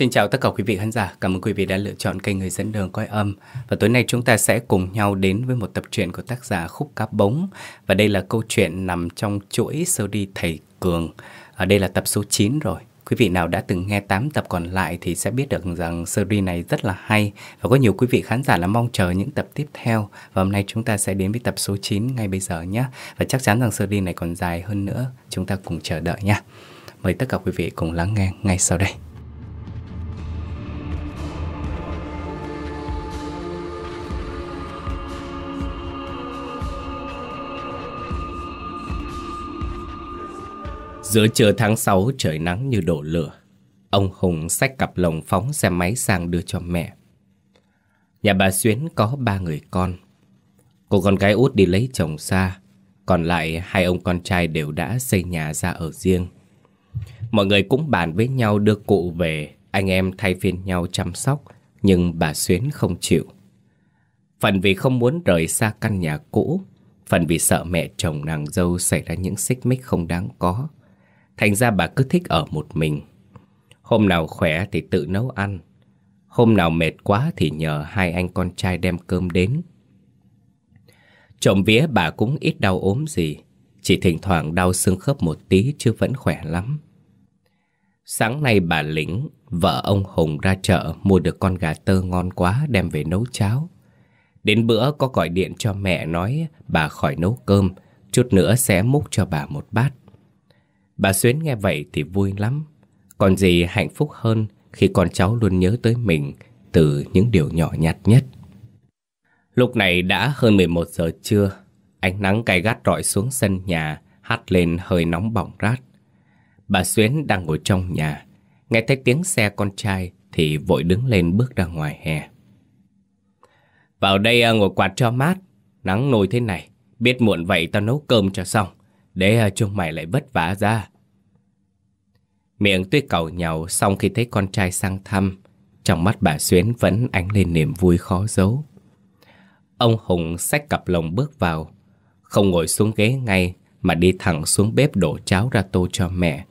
Xin chào tất cả quý vị khán giả, cảm ơn quý vị đã lựa chọn kênh Người dẫn đường coi âm. Và tối nay chúng ta sẽ cùng nhau đến với một tập truyện của tác giả Khúc Cá Bống. Và đây là câu chuyện nằm trong chuỗi sơ đi Thầy Cường. Ở đây là tập số 9 rồi. Quý vị nào đã từng nghe 8 tập còn lại thì sẽ biết được rằng series này rất là hay. Và có nhiều quý vị khán giả là mong chờ những tập tiếp theo. Và hôm nay chúng ta sẽ đến với tập số 9 ngay bây giờ nhé. Và chắc chắn rằng series này còn dài hơn nữa. Chúng ta cùng chờ đợi nha Mời tất cả quý vị cùng lắng nghe ngay sau đây. Giữa trưa tháng 6 trời nắng như đổ lửa. Ông Hùng xách cặp lồng phóng xe máy sang đưa cho mẹ. Nhà bà Xuyến có ba người con. Cô con gái út đi lấy chồng xa. Còn lại hai ông con trai đều đã xây nhà ra ở riêng. Mọi người cũng bàn với nhau đưa cụ về. Anh em thay phiên nhau chăm sóc, Nhưng bà Xuyến không chịu. Phần vì không muốn rời xa căn nhà cũ, Phần vì sợ mẹ chồng nàng dâu xảy ra những xích mích không đáng có. Thành ra bà cứ thích ở một mình Hôm nào khỏe thì tự nấu ăn Hôm nào mệt quá thì nhờ hai anh con trai đem cơm đến Trộm vía bà cũng ít đau ốm gì Chỉ thỉnh thoảng đau xương khớp một tí chứ vẫn khỏe lắm Sáng nay bà Lĩnh, vợ ông Hùng ra chợ mua được con gà tơ ngon quá đem về nấu cháo. Đến bữa có gọi điện cho mẹ nói bà khỏi nấu cơm, chút nữa sẽ múc cho bà một bát. Bà Xuyến nghe vậy thì vui lắm. Còn gì hạnh phúc hơn khi con cháu luôn nhớ tới mình từ những điều nhỏ nhặt nhất. Lúc này đã hơn 11 giờ trưa, ánh nắng cay gắt rọi xuống sân nhà, hắt lên hơi nóng bỏng rát. Bà Xuyến đang ngồi trong nhà, nghe thấy tiếng xe con trai thì vội đứng lên bước ra ngoài hè. Vào đây à, ngồi quạt cho mát, nắng nồi thế này, biết muộn vậy tao nấu cơm cho xong, để à, chúng mày lại vất vả ra. Miệng tuy cầu nhau xong khi thấy con trai sang thăm, trong mắt bà Xuyến vẫn ánh lên niềm vui khó giấu. Ông Hùng xách cặp lồng bước vào, không ngồi xuống ghế ngay mà đi thẳng xuống bếp đổ cháo ra tô cho mẹ.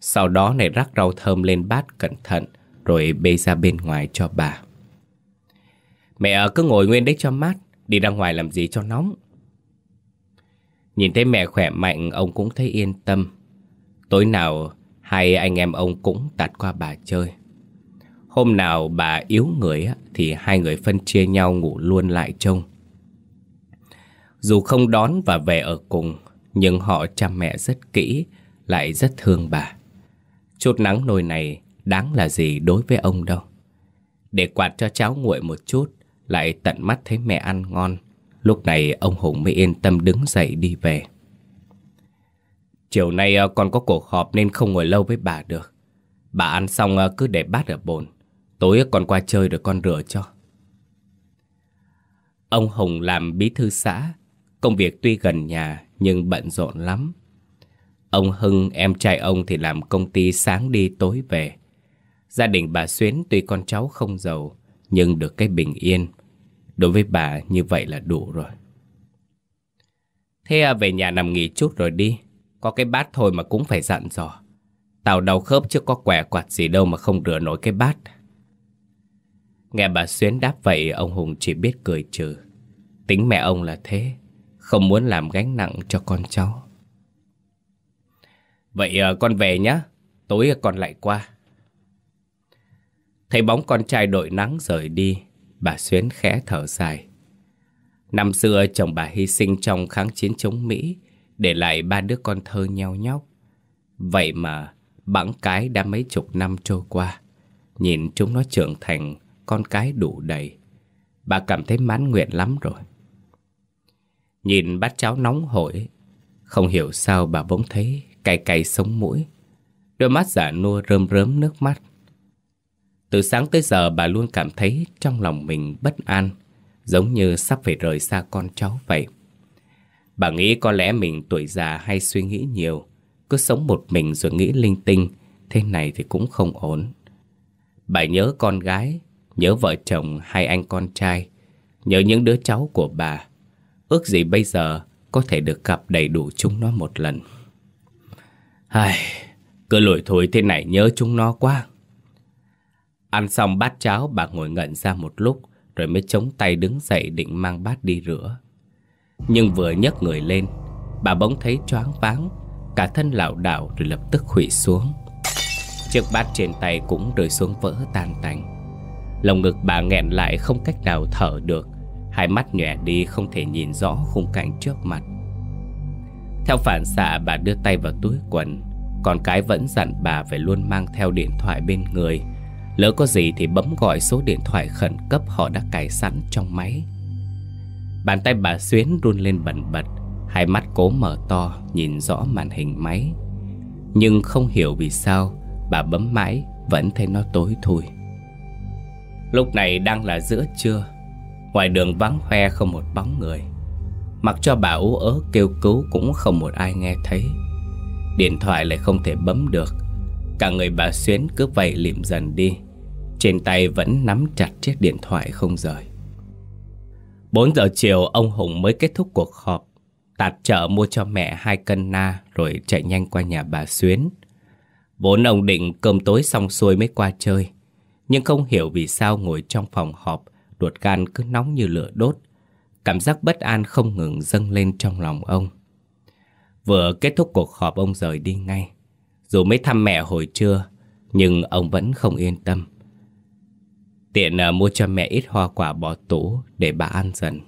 Sau đó này rắc rau thơm lên bát cẩn thận rồi bê ra bên ngoài cho bà. Mẹ à, cứ ngồi nguyên đấy cho mát, đi ra ngoài làm gì cho nóng. Nhìn thấy mẹ khỏe mạnh ông cũng thấy yên tâm. Tối nào hai anh em ông cũng tạt qua bà chơi. Hôm nào bà yếu người thì hai người phân chia nhau ngủ luôn lại trông. Dù không đón và về ở cùng, nhưng họ chăm mẹ rất kỹ, lại rất thương bà. Chút nắng nồi này đáng là gì đối với ông đâu. Để quạt cho cháu nguội một chút, lại tận mắt thấy mẹ ăn ngon. Lúc này ông Hùng mới yên tâm đứng dậy đi về. Chiều nay ờ, con có cuộc họp nên không ngồi lâu với bà được. Bà ăn xong ờ, cứ để bát ở bồn. Tối con qua chơi rồi con rửa cho. Ông Hùng làm bí thư xã. Công việc tuy gần nhà nhưng bận rộn lắm. Ông Hưng, em trai ông thì làm công ty sáng đi tối về. Gia đình bà Xuyến tuy con cháu không giàu, nhưng được cái bình yên. Đối với bà như vậy là đủ rồi. Thế à, về nhà nằm nghỉ chút rồi đi. Có cái bát thôi mà cũng phải dặn dò. Tao đau khớp chứ có quẻ quạt gì đâu mà không rửa nổi cái bát. Nghe bà Xuyến đáp vậy, ông Hùng chỉ biết cười trừ. Tính mẹ ông là thế, không muốn làm gánh nặng cho con cháu. Vậy à, con về nhá, tối con lại qua. Thấy bóng con trai đội nắng rời đi, bà Xuyến khẽ thở dài. Năm xưa chồng bà hy sinh trong kháng chiến chống Mỹ, để lại ba đứa con thơ nheo nhóc. Vậy mà bẵng cái đã mấy chục năm trôi qua, nhìn chúng nó trưởng thành, con cái đủ đầy. Bà cảm thấy mãn nguyện lắm rồi. Nhìn bát cháo nóng hổi, không hiểu sao bà bỗng thấy cay cay sống mũi. Đôi mắt giả nua rơm rớm nước mắt. Từ sáng tới giờ bà luôn cảm thấy trong lòng mình bất an, giống như sắp phải rời xa con cháu vậy. Bà nghĩ có lẽ mình tuổi già hay suy nghĩ nhiều, cứ sống một mình rồi nghĩ linh tinh, thế này thì cũng không ổn. Bà nhớ con gái, nhớ vợ chồng hay anh con trai, nhớ những đứa cháu của bà. Ước gì bây giờ có thể được gặp đầy đủ chúng nó một lần. Ai, cứ lủi thủi thế này nhớ chúng nó quá. Ăn xong bát cháo bà ngồi ngẩn ra một lúc Rồi mới chống tay đứng dậy định mang bát đi rửa nhưng vừa nhấc người lên, Bà bỗng thấy choáng váng, Cả thân lảo đảo rồi lập tức khủy xuống. Chiếc bát trên tay cũng rơi xuống vỡ tan tành. Lồng ngực bà nghẹn lại không cách nào thở được, Hai mắt nhòe đi không thể nhìn rõ khung cảnh trước mặt. Theo phản xạ, bà đưa tay vào túi quần, Còn cái vẫn dặn bà phải luôn mang theo điện thoại bên người. Lỡ có gì thì bấm gọi số điện thoại khẩn cấp họ đã cài sẵn trong máy. Bàn tay bà Xuyến run lên bẩn bật, Hai mắt cố mở to, nhìn rõ màn hình máy. Nhưng không hiểu vì sao, Bà bấm mãi, vẫn thấy nó tối thui. Lúc này đang là giữa trưa, Ngoài đường vắng hoe không một bóng người. Mặc cho bà ú ớ kêu cứu cũng không một ai nghe thấy. Điện thoại lại không thể bấm được. Cả người bà Xuyến cứ vậy liệm dần đi. Trên tay vẫn nắm chặt chiếc điện thoại không rời. 4 giờ chiều, ông Hùng mới kết thúc cuộc họp. Tạt chợ mua cho mẹ hai cân na Rồi chạy nhanh qua nhà bà Xuyến. Vốn ông định cơm tối xong xuôi mới qua chơi, Nhưng không hiểu vì sao ngồi trong phòng họp, Ruột gan cứ nóng như lửa đốt. Cảm giác bất an không ngừng dâng lên trong lòng ông. Vừa kết thúc cuộc họp, ông rời đi ngay. Dù mới thăm mẹ hồi trưa, Nhưng ông vẫn không yên tâm. Tiện à, mua cho mẹ ít hoa quả bỏ tủ Để bà ăn dần.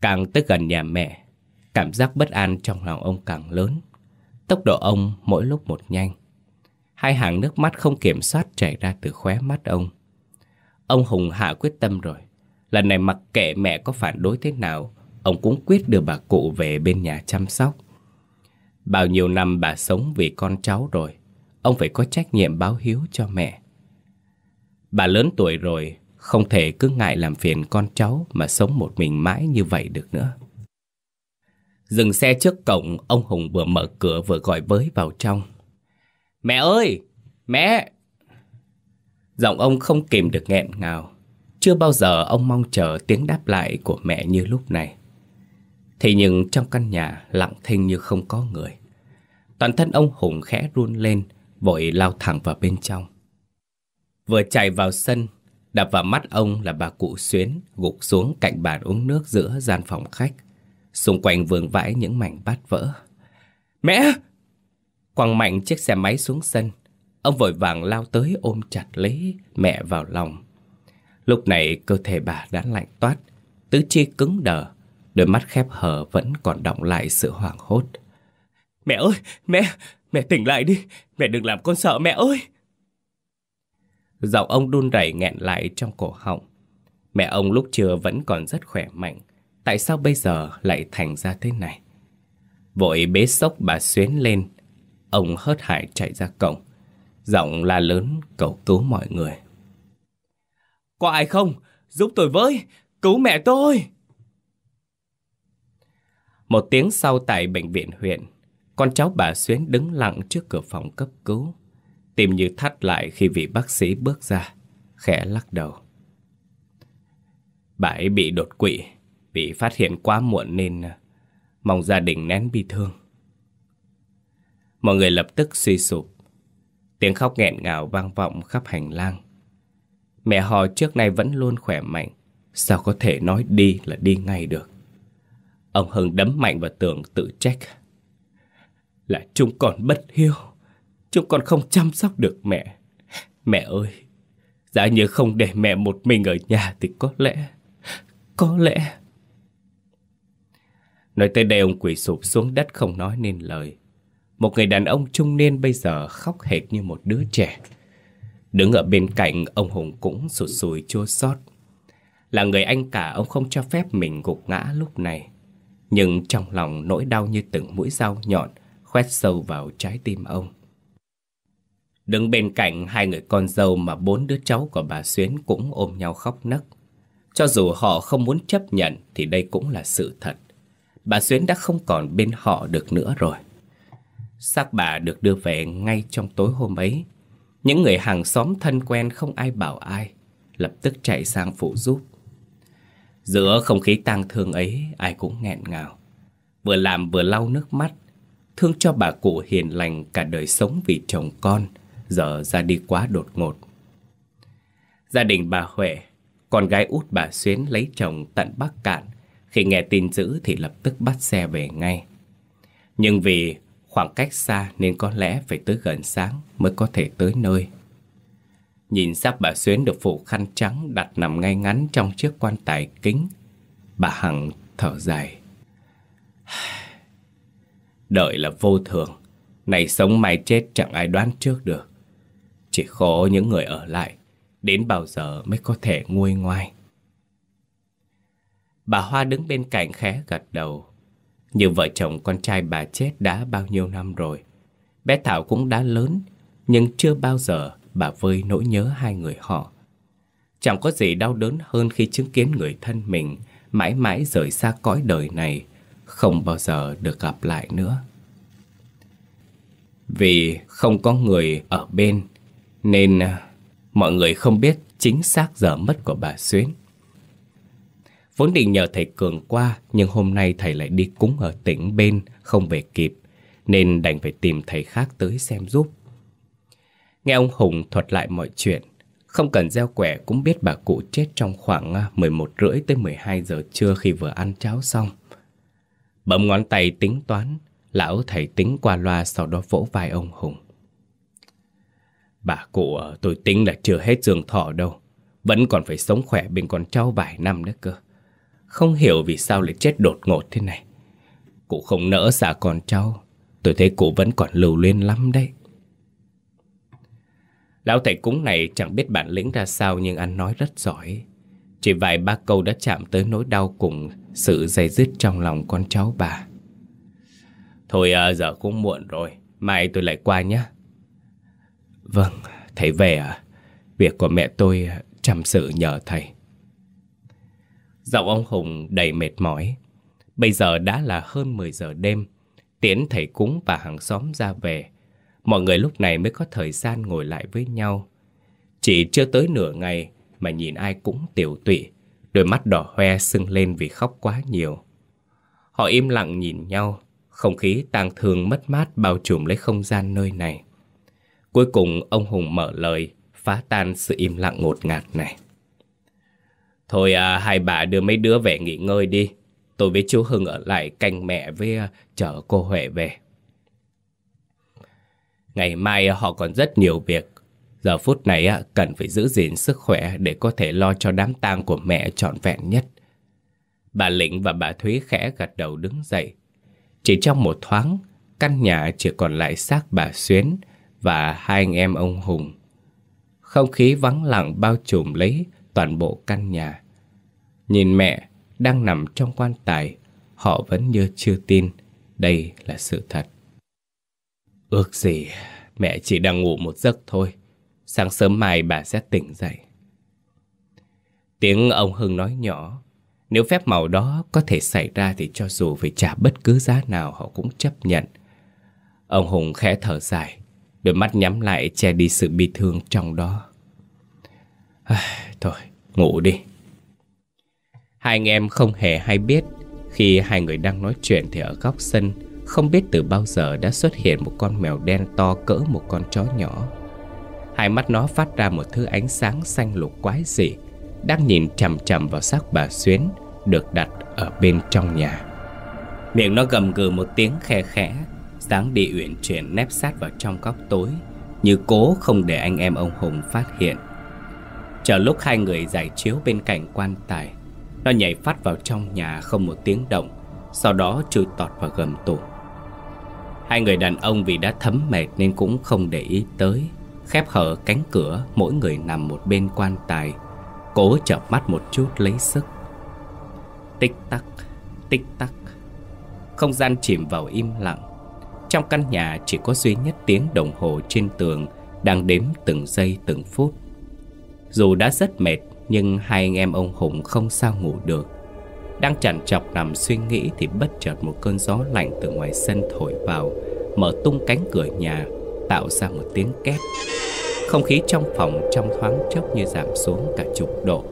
Càng tới gần nhà mẹ, Cảm giác bất an trong lòng ông càng lớn. Tốc độ ông mỗi lúc một nhanh. Hai hàng nước mắt không kiểm soát chảy ra từ khóe mắt ông. Ông Hùng hạ quyết tâm rồi. Lần này mặc kệ mẹ có phản đối thế nào, Ông cũng quyết đưa bà cụ về bên nhà chăm sóc. Bao nhiêu năm bà sống vì con cháu rồi, Ông phải có trách nhiệm báo hiếu cho mẹ. Bà lớn tuổi rồi, Không thể cứ ngại làm phiền con cháu Mà sống một mình mãi như vậy được nữa. Dừng xe trước cổng, Ông Hùng vừa mở cửa vừa gọi với vào trong. Mẹ ơi! Mẹ! Giọng ông không kìm được nghẹn ngào. Chưa bao giờ ông mong chờ tiếng đáp lại của mẹ như lúc này. Thế nhưng trong căn nhà lặng thinh như không có người. Toàn thân ông Hùng khẽ run lên, Vội lao thẳng vào bên trong. Vừa chạy vào sân, Đập vào mắt ông là bà cụ xuyến, Gục xuống cạnh bàn uống nước giữa gian phòng khách Xung quanh vương vãi những mảnh bát vỡ Mẹ! Quăng mạnh chiếc xe máy xuống sân Ông vội vàng lao tới ôm chặt lấy mẹ vào lòng Lúc này cơ thể bà đã lạnh toát, Tứ chi cứng đờ, Đôi mắt khép hờ vẫn còn động lại sự hoảng hốt Mẹ ơi! Mẹ! Mẹ tỉnh lại đi! Mẹ đừng làm con sợ mẹ ơi! Giọng ông đun rẩy nghẹn lại trong cổ họng. Mẹ ông lúc trưa vẫn còn rất khỏe mạnh. Tại sao bây giờ lại thành ra thế này? Vội bế sốc bà xuyến lên. Ông hớt hải chạy ra cổng. Giọng la lớn cầu cứu mọi người. Có ai không? Giúp tôi với! Cứu mẹ tôi! Một tiếng sau tại bệnh viện huyện, Con cháu bà Xuyến đứng lặng trước cửa phòng cấp cứu. Tim như thắt lại khi vị bác sĩ bước ra, Khẽ lắc đầu. Bà ấy bị đột quỵ, Bị phát hiện quá muộn nên à, Mong gia đình nén bi thương. Mọi người lập tức suy sụp. Tiếng khóc nghẹn ngào vang vọng khắp hành lang. Mẹ họ trước nay vẫn luôn khỏe mạnh, Sao có thể nói đi là đi ngay được? Ông Hưng đấm mạnh vào tường tự trách. Là chúng còn bất hiếu. Chúng con không chăm sóc được mẹ. Mẹ ơi Giả như không để mẹ một mình ở nhà Thì có lẽ Có lẽ. Nói tới đây ông quỳ sụp xuống đất không nói nên lời. Một người đàn ông trung niên bây giờ khóc hệt như một đứa trẻ. Đứng ở bên cạnh, ông Hùng cũng sụt sùi chua xót. Là người anh cả, ông không cho phép mình gục ngã lúc này. Nhưng trong lòng nỗi đau như từng mũi dao nhọn Khoét sâu vào trái tim ông. Đứng bên cạnh hai người con dâu mà bốn đứa cháu của bà Xuyến cũng ôm nhau khóc nấc. Cho dù họ không muốn chấp nhận thì đây cũng là sự thật. Bà Xuyến đã không còn bên họ được nữa rồi. Xác bà được đưa về ngay trong tối hôm ấy. Những người hàng xóm thân quen không ai bảo ai, lập tức chạy sang phụ giúp. Giữa không khí tang thương ấy, ai cũng nghẹn ngào. Vừa làm vừa lau nước mắt, thương cho bà cụ hiền lành cả đời sống vì chồng con, giờ ra đi quá đột ngột. Gia đình bà Huệ, con gái út bà Xuyến lấy chồng tận Bắc Cạn. Khi nghe tin dữ thì lập tức bắt xe về ngay. Nhưng vì khoảng cách xa nên có lẽ phải tới gần sáng mới có thể tới nơi. Nhìn xác bà Xuyến được phủ khăn trắng đặt nằm ngay ngắn trong chiếc quan tài kính. Bà Hằng thở dài. Đợi là vô thường. Này sống mai chết chẳng ai đoán trước được. Chỉ khổ những người ở lại. Đến bao giờ mới có thể nguôi ngoai. Bà Hoa đứng bên cạnh khẽ gật đầu. Như vợ chồng con trai bà chết đã bao nhiêu năm rồi. Bé Thảo cũng đã lớn, nhưng chưa bao giờ bà vơi nỗi nhớ hai người họ. Chẳng có gì đau đớn hơn khi chứng kiến người thân mình mãi mãi rời xa cõi đời này, không bao giờ được gặp lại nữa. Vì không có người ở bên, nên à, mọi người không biết chính xác giờ mất của bà Xuyến. Vốn định nhờ thầy Cường qua, nhưng hôm nay thầy lại đi cúng ở tỉnh bên, không về kịp, nên đành phải tìm thầy khác tới xem giúp. Nghe ông Hùng thuật lại mọi chuyện, không cần gieo quẻ cũng biết bà cụ chết trong khoảng à, 11 rưỡi tới 12 giờ trưa khi vừa ăn cháo xong. Bấm ngón tay tính toán, lão thầy tính qua loa sau đó vỗ vai ông Hùng. Bà cụ tôi tính là chưa hết giường thọ đâu, vẫn còn phải sống khỏe bên con cháu vài năm nữa cơ. Không hiểu vì sao lại chết đột ngột thế này. Cụ không nỡ xa con cháu, tôi thấy cụ vẫn còn lưu luyến lắm đấy. Lão thầy cúng này chẳng biết bản lĩnh ra sao nhưng ăn nói rất giỏi. Chỉ vài ba câu đã chạm tới nỗi đau cùng sự dày dứt trong lòng con cháu bà. Thôi à, giờ cũng muộn rồi, mai tôi lại qua nhé. Vâng, thầy về à? Việc của mẹ tôi chăm sự nhờ thầy. Giọng ông Hùng đầy mệt mỏi. Bây giờ đã là hơn 10 giờ đêm. Tiễn thầy cúng và hàng xóm ra về. Mọi người lúc này mới có thời gian ngồi lại với nhau. Chỉ chưa tới nửa ngày mà nhìn ai cũng tiểu tụy, đôi mắt đỏ hoe sưng lên vì khóc quá nhiều. Họ im lặng nhìn nhau, không khí tang thương mất mát bao trùm lấy không gian nơi này. Cuối cùng ông Hùng mở lời, phá tan sự im lặng ngột ngạt này. Thôi à, hai bà đưa mấy đứa về nghỉ ngơi đi. Tôi với chú Hưng ở lại canh mẹ với à, chở cô Huệ về. Ngày mai họ còn rất nhiều việc. Giờ phút này à, cần phải giữ gìn sức khỏe để có thể lo cho đám tang của mẹ trọn vẹn nhất. Bà Lĩnh và bà Thúy khẽ gật đầu đứng dậy. Chỉ trong một thoáng, căn nhà chỉ còn lại xác bà Xuyến và hai anh em ông Hùng. Không khí vắng lặng bao trùm lấy toàn bộ căn nhà. Nhìn mẹ đang nằm trong quan tài, họ vẫn như chưa tin đây là sự thật. Ước gì mẹ chỉ đang ngủ một giấc thôi Sáng sớm mai bà sẽ tỉnh dậy Tiếng ông Hưng nói nhỏ Nếu phép màu đó có thể xảy ra Thì cho dù phải trả bất cứ giá nào Họ cũng chấp nhận Ông Hùng khẽ thở dài Đôi mắt nhắm lại che đi sự bi thương trong đó. À, Thôi ngủ đi. Hai anh em không hề hay biết Khi hai người đang nói chuyện Thì ở góc sân không biết từ bao giờ đã xuất hiện một con mèo đen to cỡ một con chó nhỏ. Hai mắt nó phát ra một thứ ánh sáng xanh lục quái dị Đang nhìn chằm chằm vào xác bà Xuyến Được đặt ở bên trong nhà. Miệng nó gầm gừ một tiếng khe khẽ đáng đi uyển chuyển nép sát vào trong góc tối Như cố không để anh em ông Hùng phát hiện. Chờ lúc hai người giải chiếu bên cạnh quan tài Nó nhảy phát vào trong nhà không một tiếng động Sau đó chui tọt vào gầm tủ. Hai người đàn ông vì đã thấm mệt nên cũng không để ý tới Khép hở cánh cửa mỗi người nằm một bên quan tài Cố chợp mắt một chút lấy sức. Tích tắc, tích tắc. Không gian chìm vào im lặng. Trong căn nhà chỉ có duy nhất tiếng đồng hồ trên tường Đang đếm từng giây từng phút Dù đã rất mệt Nhưng hai anh em ông Hùng không sao ngủ được đang chằn chọc nằm suy nghĩ thì bất chợt một cơn gió lạnh từ ngoài sân thổi vào, mở tung cánh cửa nhà, tạo ra một tiếng két. Không khí trong phòng trong thoáng chốc như giảm xuống cả chục độ.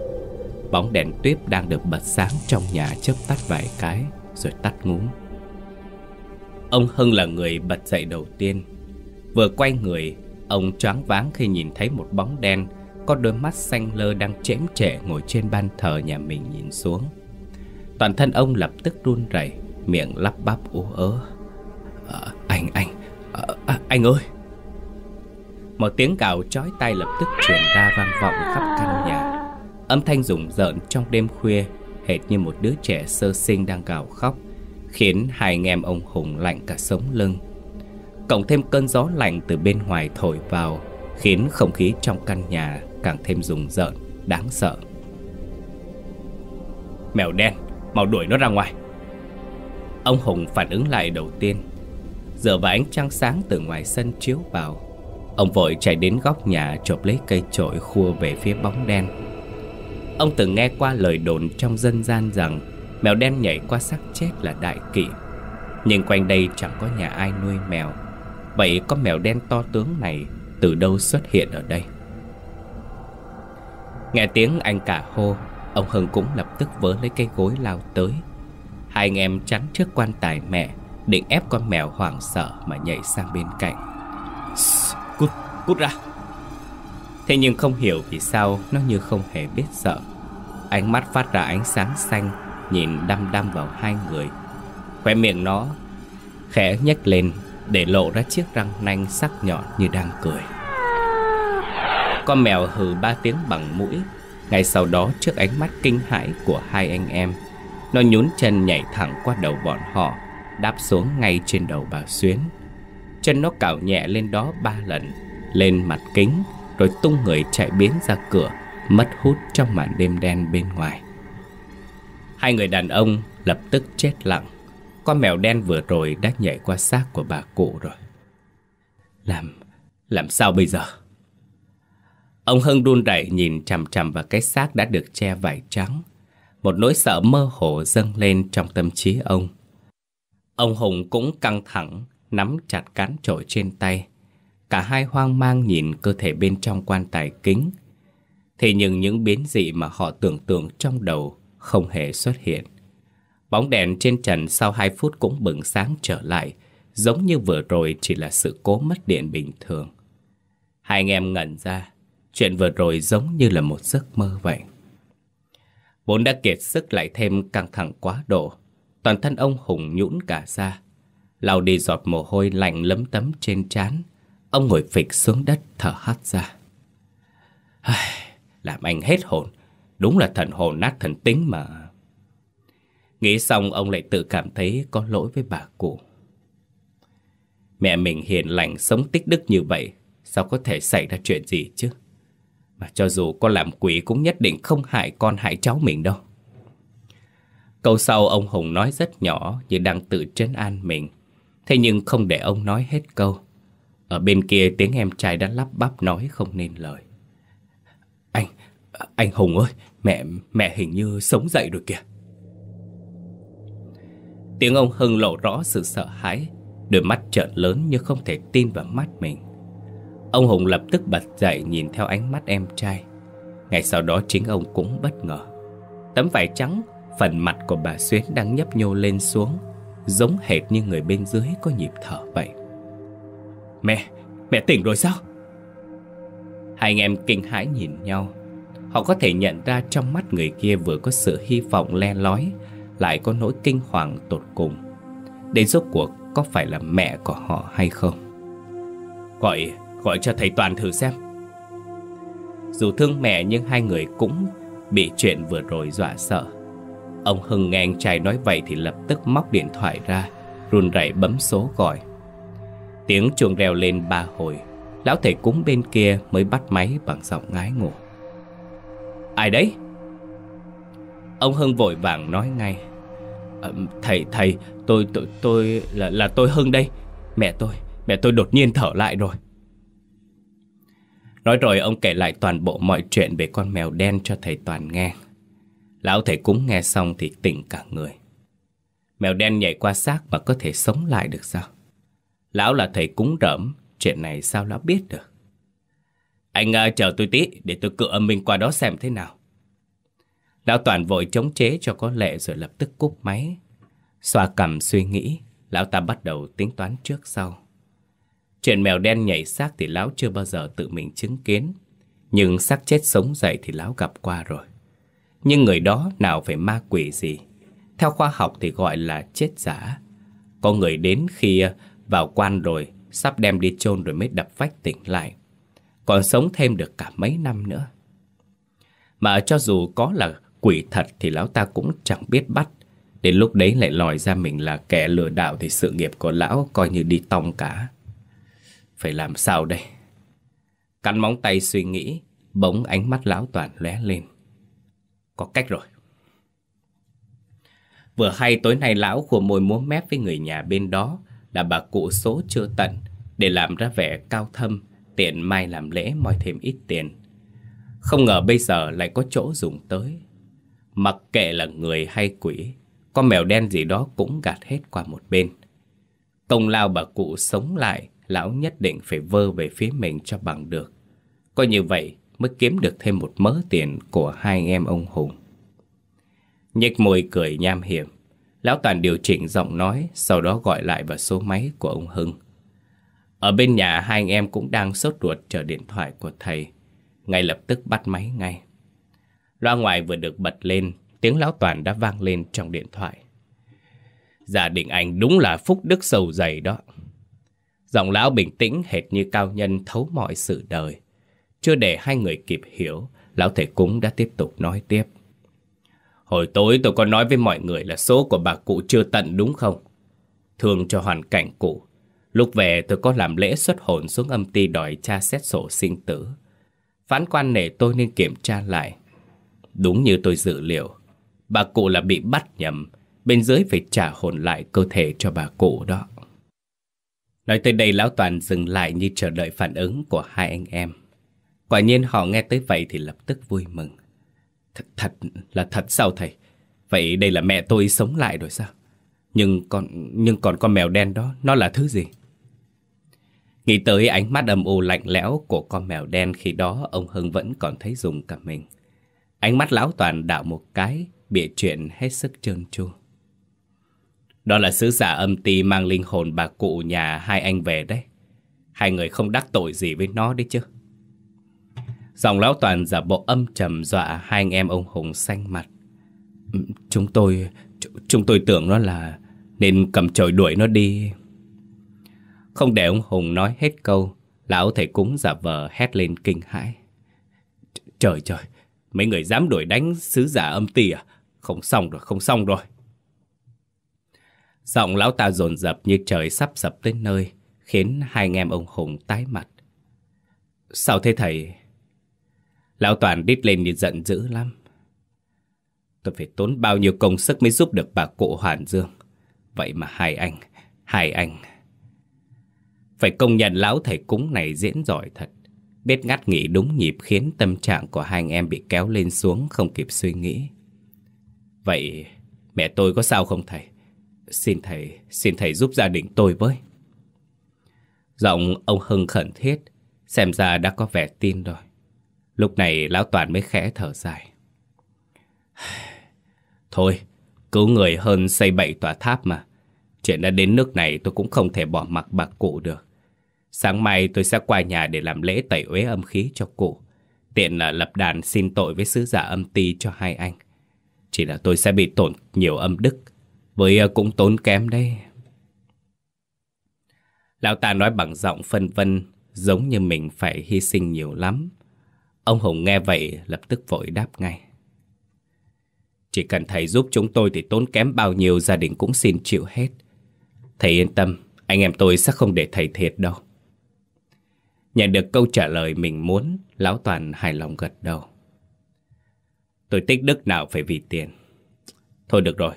Bóng đèn tuyếp đang được bật sáng trong nhà chớp tắt vài cái rồi tắt ngúm. Ông Hưng là người bật dậy đầu tiên. Vừa quay người, ông choáng váng khi nhìn thấy một bóng đen Có đôi mắt xanh lơ đang chém trẻ ngồi trên ban thờ nhà mình nhìn xuống. Toàn thân ông lập tức run rẩy Miệng lắp bắp ú ớ. À, Anh, anh, à, à, anh ơi! Một tiếng cào chói tay lập tức truyền ra vang vọng khắp căn nhà. Âm thanh rùng rợn trong đêm khuya Hệt như một đứa trẻ sơ sinh đang gào khóc. Khiến hai anh em ông Hùng lạnh cả sống lưng. Cộng thêm cơn gió lạnh từ bên ngoài thổi vào Khiến không khí trong căn nhà càng thêm rùng rợn, đáng sợ. Mèo đen, mau đuổi nó ra ngoài. Ông Hùng phản ứng lại đầu tiên Dựa vào ánh trăng sáng từ ngoài sân chiếu vào. Ông vội chạy đến góc nhà chộp lấy cây chổi khua về phía bóng đen. Ông từng nghe qua lời đồn trong dân gian rằng Mèo đen nhảy qua xác chết là đại kỵ. Nhưng quanh đây chẳng có nhà ai nuôi mèo. Vậy con mèo đen to tướng này từ đâu xuất hiện ở đây? Nghe tiếng anh cả hô Ông Hưng cũng lập tức vớ lấy cây gối lao tới. Hai anh em chắn trước quan tài mẹ Định ép con mèo hoảng sợ mà nhảy sang bên cạnh. Cút, cút ra. Thế nhưng không hiểu vì sao nó như không hề biết sợ. Ánh mắt phát ra ánh sáng xanh Nhìn đăm đăm vào hai người. Khỏe miệng nó khẽ nhếch lên Để lộ ra chiếc răng nanh sắc nhọn như đang cười. Con mèo hừ ba tiếng bằng mũi. Ngay sau đó, trước ánh mắt kinh hãi của hai anh em, Nó nhún chân nhảy thẳng qua đầu bọn họ, Đáp xuống ngay trên đầu bà Xuyến. Chân nó cào nhẹ lên đó ba lần, Lên mặt kính, Rồi tung người chạy biến ra cửa, Mất hút trong màn đêm đen bên ngoài. Hai người đàn ông lập tức chết lặng. Con mèo đen vừa rồi đã nhảy qua xác của bà cụ rồi. Làm, làm sao bây giờ? Ông Hưng đun đẩy nhìn chằm chằm vào cái xác đã được che vải trắng. Một nỗi sợ mơ hồ dâng lên trong tâm trí ông. Ông Hùng cũng căng thẳng Nắm chặt cán trội trên tay. Cả hai hoang mang nhìn cơ thể bên trong quan tài kính. Thế nhưng những biến dị mà họ tưởng tượng trong đầu không hề xuất hiện. Bóng đèn trên trần sau 2 phút cũng bừng sáng trở lại, giống như vừa rồi chỉ là sự cố mất điện bình thường. Hai anh em ngẩn ra, chuyện vừa rồi giống như là một giấc mơ vậy. Vốn đã kiệt sức lại thêm căng thẳng quá độ, toàn thân ông Hùng nhũn cả ra. lau đi giọt mồ hôi lạnh lấm tấm trên trán, ông ngồi phịch xuống đất thở hắt ra. Làm anh hết hồn Đúng là thần hồn nát thần tính mà. Nghĩ xong ông lại tự cảm thấy có lỗi với bà cụ. Mẹ mình hiền lành sống tích đức như vậy Sao có thể xảy ra chuyện gì chứ? Mà cho dù có làm quỷ cũng nhất định không hại con hại cháu mình đâu. Câu sau ông Hùng nói rất nhỏ như đang tự trấn an mình. Thế nhưng không để ông nói hết câu. Ở bên kia tiếng em trai đã lắp bắp nói không nên lời. Anh, anh Hùng ơi, mẹ, mẹ hình như sống dậy rồi kìa. Tiếng ông Hưng lộ rõ sự sợ hãi, đôi mắt trợn lớn như không thể tin vào mắt mình. Ông Hùng lập tức bật dậy nhìn theo ánh mắt em trai. Ngay sau đó chính ông cũng bất ngờ. Tấm vải trắng, phần mặt của bà Xuyến đang nhấp nhô lên xuống, giống hệt như người bên dưới có nhịp thở vậy. Mẹ, mẹ tỉnh rồi sao? Hai anh em kinh hãi nhìn nhau Họ có thể nhận ra trong mắt người kia vừa có sự hy vọng le lói Lại có nỗi kinh hoàng tột cùng. Đến rốt cuộc có phải là mẹ của họ hay không? Gọi, gọi cho thầy Toàn thử xem. Dù thương mẹ nhưng hai người cũng bị chuyện vừa rồi dọa sợ. Ông Hưng nghe anh trai nói vậy thì lập tức móc điện thoại ra Run rẩy bấm số gọi. Tiếng chuông reo lên ba hồi Lão thầy cúng bên kia mới bắt máy bằng giọng ngái ngủ. Ai đấy? Ông Hưng vội vàng nói ngay à, Thầy, thầy, tôi, tôi, tôi, là, là tôi Hưng đây Mẹ tôi, mẹ tôi đột nhiên thở lại rồi Nói rồi ông kể lại toàn bộ mọi chuyện về con mèo đen cho thầy Toàn nghe Lão thầy cúng nghe xong thì tỉnh cả người Mèo đen nhảy qua xác mà có thể sống lại được sao? Lão là thầy cúng rỡm, chuyện này sao lão biết được? Anh uh, chờ tôi tí để tôi cựa mình qua đó xem thế nào. Lão Toàn vội chống chế cho có lệ rồi lập tức cúp máy. Xoa cầm suy nghĩ, lão ta bắt đầu tính toán trước sau. Chuyện mèo đen nhảy xác thì lão chưa bao giờ tự mình chứng kiến. Nhưng xác chết sống dậy thì lão gặp qua rồi Nhưng người đó nào phải ma quỷ gì Theo khoa học thì gọi là chết giả Có người đến khi à, vào quan rồi Sắp đem đi chôn rồi mới đập vách tỉnh lại còn sống thêm được cả mấy năm nữa. Mà cho dù có là quỷ thật Thì lão ta cũng chẳng biết bắt. Đến lúc đấy lại lòi ra mình là kẻ lừa đảo Thì sự nghiệp của lão coi như đi tong cả. Phải làm sao đây? Cắn móng tay suy nghĩ, Bỗng ánh mắt lão toàn lóe lên. Có cách rồi. Vừa hay tối nay lão khua môi múa mép với người nhà bên đó, Là bà cụ số chưa tận, Để làm ra vẻ cao thâm. Tiện mai làm lễ moi thêm ít tiền Không ngờ bây giờ lại có chỗ dùng tới Mặc kệ là người hay quỷ Con mèo đen gì đó cũng gạt hết qua một bên Công lao bà cụ sống lại Lão nhất định phải vơ về phía mình cho bằng được Coi như vậy mới kiếm được thêm một mớ tiền của hai anh em ông Hùng. Nhếch môi cười nham hiểm, Lão Toàn điều chỉnh giọng nói, sau đó gọi lại vào số máy của ông Hưng. Ở bên nhà hai anh em cũng đang sốt ruột chờ điện thoại của thầy. Ngay lập tức bắt máy ngay. Loa ngoài vừa được bật lên, tiếng Lão Toàn đã vang lên trong điện thoại. Gia đình anh đúng là phúc đức sầu dày đó. Giọng lão bình tĩnh hệt như cao nhân thấu mọi sự đời. Chưa để hai người kịp hiểu, lão thầy cúng đã tiếp tục nói tiếp. Hồi tối tôi có nói với mọi người là số của bà cụ chưa tận đúng không? Thường cho hoàn cảnh cụ. Lúc về tôi có làm lễ xuất hồn xuống âm ty đòi cha xét sổ sinh tử. Phán quan nể tôi nên kiểm tra lại. Đúng như tôi dự liệu, bà cụ là bị bắt nhầm, bên dưới phải trả hồn lại cơ thể cho bà cụ đó. Nói tới đây lão Toàn dừng lại như chờ đợi phản ứng của hai anh em. Quả nhiên họ nghe tới vậy thì lập tức vui mừng. Thật, thật là thật sao thầy? Vậy đây là mẹ tôi sống lại rồi sao? Nhưng còn nhưng còn con mèo đen đó, nó là thứ gì? Nghĩ tới ánh mắt âm u lạnh lẽo của con mèo đen khi đó ông Hưng vẫn còn thấy dùng cả mình. Ánh mắt lão toàn đạo một cái, bịa chuyện hết sức trơn tru. Đó là sứ giả âm ti mang linh hồn bà cụ nhà hai anh về đấy. Hai người không đắc tội gì với nó đấy chứ. Giọng lão toàn giả bộ âm trầm dọa hai anh em ông Hùng xanh mặt. Chúng tôi, chúng tôi tưởng nó là nên cầm chổi đuổi nó đi. Không để ông Hùng nói hết câu, lão thầy cúng giả vờ hét lên kinh hãi. Trời trời, mấy người dám đuổi đánh sứ giả âm ti à? Không xong rồi, không xong rồi. Giọng lão ta dồn dập như trời sắp sập tới nơi, khiến hai anh em ông Hùng tái mặt. Sao thế thầy? Lão Toàn đít lên như giận dữ lắm. Tôi phải tốn bao nhiêu công sức mới giúp được bà cụ Hoàn Dương. Vậy mà hai anh, hai anh... Phải công nhận lão thầy cúng này diễn giỏi thật. Biết ngắt nghỉ đúng nhịp khiến tâm trạng của hai anh em bị kéo lên xuống không kịp suy nghĩ. Vậy mẹ tôi có sao không thầy? Xin thầy, xin thầy giúp gia đình tôi với. Giọng ông Hưng khẩn thiết, xem ra đã có vẻ tin rồi. Lúc này lão Toàn mới khẽ thở dài. Thôi, cứu người hơn xây bậy tòa tháp mà. Chuyện đã đến nước này tôi cũng không thể bỏ mặc bà cụ được. Sáng mai tôi sẽ qua nhà để làm lễ tẩy uế âm khí cho cụ. Tiện là lập đàn xin tội với sứ giả âm ti cho hai anh. Chỉ là tôi sẽ bị tổn nhiều âm đức. Với ờ, cũng tốn kém đây. Lão ta nói bằng giọng phân vân, giống như mình phải hy sinh nhiều lắm. Ông Hùng nghe vậy lập tức vội đáp ngay. Chỉ cần thầy giúp chúng tôi thì tốn kém bao nhiêu gia đình cũng xin chịu hết. Thầy yên tâm, anh em tôi sẽ không để thầy thiệt đâu. Nhận được câu trả lời mình muốn, Lão Toàn hài lòng gật đầu. Tôi tích đức nào phải vì tiền. Thôi được rồi,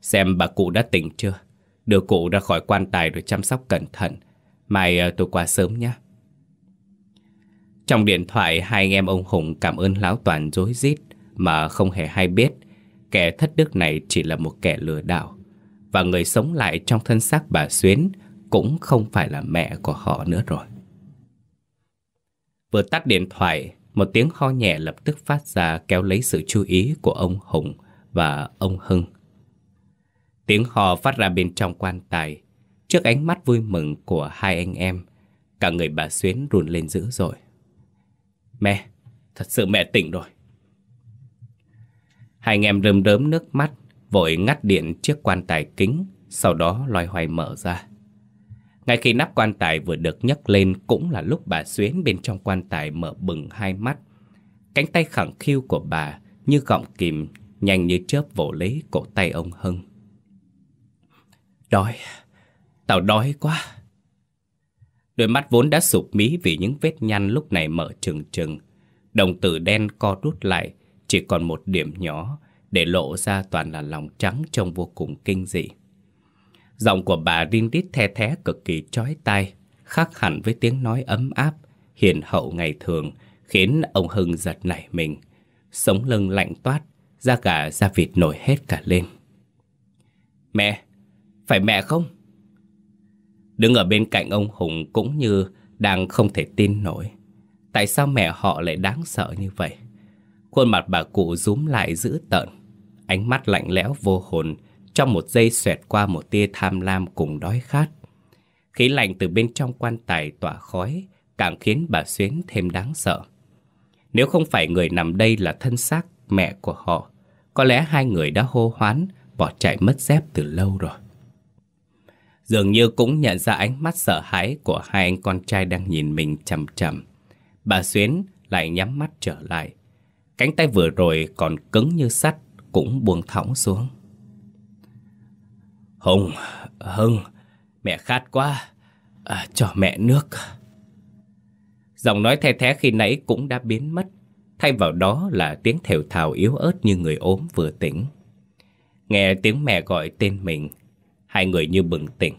xem bà cụ đã tỉnh chưa. Đưa cụ ra khỏi quan tài rồi chăm sóc cẩn thận. Mai ờ, tôi qua sớm nhé. Trong điện thoại hai anh em ông Hùng cảm ơn Lão Toàn dối rít mà không hề hay biết kẻ thất đức này chỉ là một kẻ lừa đảo và người sống lại trong thân xác bà Xuyến cũng không phải là mẹ của họ nữa rồi. Vừa tắt điện thoại, một tiếng ho nhẹ lập tức phát ra kéo lấy sự chú ý của ông Hùng và ông Hưng. Tiếng hò phát ra bên trong quan tài, trước ánh mắt vui mừng của hai anh em, cả người bà Xuyến run lên dữ rồi. Mẹ, thật sự mẹ tỉnh rồi. Hai anh em rơm rớm nước mắt, vội ngắt điện chiếc quan tài kính, sau đó loay hoay mở ra. Ngay khi nắp quan tài vừa được nhấc lên cũng là lúc bà Xuyến bên trong quan tài mở bừng hai mắt. Cánh tay khẳng khiu của bà như gọng kìm, nhanh như chớp vỗ lấy cổ tay ông Hưng. Đói, tao đói quá. Đôi mắt vốn đã sụp mí vì những vết nhăn lúc này mở trừng trừng. Đồng tử đen co rút lại, chỉ còn một điểm nhỏ để lộ ra toàn là lòng trắng trông vô cùng kinh dị. Giọng của bà rin rít the thé cực kỳ chói tai, khác hẳn với tiếng nói ấm áp, hiền hậu ngày thường, khiến ông Hưng giật nảy mình. Sống lưng lạnh toát, da gà da vịt nổi hết cả lên. Mẹ, phải mẹ không? Đứng ở bên cạnh ông Hùng cũng như đang không thể tin nổi. Tại sao mẹ họ lại đáng sợ như vậy? Khuôn mặt bà cụ rúm lại dữ tợn. Ánh mắt lạnh lẽo vô hồn, trong một giây xoẹt qua một tia tham lam cùng đói khát. Khí lạnh từ bên trong quan tài tỏa khói, càng khiến bà Xuyến thêm đáng sợ. Nếu không phải người nằm đây là thân xác mẹ của họ, có lẽ hai người đã hô hoán, bỏ chạy mất dép từ lâu rồi. Dường như cũng nhận ra ánh mắt sợ hãi của hai anh con trai đang nhìn mình chầm chầm. Bà Xuyến lại nhắm mắt trở lại. Cánh tay vừa rồi còn cứng như sắt cũng buông thõng xuống. Hùng, Hưng, mẹ khát quá, à, cho mẹ nước. Giọng nói the thé khi nãy cũng đã biến mất, thay vào đó là tiếng thều thào yếu ớt như người ốm vừa tỉnh. Nghe tiếng mẹ gọi tên mình, hai người như bừng tỉnh.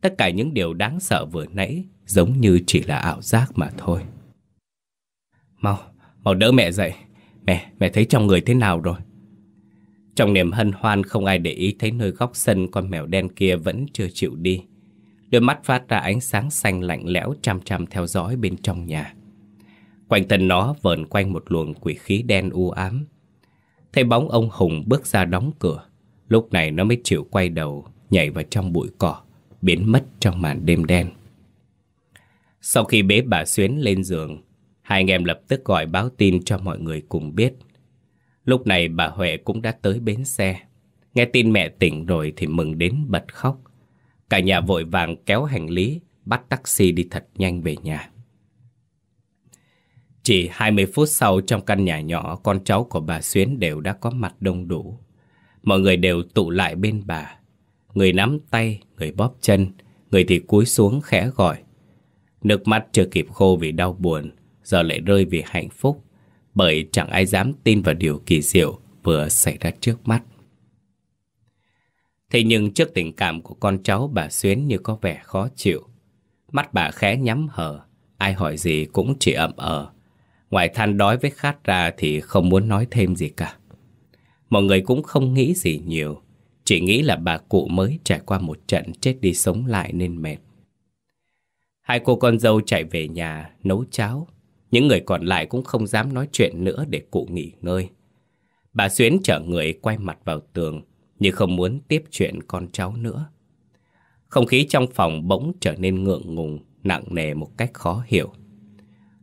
Tất cả những điều đáng sợ vừa nãy giống như chỉ là ảo giác mà thôi. Mau, mau đỡ mẹ dậy. Mẹ, mẹ thấy trong người thế nào rồi? Trong niềm hân hoan không ai để ý thấy nơi góc sân con mèo đen kia vẫn chưa chịu đi. Đôi mắt phát ra ánh sáng xanh lạnh lẽo chăm chăm theo dõi bên trong nhà. Quanh thân nó vờn quanh một luồng quỷ khí đen u ám. Thấy bóng ông Hùng bước ra đóng cửa. Lúc này nó mới chịu quay đầu, nhảy vào trong bụi cỏ, biến mất trong màn đêm đen. Sau khi bế bà Xuyến lên giường, hai anh em lập tức gọi báo tin cho mọi người cùng biết. Lúc này bà Huệ cũng đã tới bến xe. Nghe tin mẹ tỉnh rồi thì mừng đến bật khóc. Cả nhà vội vàng kéo hành lý, bắt taxi đi thật nhanh về nhà. Chỉ 20 phút sau trong căn nhà nhỏ con cháu của bà Xuyến đều đã có mặt đông đủ. Mọi người đều tụ lại bên bà. Người nắm tay, người bóp chân, người thì cúi xuống khẽ gọi. Nước mắt chưa kịp khô vì đau buồn, giờ lại rơi vì hạnh phúc bởi chẳng ai dám tin vào điều kỳ diệu vừa xảy ra trước mắt. Thế nhưng trước tình cảm của con cháu bà Xuyến như có vẻ khó chịu. Mắt bà khẽ nhắm hờ, ai hỏi gì cũng chỉ ậm ờ. Ngoài than đói với khát ra thì không muốn nói thêm gì cả. Mọi người cũng không nghĩ gì nhiều, chỉ nghĩ là bà cụ mới trải qua một trận chết đi sống lại nên mệt. Hai cô con dâu chạy về nhà nấu cháo những người còn lại cũng không dám nói chuyện nữa để cụ nghỉ ngơi. Bà Xuyến chở người quay mặt vào tường, như không muốn tiếp chuyện con cháu nữa. Không khí trong phòng bỗng trở nên ngượng ngùng, nặng nề một cách khó hiểu.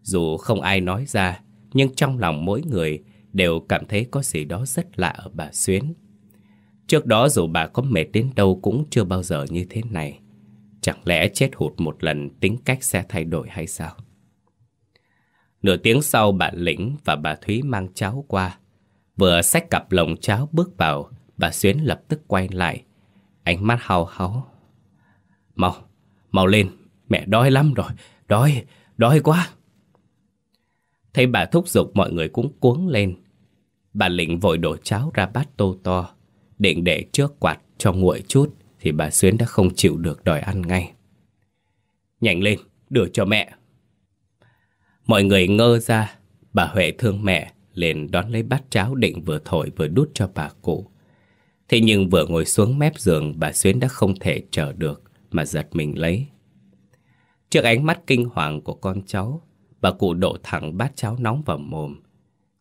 Dù không ai nói ra, nhưng trong lòng mỗi người đều cảm thấy có gì đó rất lạ ở bà Xuyến. Trước đó dù bà có mệt đến đâu cũng chưa bao giờ như thế này. Chẳng lẽ chết hụt một lần tính cách sẽ thay đổi hay sao? Nửa tiếng sau bà Lĩnh và bà Thúy mang cháo qua. Vừa xách cặp lồng cháo bước vào, bà Xuyến lập tức quay lại. Ánh mắt hào háo. Mau, mau lên, mẹ đói lắm rồi, đói, đói quá. Thấy bà thúc giục mọi người cũng cuống lên. Bà Lĩnh vội đổ cháo ra bát tô to, định để trước quạt cho nguội chút, thì bà Xuyến đã không chịu được đòi ăn ngay. Nhanh lên, đưa cho mẹ. Mọi người ngơ ra, bà Huệ thương mẹ, liền đón lấy bát cháo định vừa thổi vừa đút cho bà cụ. Thế nhưng vừa ngồi xuống mép giường, bà Xuyến đã không thể chờ được, mà giật mình lấy. Trước ánh mắt kinh hoàng của con cháu, bà cụ đổ thẳng bát cháo nóng vào mồm.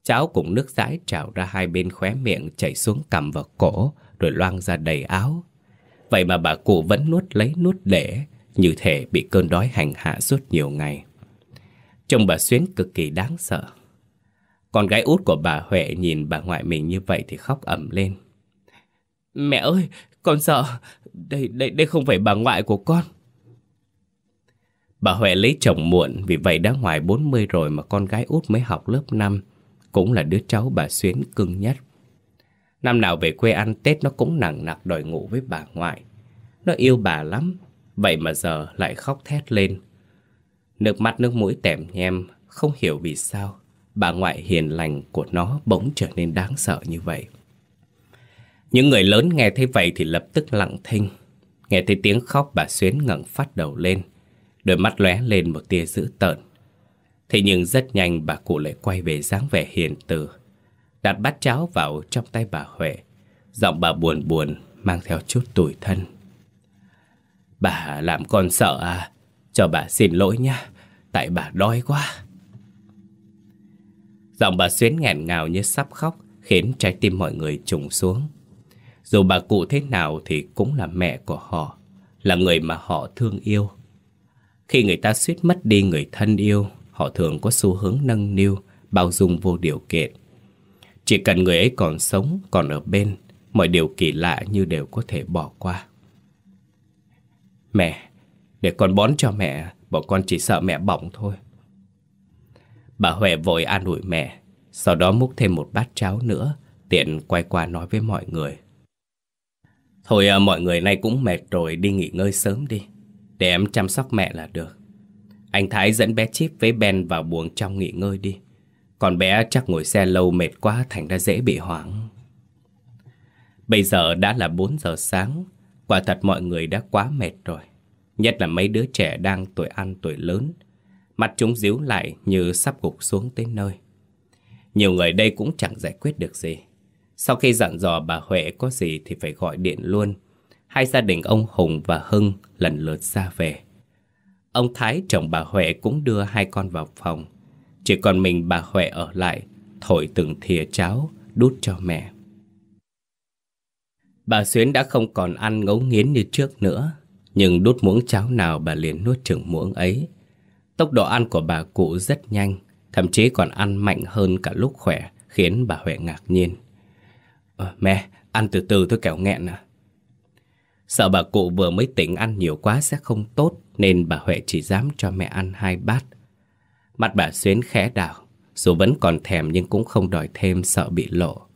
Cháo cùng nước dãi trào ra hai bên khóe miệng chảy xuống cằm vào cổ, rồi loang ra đầy áo. Vậy mà bà cụ vẫn nuốt lấy nuốt để, như thể bị cơn đói hành hạ suốt nhiều ngày. Trông bà Xuyến cực kỳ đáng sợ. Con gái út của bà Huệ nhìn bà ngoại mình như vậy thì khóc ẩm lên. Mẹ ơi, con sợ. Đây, đây, đây không phải bà ngoại của con. Bà Huệ lấy chồng muộn vì vậy đã ngoài 40 rồi mà con gái út mới học lớp 5. Cũng là đứa cháu bà Xuyến cưng nhất. Năm nào về quê ăn Tết nó cũng nặng nặc đòi ngủ với bà ngoại. Nó yêu bà lắm, vậy mà giờ lại khóc thét lên. Nước mắt nước mũi tèm nhem, không hiểu vì sao bà ngoại hiền lành của nó bỗng trở nên đáng sợ như vậy. Những người lớn nghe thấy vậy thì lập tức lặng thinh. Nghe thấy tiếng khóc bà Xuyến ngẩng phát đầu lên, đôi mắt lóe lên một tia dữ tợn. Thế nhưng rất nhanh bà cụ lại quay về dáng vẻ hiền từ, đặt bát cháo vào trong tay bà Huệ. Giọng bà buồn buồn, mang theo chút tủi thân. Bà làm con sợ à? Cho bà xin lỗi nha, tại bà đói quá. Giọng bà Xuyến nghẹn ngào như sắp khóc, khiến trái tim mọi người trùng xuống. Dù bà cụ thế nào thì cũng là mẹ của họ, là người mà họ thương yêu. Khi người ta suýt mất đi người thân yêu, họ thường có xu hướng nâng niu, bao dung vô điều kiện. Chỉ cần người ấy còn sống, còn ở bên, mọi điều kỳ lạ như đều có thể bỏ qua. Mẹ, để con bón cho mẹ, bọn con chỉ sợ mẹ bỏng thôi. Bà Huệ vội an ủi mẹ, sau đó múc thêm một bát cháo nữa, tiện quay qua nói với mọi người. Thôi à, mọi người nay cũng mệt rồi, đi nghỉ ngơi sớm đi, để em chăm sóc mẹ là được. Anh Thái dẫn bé Chip với Ben vào buồng trong nghỉ ngơi đi. Còn bé chắc ngồi xe lâu mệt quá thành ra dễ bị hoảng. Bây giờ đã là 4 giờ sáng, quả thật mọi người đã quá mệt rồi. Nhất là mấy đứa trẻ đang tuổi ăn tuổi lớn. Mặt chúng díu lại như sắp gục xuống tới nơi. Nhiều người đây cũng chẳng giải quyết được gì. Sau khi dặn dò bà Huệ có gì thì phải gọi điện luôn. Hai gia đình ông Hùng và Hưng lần lượt ra về. Ông Thái chồng bà Huệ cũng đưa hai con vào phòng. Chỉ còn mình bà Huệ ở lại, thổi từng thìa cháo, đút cho mẹ. Bà Xuyến đã không còn ăn ngấu nghiến như trước nữa, nhưng đút muỗng cháo nào bà liền nuốt chừng muỗng ấy. Tốc độ ăn của bà cụ rất nhanh, thậm chí còn ăn mạnh hơn cả lúc khỏe, khiến bà Huệ ngạc nhiên. À, mẹ, ăn từ từ thôi kẻo nghẹn à. Sợ bà cụ vừa mới tỉnh ăn nhiều quá sẽ không tốt, nên bà Huệ chỉ dám cho mẹ ăn hai bát. Mặt bà Xuyến khẽ đảo, dù vẫn còn thèm nhưng cũng không đòi thêm sợ bị lộ.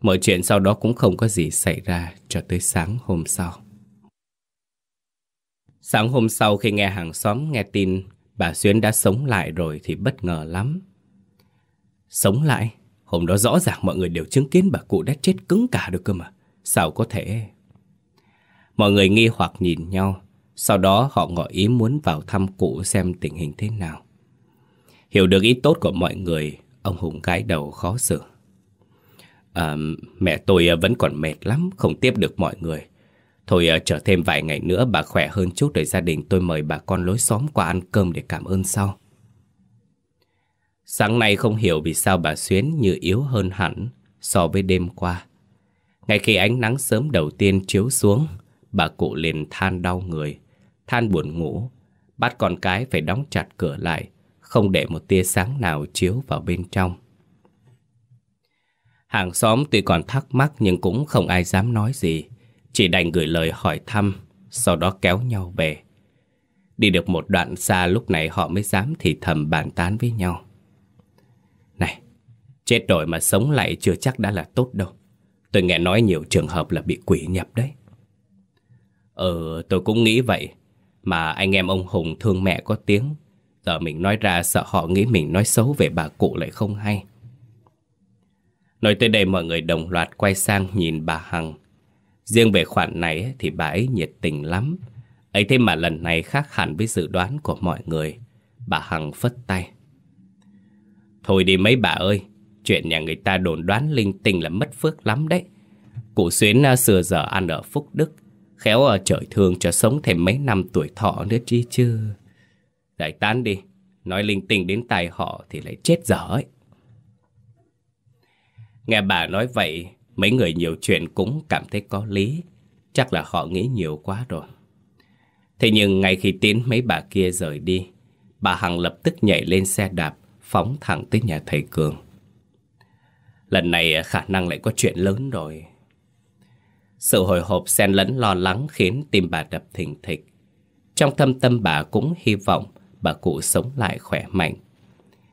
Mọi chuyện sau đó cũng không có gì xảy ra cho tới sáng hôm sau. Sáng hôm sau khi nghe hàng xóm nghe tin bà Xuyến đã sống lại rồi thì bất ngờ lắm. Sống lại? Hôm đó rõ ràng mọi người đều chứng kiến bà cụ đã chết cứng cả được cơ mà. Sao có thể? Mọi người nghi hoặc nhìn nhau. Sau đó họ ngỏ ý muốn vào thăm cụ xem tình hình thế nào. Hiểu được ý tốt của mọi người, ông Hùng gái đầu khó xử. À, mẹ tôi vẫn còn mệt lắm, không tiếp được mọi người. Thôi ờ, chờ thêm vài ngày nữa bà khỏe hơn chút rồi gia đình tôi mời bà con lối xóm qua ăn cơm để cảm ơn sau. Sáng nay không hiểu vì sao bà Xuyến như yếu hơn hẳn so với đêm qua. Ngay khi ánh nắng sớm đầu tiên chiếu xuống, bà cụ liền than đau người, than buồn ngủ, bắt con cái phải đóng chặt cửa lại, không để một tia sáng nào chiếu vào bên trong. Hàng xóm tuy còn thắc mắc nhưng cũng không ai dám nói gì, chỉ đành gửi lời hỏi thăm, sau đó kéo nhau về. Đi được một đoạn xa lúc này họ mới dám thì thầm bàn tán với nhau. Này, chết rồi mà sống lại chưa chắc đã là tốt đâu. Tôi nghe nói nhiều trường hợp là bị quỷ nhập đấy. Ừ, tôi cũng nghĩ vậy. Mà anh em ông Hùng thương mẹ có tiếng. Giờ mình nói ra sợ họ nghĩ mình nói xấu về bà cụ lại không hay. Nói tới đây mọi người đồng loạt quay sang nhìn bà Hằng. Riêng về khoản này thì bà ấy nhiệt tình lắm. ấy thế mà lần này khác hẳn với dự đoán của mọi người. Bà Hằng phất tay. Thôi đi mấy bà ơi, chuyện nhà người ta đồn đoán linh tinh là mất phước lắm đấy. Cụ Xuyến à, xưa giờ ăn ở Phúc Đức, khéo ở trời thương cho sống thêm mấy năm tuổi thọ nữa chi chứ. Giải tán đi, nói linh tinh đến tài họ thì lại chết dở ấy. Nghe bà nói vậy, mấy người nhiều chuyện cũng cảm thấy có lý. Chắc là họ nghĩ nhiều quá rồi. Thế nhưng ngay khi tiến mấy bà kia rời đi, bà Hằng lập tức nhảy lên xe đạp, phóng thẳng tới nhà thầy Cường. Lần này khả năng lại có chuyện lớn rồi. Sự hồi hộp xen lẫn lo lắng khiến tim bà đập thình thịch. Trong thâm tâm bà cũng hy vọng bà cụ sống lại khỏe mạnh.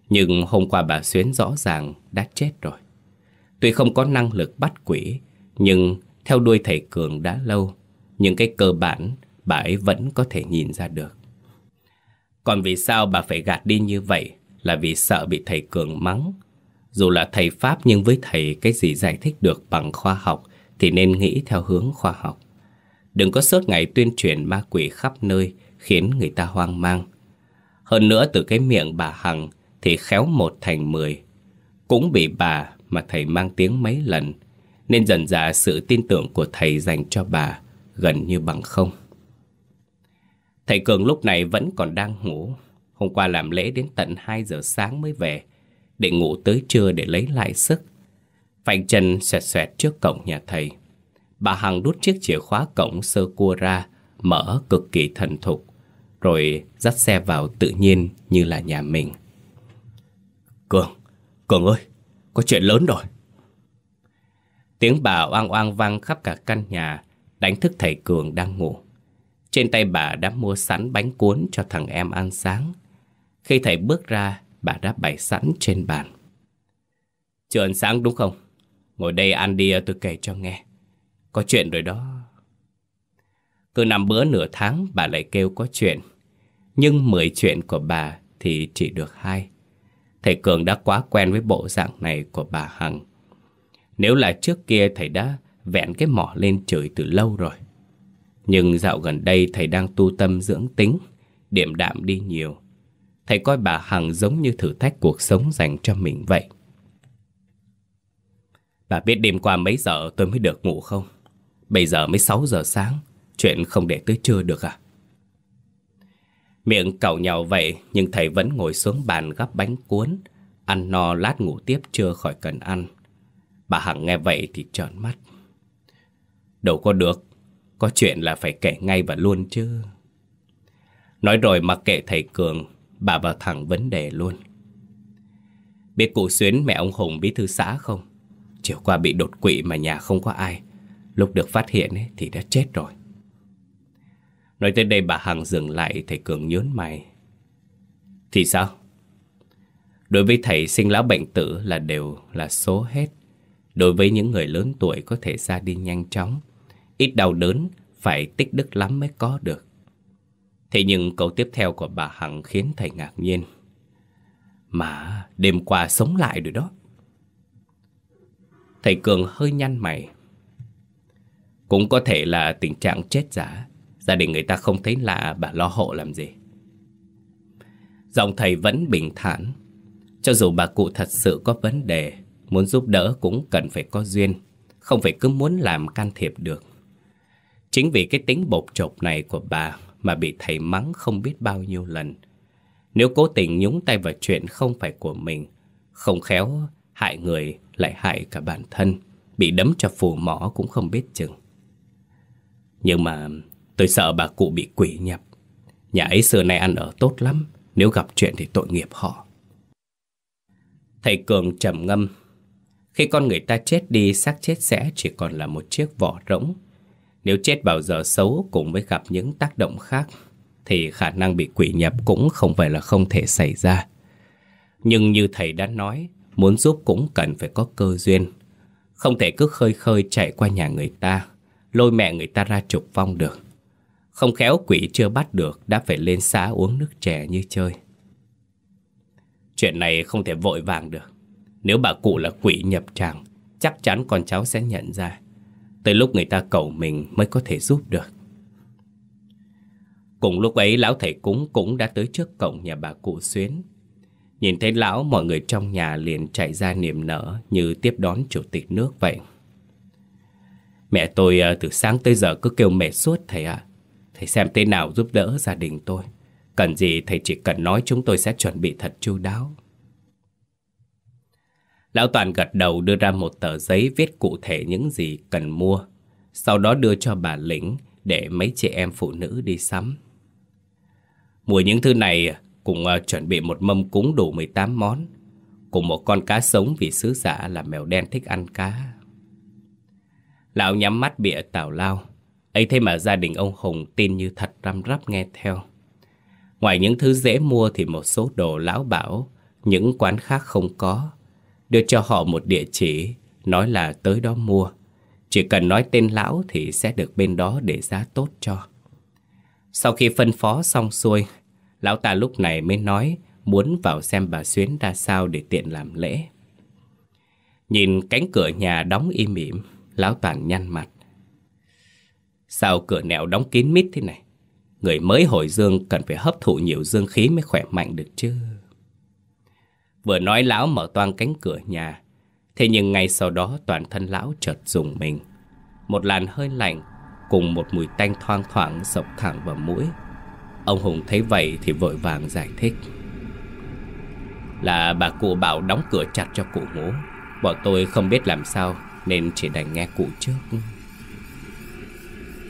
Nhưng hôm qua bà Xuyến rõ ràng đã chết rồi. Tuy không có năng lực bắt quỷ, nhưng theo đuôi thầy Cường đã lâu, những cái cơ bản bà ấy vẫn có thể nhìn ra được. Còn vì sao bà phải gạt đi như vậy là vì sợ bị thầy Cường mắng. Dù là thầy Pháp nhưng với thầy cái gì giải thích được bằng khoa học thì nên nghĩ theo hướng khoa học. Đừng có suốt ngày tuyên truyền ma quỷ khắp nơi khiến người ta hoang mang. Hơn nữa từ cái miệng bà Hằng thì khéo một thành mười. Cũng bị bà mà thầy mang tiếng mấy lần, nên dần dà sự tin tưởng của thầy dành cho bà gần như bằng không. Thầy Cường lúc này vẫn còn đang ngủ. Hôm qua làm lễ đến tận 2 giờ sáng mới về, để ngủ tới trưa để lấy lại sức. Phanh chân xoẹt xoẹt trước cổng nhà thầy. Bà Hằng đút chiếc chìa khóa cổng sơ cua ra, mở cực kỳ thần thục, rồi dắt xe vào tự nhiên như là nhà mình. Cường, Cường ơi, có chuyện lớn rồi. Tiếng bà oang oang vang khắp cả căn nhà, đánh thức thầy Cường đang ngủ. Trên tay bà đã mua sẵn bánh cuốn cho thằng em ăn sáng. Khi thầy bước ra, bà đã bày sẵn trên bàn. Chưa ăn sáng đúng không? Ngồi đây ăn đi tôi kể cho nghe. Có chuyện rồi đó. Cứ năm bữa nửa tháng bà lại kêu có chuyện. Nhưng mười chuyện của bà thì chỉ được hai. Thầy Cường đã quá quen với bộ dạng này của bà Hằng. Nếu là trước kia thầy đã vẹn cái mỏ lên chửi từ lâu rồi. Nhưng dạo gần đây thầy đang tu tâm dưỡng tính, điểm đạm đi nhiều. Thầy coi bà Hằng giống như thử thách cuộc sống dành cho mình vậy. Bà biết đêm qua mấy giờ tôi mới được ngủ không? Bây giờ mới 6 giờ sáng, chuyện không để tới trưa được à? Miệng cậu nhào vậy nhưng thầy vẫn ngồi xuống bàn gắp bánh cuốn, ăn no lát ngủ tiếp chưa khỏi cần ăn. Bà Hằng nghe vậy thì trợn mắt. Đâu có được, có chuyện là phải kể ngay và luôn chứ. Nói rồi mặc kệ thầy Cường, bà vào thẳng vấn đề luôn. Biết cụ Xuyến mẹ ông Hùng bí thư xã không? Chiều qua bị đột quỵ mà nhà không có ai. Lúc được phát hiện ấy, thì đã chết rồi. Nói tới đây bà Hằng dừng lại thầy Cường nhớn mày. Thì sao? Đối với thầy sinh lão bệnh tử là đều là số hết. Đối với những người lớn tuổi có thể ra đi nhanh chóng. Ít đau đớn, phải tích đức lắm mới có được. Thế nhưng câu tiếp theo của bà Hằng khiến thầy ngạc nhiên. Mà đêm qua sống lại rồi đó. Thầy Cường hơi nhăn mày. Cũng có thể là tình trạng chết giả. Gia đình người ta không thấy lạ bà lo hộ làm gì. Giọng thầy vẫn bình thản. Cho dù bà cụ thật sự có vấn đề, muốn giúp đỡ cũng cần phải có duyên. Không phải cứ muốn làm can thiệp được. Chính vì cái tính bột chộp này của bà mà bị thầy mắng không biết bao nhiêu lần. Nếu cố tình nhúng tay vào chuyện không phải của mình, không khéo hại người lại hại cả bản thân, bị đấm cho phù mỏ cũng không biết chừng. Nhưng mà tôi sợ bà cụ bị quỷ nhập. Nhà ấy xưa nay ăn ở tốt lắm, nếu gặp chuyện thì tội nghiệp họ. Thầy Cường trầm ngâm. Khi con người ta chết đi, xác chết sẽ chỉ còn là một chiếc vỏ rỗng, nếu chết vào giờ xấu cùng với gặp những tác động khác thì khả năng bị quỷ nhập cũng không phải là không thể xảy ra. Nhưng như thầy đã nói, muốn giúp cũng cần phải có cơ duyên. Không thể cứ khơi khơi chạy qua nhà người ta, lôi mẹ người ta ra trục vong được. Không khéo quỷ chưa bắt được đã phải lên xá uống nước chè như chơi. Chuyện này không thể vội vàng được. Nếu bà cụ là quỷ nhập tràng, chắc chắn con cháu sẽ nhận ra. Tới lúc người ta cầu mình mới có thể giúp được Cùng lúc ấy lão thầy cúng cũng đã tới trước cổng nhà bà cụ Xuyến Nhìn thấy lão mọi người trong nhà liền chạy ra niềm nở như tiếp đón chủ tịch nước vậy Mẹ tôi à, từ sáng tới giờ cứ kêu mệt suốt thầy ạ Thầy xem thế nào giúp đỡ gia đình tôi Cần gì thầy chỉ cần nói chúng tôi sẽ chuẩn bị thật chu đáo Lão Toàn gật đầu đưa ra một tờ giấy viết cụ thể những gì cần mua. Sau đó đưa cho bà Lĩnh để mấy chị em phụ nữ đi sắm. Mua những thứ này, cùng ờ, chuẩn bị một mâm cúng đủ 18 món. Cùng một con cá sống vì sứ giả là mèo đen thích ăn cá Lão nhắm mắt bịa tào lao ấy thế mà gia đình ông Hùng tin như thật răm rắp nghe theo. Ngoài những thứ dễ mua thì một số đồ lão bảo, Những quán khác không có. Đưa cho họ một địa chỉ, Nói là tới đó mua. Chỉ cần nói tên lão thì sẽ được bên đó để giá tốt cho. Sau khi phân phó xong xuôi, Lão ta lúc này mới nói Muốn vào xem bà Xuyến ra sao để tiện làm lễ. Nhìn cánh cửa nhà đóng im ỉm, Lão Toàn nhăn mặt. Sao cửa nẻo đóng kín mít thế này? Người mới hồi dương cần phải hấp thụ nhiều dương khí mới khỏe mạnh được chứ. Vừa nói lão mở toang cánh cửa nhà. Thế nhưng ngay sau đó toàn thân lão chợt dùng mình. Một làn hơi lạnh cùng một mùi tanh thoang thoảng sộc thẳng vào mũi. Ông Hùng thấy vậy thì vội vàng giải thích. Là bà cụ bảo đóng cửa chặt cho cụ ngủ. Bọn tôi không biết làm sao Nên chỉ đành nghe cụ trước.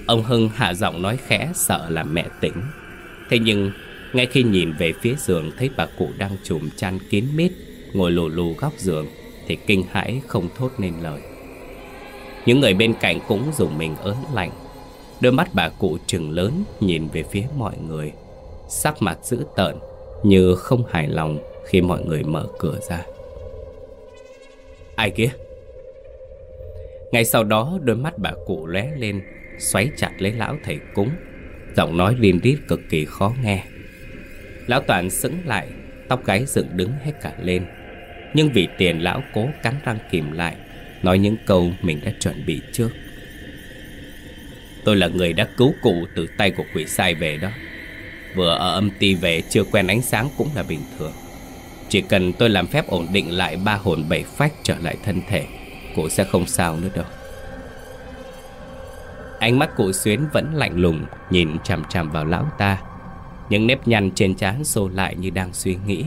Ông Hưng hạ giọng nói khẽ, sợ làm mẹ tỉnh. Thế nhưng, ngay khi nhìn về phía giường, Thấy bà cụ đang chùm chăn kín mít, Ngồi lù lù góc giường, Thì kinh hãi không thốt nên lời. Những người bên cạnh cũng dùng mình ớn lạnh. Đôi mắt bà cụ trừng lớn, Nhìn về phía mọi người. Sắc mặt dữ tợn, Như không hài lòng khi mọi người mở cửa ra. Ai kia? Ngay sau đó, đôi mắt bà cụ lóe lên Xoáy chặt lấy lão thầy cúng. Giọng nói rin rít cực kỳ khó nghe. Lão Toàn sững lại, Tóc gáy dựng đứng hết cả lên. Nhưng vì tiền lão cố cắn răng kìm lại, Nói những câu mình đã chuẩn bị trước. Tôi là người đã cứu cụ từ tay của quỷ sai về đó. Vừa ở âm ti về, chưa quen ánh sáng cũng là bình thường. Chỉ cần tôi làm phép ổn định lại ba hồn bảy phách trở lại thân thể, Cụ sẽ không sao nữa đâu. Ánh mắt cụ xuyến vẫn lạnh lùng Nhìn chằm chằm vào lão ta. Những nếp nhăn trên trán xô lại như đang suy nghĩ.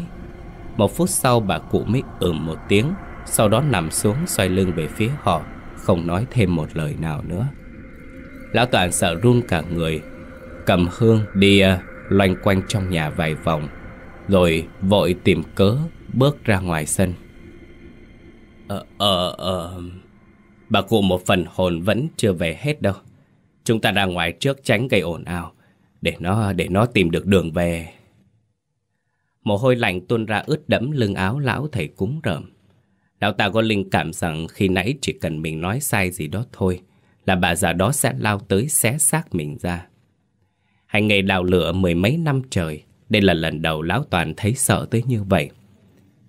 Một phút sau bà cụ mới ừm một tiếng Sau đó nằm xuống xoay lưng về phía họ Không nói thêm một lời nào nữa. Lão Toàn sợ run cả người Cầm hương đi uh, loanh quanh trong nhà vài vòng Rồi vội tìm cớ bước ra ngoài sân. Ờ, ờ, ờ Bà cụ một phần hồn vẫn chưa về hết đâu. Chúng ta ra ngoài trước tránh gây ồn ào, Để nó để nó tìm được đường về. Mồ hôi lạnh tuôn ra ướt đẫm lưng áo lão thầy cúng rợm. Lão ta có linh cảm rằng khi nãy chỉ cần mình nói sai gì đó thôi Là bà già đó sẽ lao tới xé xác mình ra. Hành nghề đào lửa mười mấy năm trời, Đây là lần đầu lão toàn thấy sợ tới như vậy.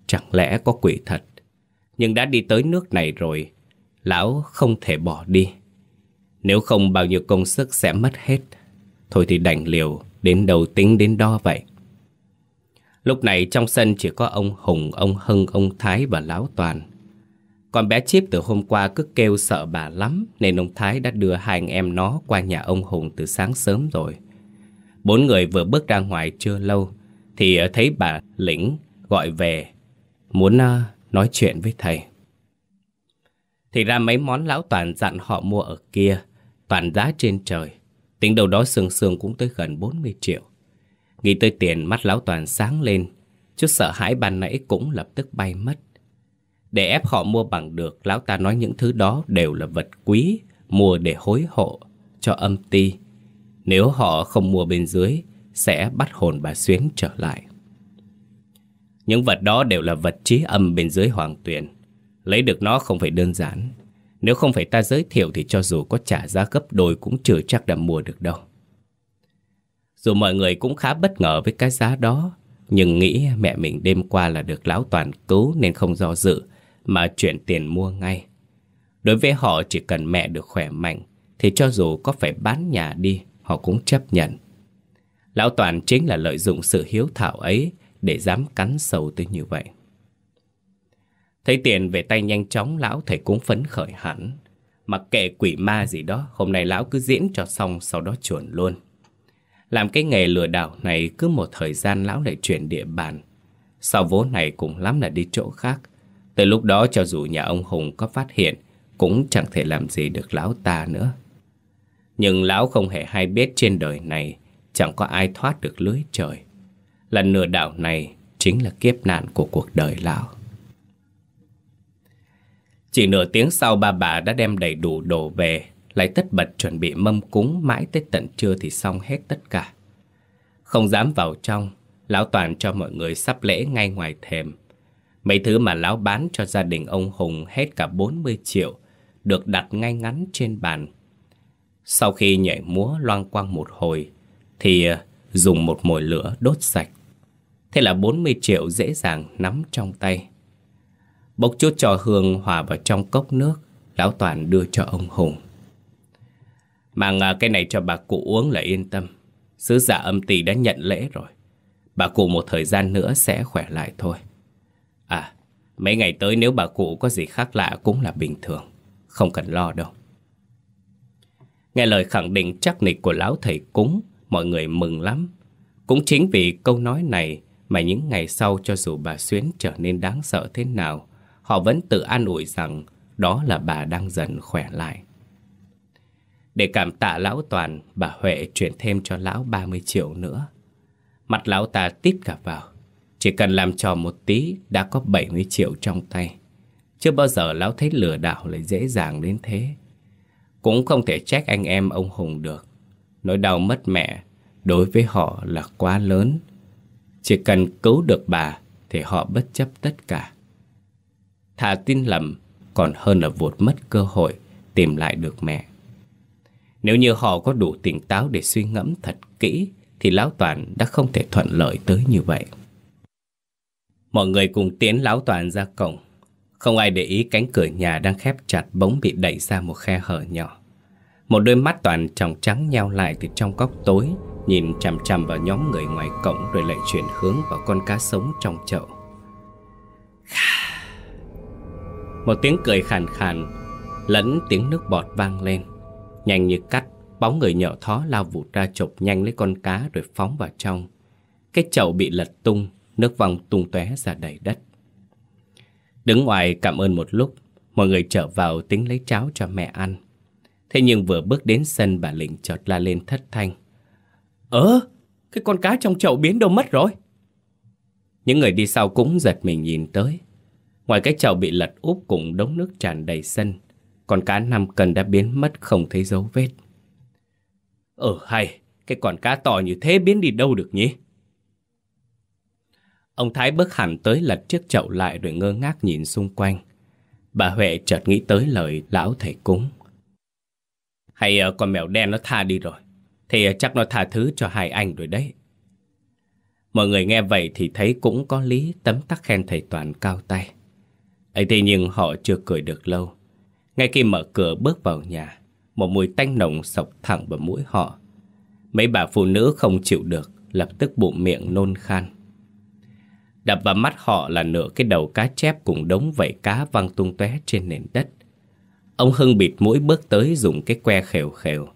Chẳng lẽ có quỷ thật? Nhưng đã đi tới nước này rồi, Lão không thể bỏ đi nếu không bao nhiêu công sức sẽ mất hết Thôi thì đành liều Đến đầu tính đến đo vậy. Lúc này trong sân chỉ có ông Hùng, ông Hưng, ông Thái và Lão Toàn. Còn bé Chip từ hôm qua cứ kêu sợ bà lắm Nên ông Thái đã đưa hai anh em nó qua nhà ông Hùng từ sáng sớm rồi. Bốn người vừa bước ra ngoài chưa lâu Thì thấy bà Lĩnh gọi về Muốn à, nói chuyện với thầy. Thì ra mấy món lão toàn dặn họ mua ở kia vạn giá trên trời. Tính đầu đó sương sương cũng tới gần 40 triệu. Nghĩ tới tiền, mắt lão toàn sáng lên. Chút sợ hãi ban nãy cũng lập tức bay mất. Để ép họ mua bằng được, Lão ta nói những thứ đó đều là vật quý, Mua để hối hộ Cho âm ti. Nếu họ không mua bên dưới, Sẽ bắt hồn bà Xuyến trở lại. Những vật đó đều là vật trí âm bên dưới hoàng tuyển Lấy được nó không phải đơn giản nếu không phải ta giới thiệu thì cho dù có trả giá gấp đôi cũng chưa chắc đã mua được đâu. Dù mọi người cũng khá bất ngờ với cái giá đó, nhưng nghĩ mẹ mình đêm qua là được lão toàn cứu nên không do dự mà chuyển tiền mua ngay. Đối với họ chỉ cần mẹ được khỏe mạnh thì cho dù có phải bán nhà đi họ cũng chấp nhận. Lão toàn chính là lợi dụng sự hiếu thảo ấy để dám cắn sâu tới như vậy. Thấy tiền về tay nhanh chóng lão thầy cũng phấn khởi hẳn. Mặc kệ quỷ ma gì đó, hôm nay lão cứ diễn cho xong sau đó chuồn luôn. Làm cái nghề lừa đảo này cứ một thời gian lão lại chuyển địa bàn. Sau vố này cũng lắm là đi chỗ khác. Từ lúc đó cho dù nhà ông Hùng có phát hiện, cũng chẳng thể làm gì được lão ta nữa. Nhưng lão không hề hay biết trên đời này chẳng có ai thoát được lưới trời. Lần lừa đảo này chính là kiếp nạn của cuộc đời lão. Chỉ nửa tiếng sau ba bà đã đem đầy đủ đồ về, lại tất bật chuẩn bị mâm cúng mãi tới tận trưa thì xong hết tất cả. Không dám vào trong, lão toàn cho mọi người sắp lễ ngay ngoài thềm. Mấy thứ mà lão bán cho gia đình ông Hùng hết cả 40 triệu, được đặt ngay ngắn trên bàn. Sau khi nhảy múa loang quang một hồi, thì ờ, dùng một mồi lửa đốt sạch. Thế là 40 triệu dễ dàng nắm trong tay. Bốc chút cho hương hòa vào trong cốc nước, lão toàn đưa cho ông Hùng. Mang cái này cho bà cụ uống là yên tâm. Sứ giả âm tỳ đã nhận lễ rồi. Bà cụ một thời gian nữa sẽ khỏe lại thôi. À, mấy ngày tới nếu bà cụ có gì khác lạ cũng là bình thường. Không cần lo đâu. Nghe lời khẳng định chắc nịch của lão thầy cúng, mọi người mừng lắm. Cũng chính vì câu nói này mà những ngày sau cho dù bà Xuyến trở nên đáng sợ thế nào, họ vẫn tự an ủi rằng đó là bà đang dần khỏe lại. Để cảm tạ lão Toàn, bà Huệ chuyển thêm cho lão 30 triệu nữa. Mặt lão ta tít cả vào. Chỉ cần làm trò một tí đã có 70 triệu trong tay. Chưa bao giờ lão thấy lừa đảo lại dễ dàng đến thế. Cũng không thể trách anh em ông Hùng được. Nỗi đau mất mẹ đối với họ là quá lớn. Chỉ cần cứu được bà thì họ bất chấp tất cả. Thà tin lầm còn hơn là vụt mất cơ hội tìm lại được mẹ. Nếu như họ có đủ tỉnh táo để suy ngẫm thật kỹ thì Lão Toàn đã không thể thuận lợi tới như vậy. Mọi người cùng tiến Lão Toàn ra cổng. Không ai để ý cánh cửa nhà đang khép chặt bỗng bị đẩy ra một khe hở nhỏ. Một đôi mắt Toàn tròng trắng nheo lại từ trong góc tối, nhìn chằm chằm vào nhóm người ngoài cổng rồi lại chuyển hướng vào con cá sống trong chậu. Một tiếng cười khàn khàn, lẫn tiếng nước bọt vang lên. Nhanh như cắt, bóng người nhợ thó lao vụt ra chụp nhanh lấy con cá rồi phóng vào trong. Cái chậu bị lật tung, nước văng tung tóe ra đầy đất. Đứng ngoài cảm ơn một lúc, mọi người trở vào tính lấy cháo cho mẹ ăn. Thế nhưng vừa bước đến sân bà Lĩnh chợt la lên thất thanh. Ơ, cái con cá trong chậu biến đâu mất rồi? Những người đi sau cũng giật mình nhìn tới. Ngoài cái chậu bị lật úp cùng đống nước tràn đầy sân, con cá năm cân đã biến mất không thấy dấu vết. Ờ hay, cái con cá to như thế biến đi đâu được nhỉ? Ông Thái bước hẳn tới lật chiếc chậu lại rồi ngơ ngác nhìn xung quanh. Bà Huệ chợt nghĩ tới lời lão thầy cúng. Hay ờ, con mèo đen nó tha đi rồi. Thì chắc nó tha thứ cho hai anh rồi đấy. Mọi người nghe vậy thì thấy cũng có lý tấm tắc khen thầy Toàn cao tay ấy thế nhưng họ chưa cười được lâu. Ngay khi mở cửa bước vào nhà, một mùi tanh nồng sộc thẳng vào mũi họ. Mấy bà phụ nữ không chịu được, lập tức bụng miệng nôn khan. Đập vào mắt họ là nửa cái đầu cá chép cùng đống vảy cá văng tung tóe trên nền đất. Ông Hưng bịt mũi bước tới dùng cái que khều khều.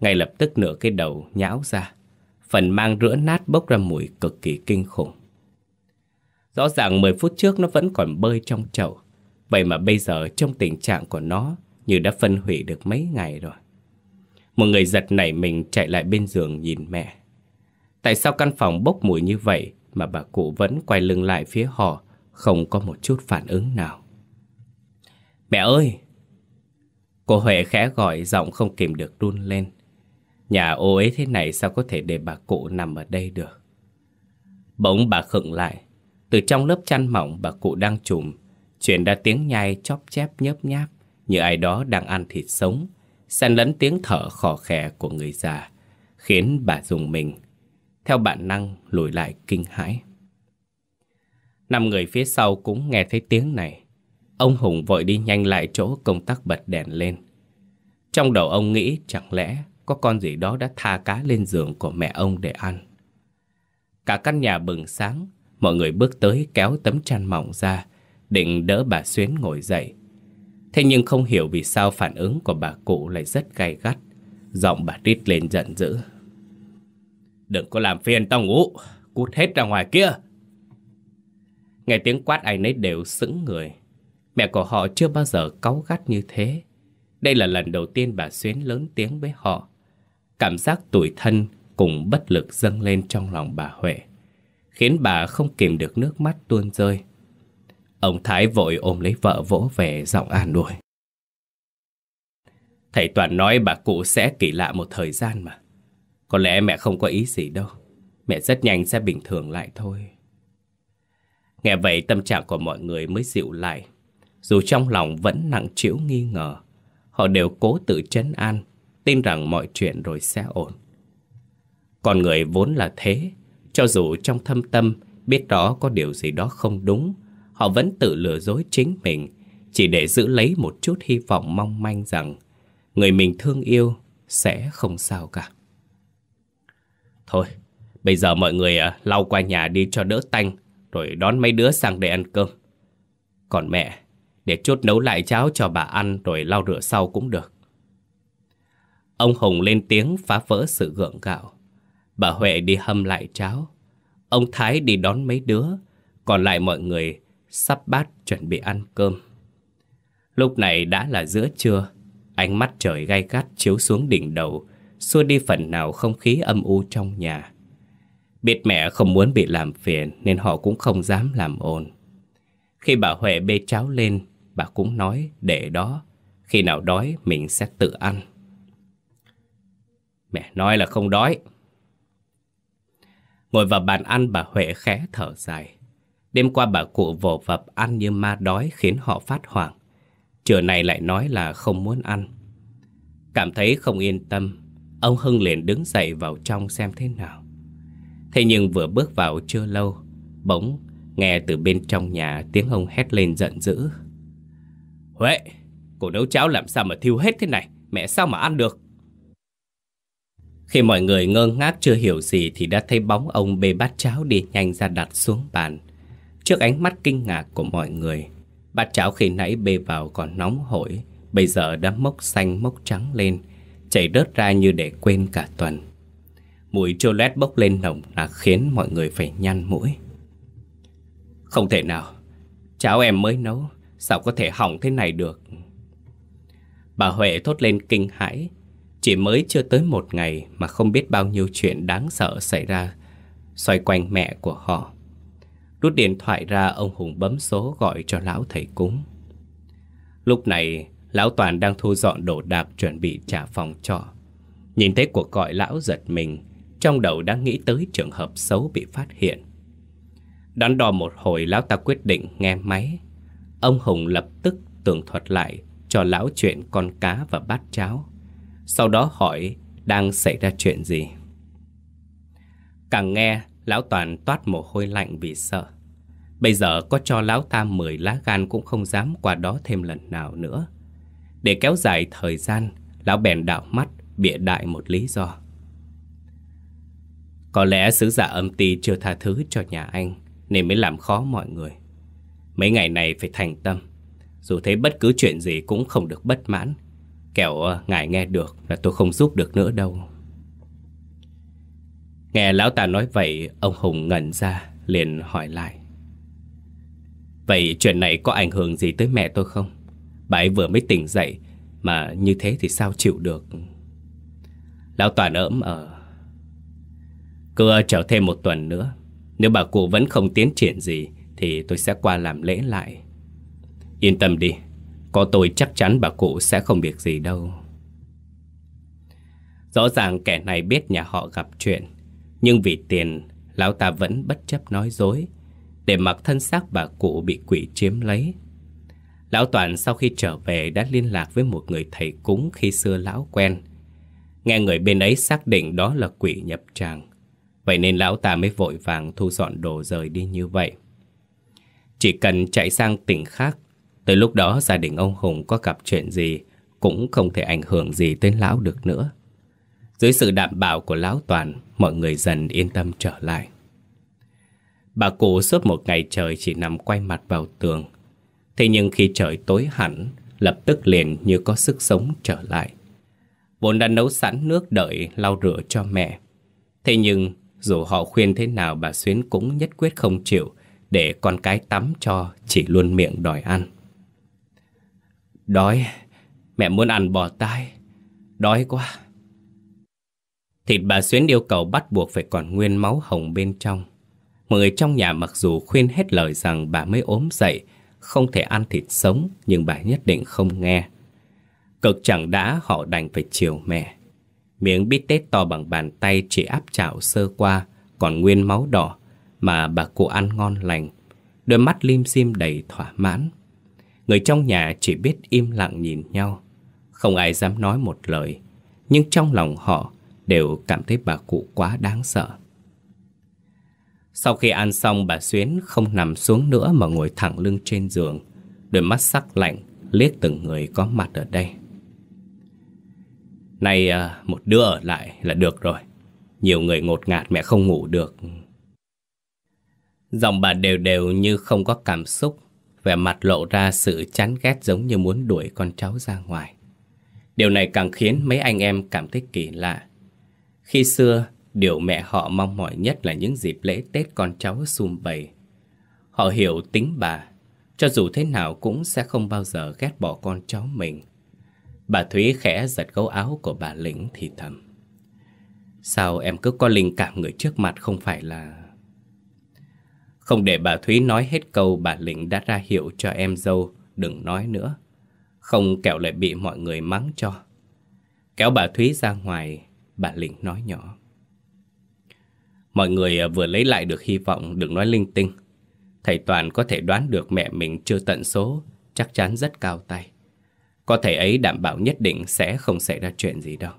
Ngay lập tức nửa cái đầu nhão ra. Phần mang rữa nát bốc ra mùi cực kỳ kinh khủng. Rõ ràng 10 phút trước nó vẫn còn bơi trong chậu. Vậy mà bây giờ trong tình trạng của nó như đã phân hủy được mấy ngày rồi. Một người giật nảy mình chạy lại bên giường nhìn mẹ. Tại sao căn phòng bốc mùi như vậy mà bà cụ vẫn quay lưng lại phía họ, không có một chút phản ứng nào. Mẹ ơi! Cô Huệ khẽ gọi giọng không kìm được run lên. Nhà ô ấy thế này sao có thể để bà cụ nằm ở đây được? Bỗng bà khựng lại. Từ trong lớp chăn mỏng bà cụ đang trùm, chuyển ra tiếng nhai chóp chép nhớp nháp như ai đó đang ăn thịt sống, xen lẫn tiếng thở khò khè của người già, khiến bà dùng mình theo bản năng lùi lại kinh hãi. Năm người phía sau cũng nghe thấy tiếng này. Ông Hùng vội đi nhanh lại chỗ công tắc bật đèn lên. Trong đầu ông nghĩ chẳng lẽ có con gì đó đã tha cá lên giường của mẹ ông để ăn. Cả căn nhà bừng sáng, mọi người bước tới kéo tấm chăn mỏng ra, định đỡ bà Xuyến ngồi dậy. Thế nhưng không hiểu vì sao phản ứng của bà cụ lại rất gay gắt. Giọng bà rít lên giận dữ. Đừng có làm phiền tao ngủ Cút hết ra ngoài kia Nghe tiếng quát ai nấy đều sững người Mẹ của họ chưa bao giờ cáu gắt như thế Đây là lần đầu tiên bà Xuyến lớn tiếng với họ Cảm giác tủi thân cùng bất lực dâng lên trong lòng bà Huệ Khiến bà không kìm được nước mắt tuôn rơi Ông Thái vội ôm lấy vợ vỗ về giọng an ủi. Thầy Toàn nói bà cụ sẽ kỳ lạ một thời gian mà. Có lẽ mẹ không có ý gì đâu. Mẹ rất nhanh sẽ bình thường lại thôi. Nghe vậy tâm trạng của mọi người mới dịu lại. Dù trong lòng vẫn nặng trĩu nghi ngờ, họ đều cố tự chấn an, tin rằng mọi chuyện rồi sẽ ổn. Con người vốn là thế, cho dù trong thâm tâm biết rõ có điều gì đó không đúng, họ vẫn tự lừa dối chính mình, chỉ để giữ lấy một chút hy vọng mong manh rằng người mình thương yêu sẽ không sao cả. Thôi, bây giờ mọi người à, lau qua nhà đi cho đỡ tanh, rồi đón mấy đứa sang để ăn cơm. Còn mẹ, để chút nấu lại cháo cho bà ăn rồi lau rửa sau cũng được. Ông Hùng lên tiếng phá vỡ sự gượng gạo. Bà Huệ đi hâm lại cháo. Ông Thái đi đón mấy đứa, còn lại mọi người sắp bát chuẩn bị ăn cơm. Lúc này đã là giữa trưa, ánh mắt trời gai gắt chiếu xuống đỉnh đầu, xua đi phần nào không khí âm u trong nhà. Biết mẹ không muốn bị làm phiền nên họ cũng không dám làm ồn. Khi bà Huệ bê cháo lên, bà cũng nói để đó, khi nào đói mình sẽ tự ăn. Mẹ nói là không đói. Ngồi vào bàn ăn bà Huệ khẽ thở dài. Đêm qua bà cụ vồ vập ăn như ma đói khiến họ phát hoảng. Trưa này lại nói là không muốn ăn. Cảm thấy không yên tâm, ông Hưng liền đứng dậy vào trong xem thế nào. Thế nhưng vừa bước vào chưa lâu, bỗng nghe từ bên trong nhà tiếng ông hét lên giận dữ. Huệ, cô nấu cháo làm sao mà thiêu hết thế này, mẹ sao mà ăn được? Khi mọi người ngơ ngác chưa hiểu gì thì đã thấy bóng ông bê bát cháo đi nhanh ra đặt xuống bàn. Trước ánh mắt kinh ngạc của mọi người, bát cháo khi nãy bê vào còn nóng hổi, bây giờ đã mốc xanh mốc trắng lên, chảy rớt ra như để quên cả tuần. Mùi chô lét bốc lên nồng là khiến mọi người phải nhăn mũi. Không thể nào, cháo em mới nấu, sao có thể hỏng thế này được? Bà Huệ thốt lên kinh hãi, chỉ mới chưa tới một ngày mà không biết bao nhiêu chuyện đáng sợ xảy ra xoay quanh mẹ của họ. Rút điện thoại ra ông Hùng bấm số gọi cho lão thầy cúng. Lúc này, lão Toàn đang thu dọn đồ đạc chuẩn bị trả phòng trọ. Nhìn thấy cuộc gọi lão giật mình, trong đầu đang nghĩ tới trường hợp xấu bị phát hiện. Đắn đo một hồi lão ta quyết định nghe máy. Ông Hùng lập tức tường thuật lại cho lão chuyện con cá và bát cháo. Sau đó hỏi đang xảy ra chuyện gì. Càng nghe, lão Toàn toát mồ hôi lạnh vì sợ. Bây giờ có cho lão ta 10 lá gan cũng không dám qua đó thêm lần nào nữa. Để kéo dài thời gian, lão bèn đạo mắt bịa đại một lý do. Có lẽ sứ giả âm ty chưa tha thứ cho nhà anh nên mới làm khó mọi người. Mấy ngày này phải thành tâm. Dù thấy bất cứ chuyện gì cũng không được bất mãn. Kẻo ờ, ngài nghe được là tôi không giúp được nữa đâu. Nghe lão ta nói vậy, ông Hùng ngẩn ra, liền hỏi lại. Vậy chuyện này có ảnh hưởng gì tới mẹ tôi không? Bà ấy vừa mới tỉnh dậy, mà như thế thì sao chịu được? Lão Toàn ỡm ở. Ờ. Cứ ờ, chờ thêm một tuần nữa. Nếu bà cụ vẫn không tiến triển gì, thì tôi sẽ qua làm lễ lại. Yên tâm đi, có tôi chắc chắn bà cụ sẽ không việc gì đâu. Rõ ràng kẻ này biết nhà họ gặp chuyện, nhưng vì tiền, lão ta vẫn bất chấp nói dối, để mặc thân xác bà cụ bị quỷ chiếm lấy. Lão Toàn sau khi trở về đã liên lạc với một người thầy cúng khi xưa lão quen. Nghe người bên ấy xác định đó là quỷ nhập tràng. Vậy nên lão ta mới vội vàng thu dọn đồ rời đi như vậy. Chỉ cần chạy sang tỉnh khác, tới lúc đó gia đình ông Hùng có gặp chuyện gì cũng không thể ảnh hưởng gì tới lão được nữa. Dưới sự đảm bảo của lão Toàn, mọi người dần yên tâm trở lại. Bà cụ suốt một ngày trời chỉ nằm quay mặt vào tường. Thế nhưng khi trời tối hẳn, lập tức liền như có sức sống trở lại. Vốn đã nấu sẵn nước đợi lau rửa cho mẹ. Thế nhưng dù họ khuyên thế nào bà Xuyến cũng nhất quyết không chịu để con cái tắm cho chỉ luôn miệng đòi ăn. Đói, mẹ muốn ăn bò tai, đói quá. Thịt bà Xuyến yêu cầu bắt buộc phải còn nguyên máu hồng bên trong. Mọi người trong nhà mặc dù khuyên hết lời rằng bà mới ốm dậy, không thể ăn thịt sống nhưng bà nhất định không nghe. Cực chẳng đã họ đành phải chiều mẹ. Miếng bít tết to bằng bàn tay chỉ áp chảo sơ qua, còn nguyên máu đỏ mà bà cụ ăn ngon lành. Đôi mắt lim dim đầy thỏa mãn. Người trong nhà chỉ biết im lặng nhìn nhau. Không ai dám nói một lời. Nhưng trong lòng họ đều cảm thấy bà cụ quá đáng sợ. Sau khi ăn xong bà Xuyến không nằm xuống nữa mà ngồi thẳng lưng trên giường, đôi mắt sắc lạnh liếc từng người có mặt ở đây. Này à, một đứa ở lại là được rồi. Nhiều người ngột ngạt mẹ không ngủ được. Giọng bà đều đều như không có cảm xúc, vẻ mặt lộ ra sự chán ghét giống như muốn đuổi con cháu ra ngoài. Điều này càng khiến mấy anh em cảm thấy kỳ lạ. Khi xưa, điều mẹ họ mong mỏi nhất là những dịp lễ Tết con cháu sum bầy. Họ hiểu tính bà, cho dù thế nào cũng sẽ không bao giờ ghét bỏ con cháu mình. Bà Thúy khẽ giật gấu áo của bà Lĩnh thì thầm. Sao em cứ có linh cảm người trước mặt không phải là... Không để bà Thúy nói hết câu bà Lĩnh đã ra hiệu cho em dâu đừng nói nữa. Không kẹo lại bị mọi người mắng cho. Kéo bà Thúy ra ngoài, bà Lĩnh nói nhỏ. Mọi người à, vừa lấy lại được hy vọng đừng nói linh tinh. Thầy Toàn có thể đoán được mẹ mình chưa tận số, chắc chắn rất cao tay. Có thể ấy đảm bảo nhất định sẽ không xảy ra chuyện gì đâu.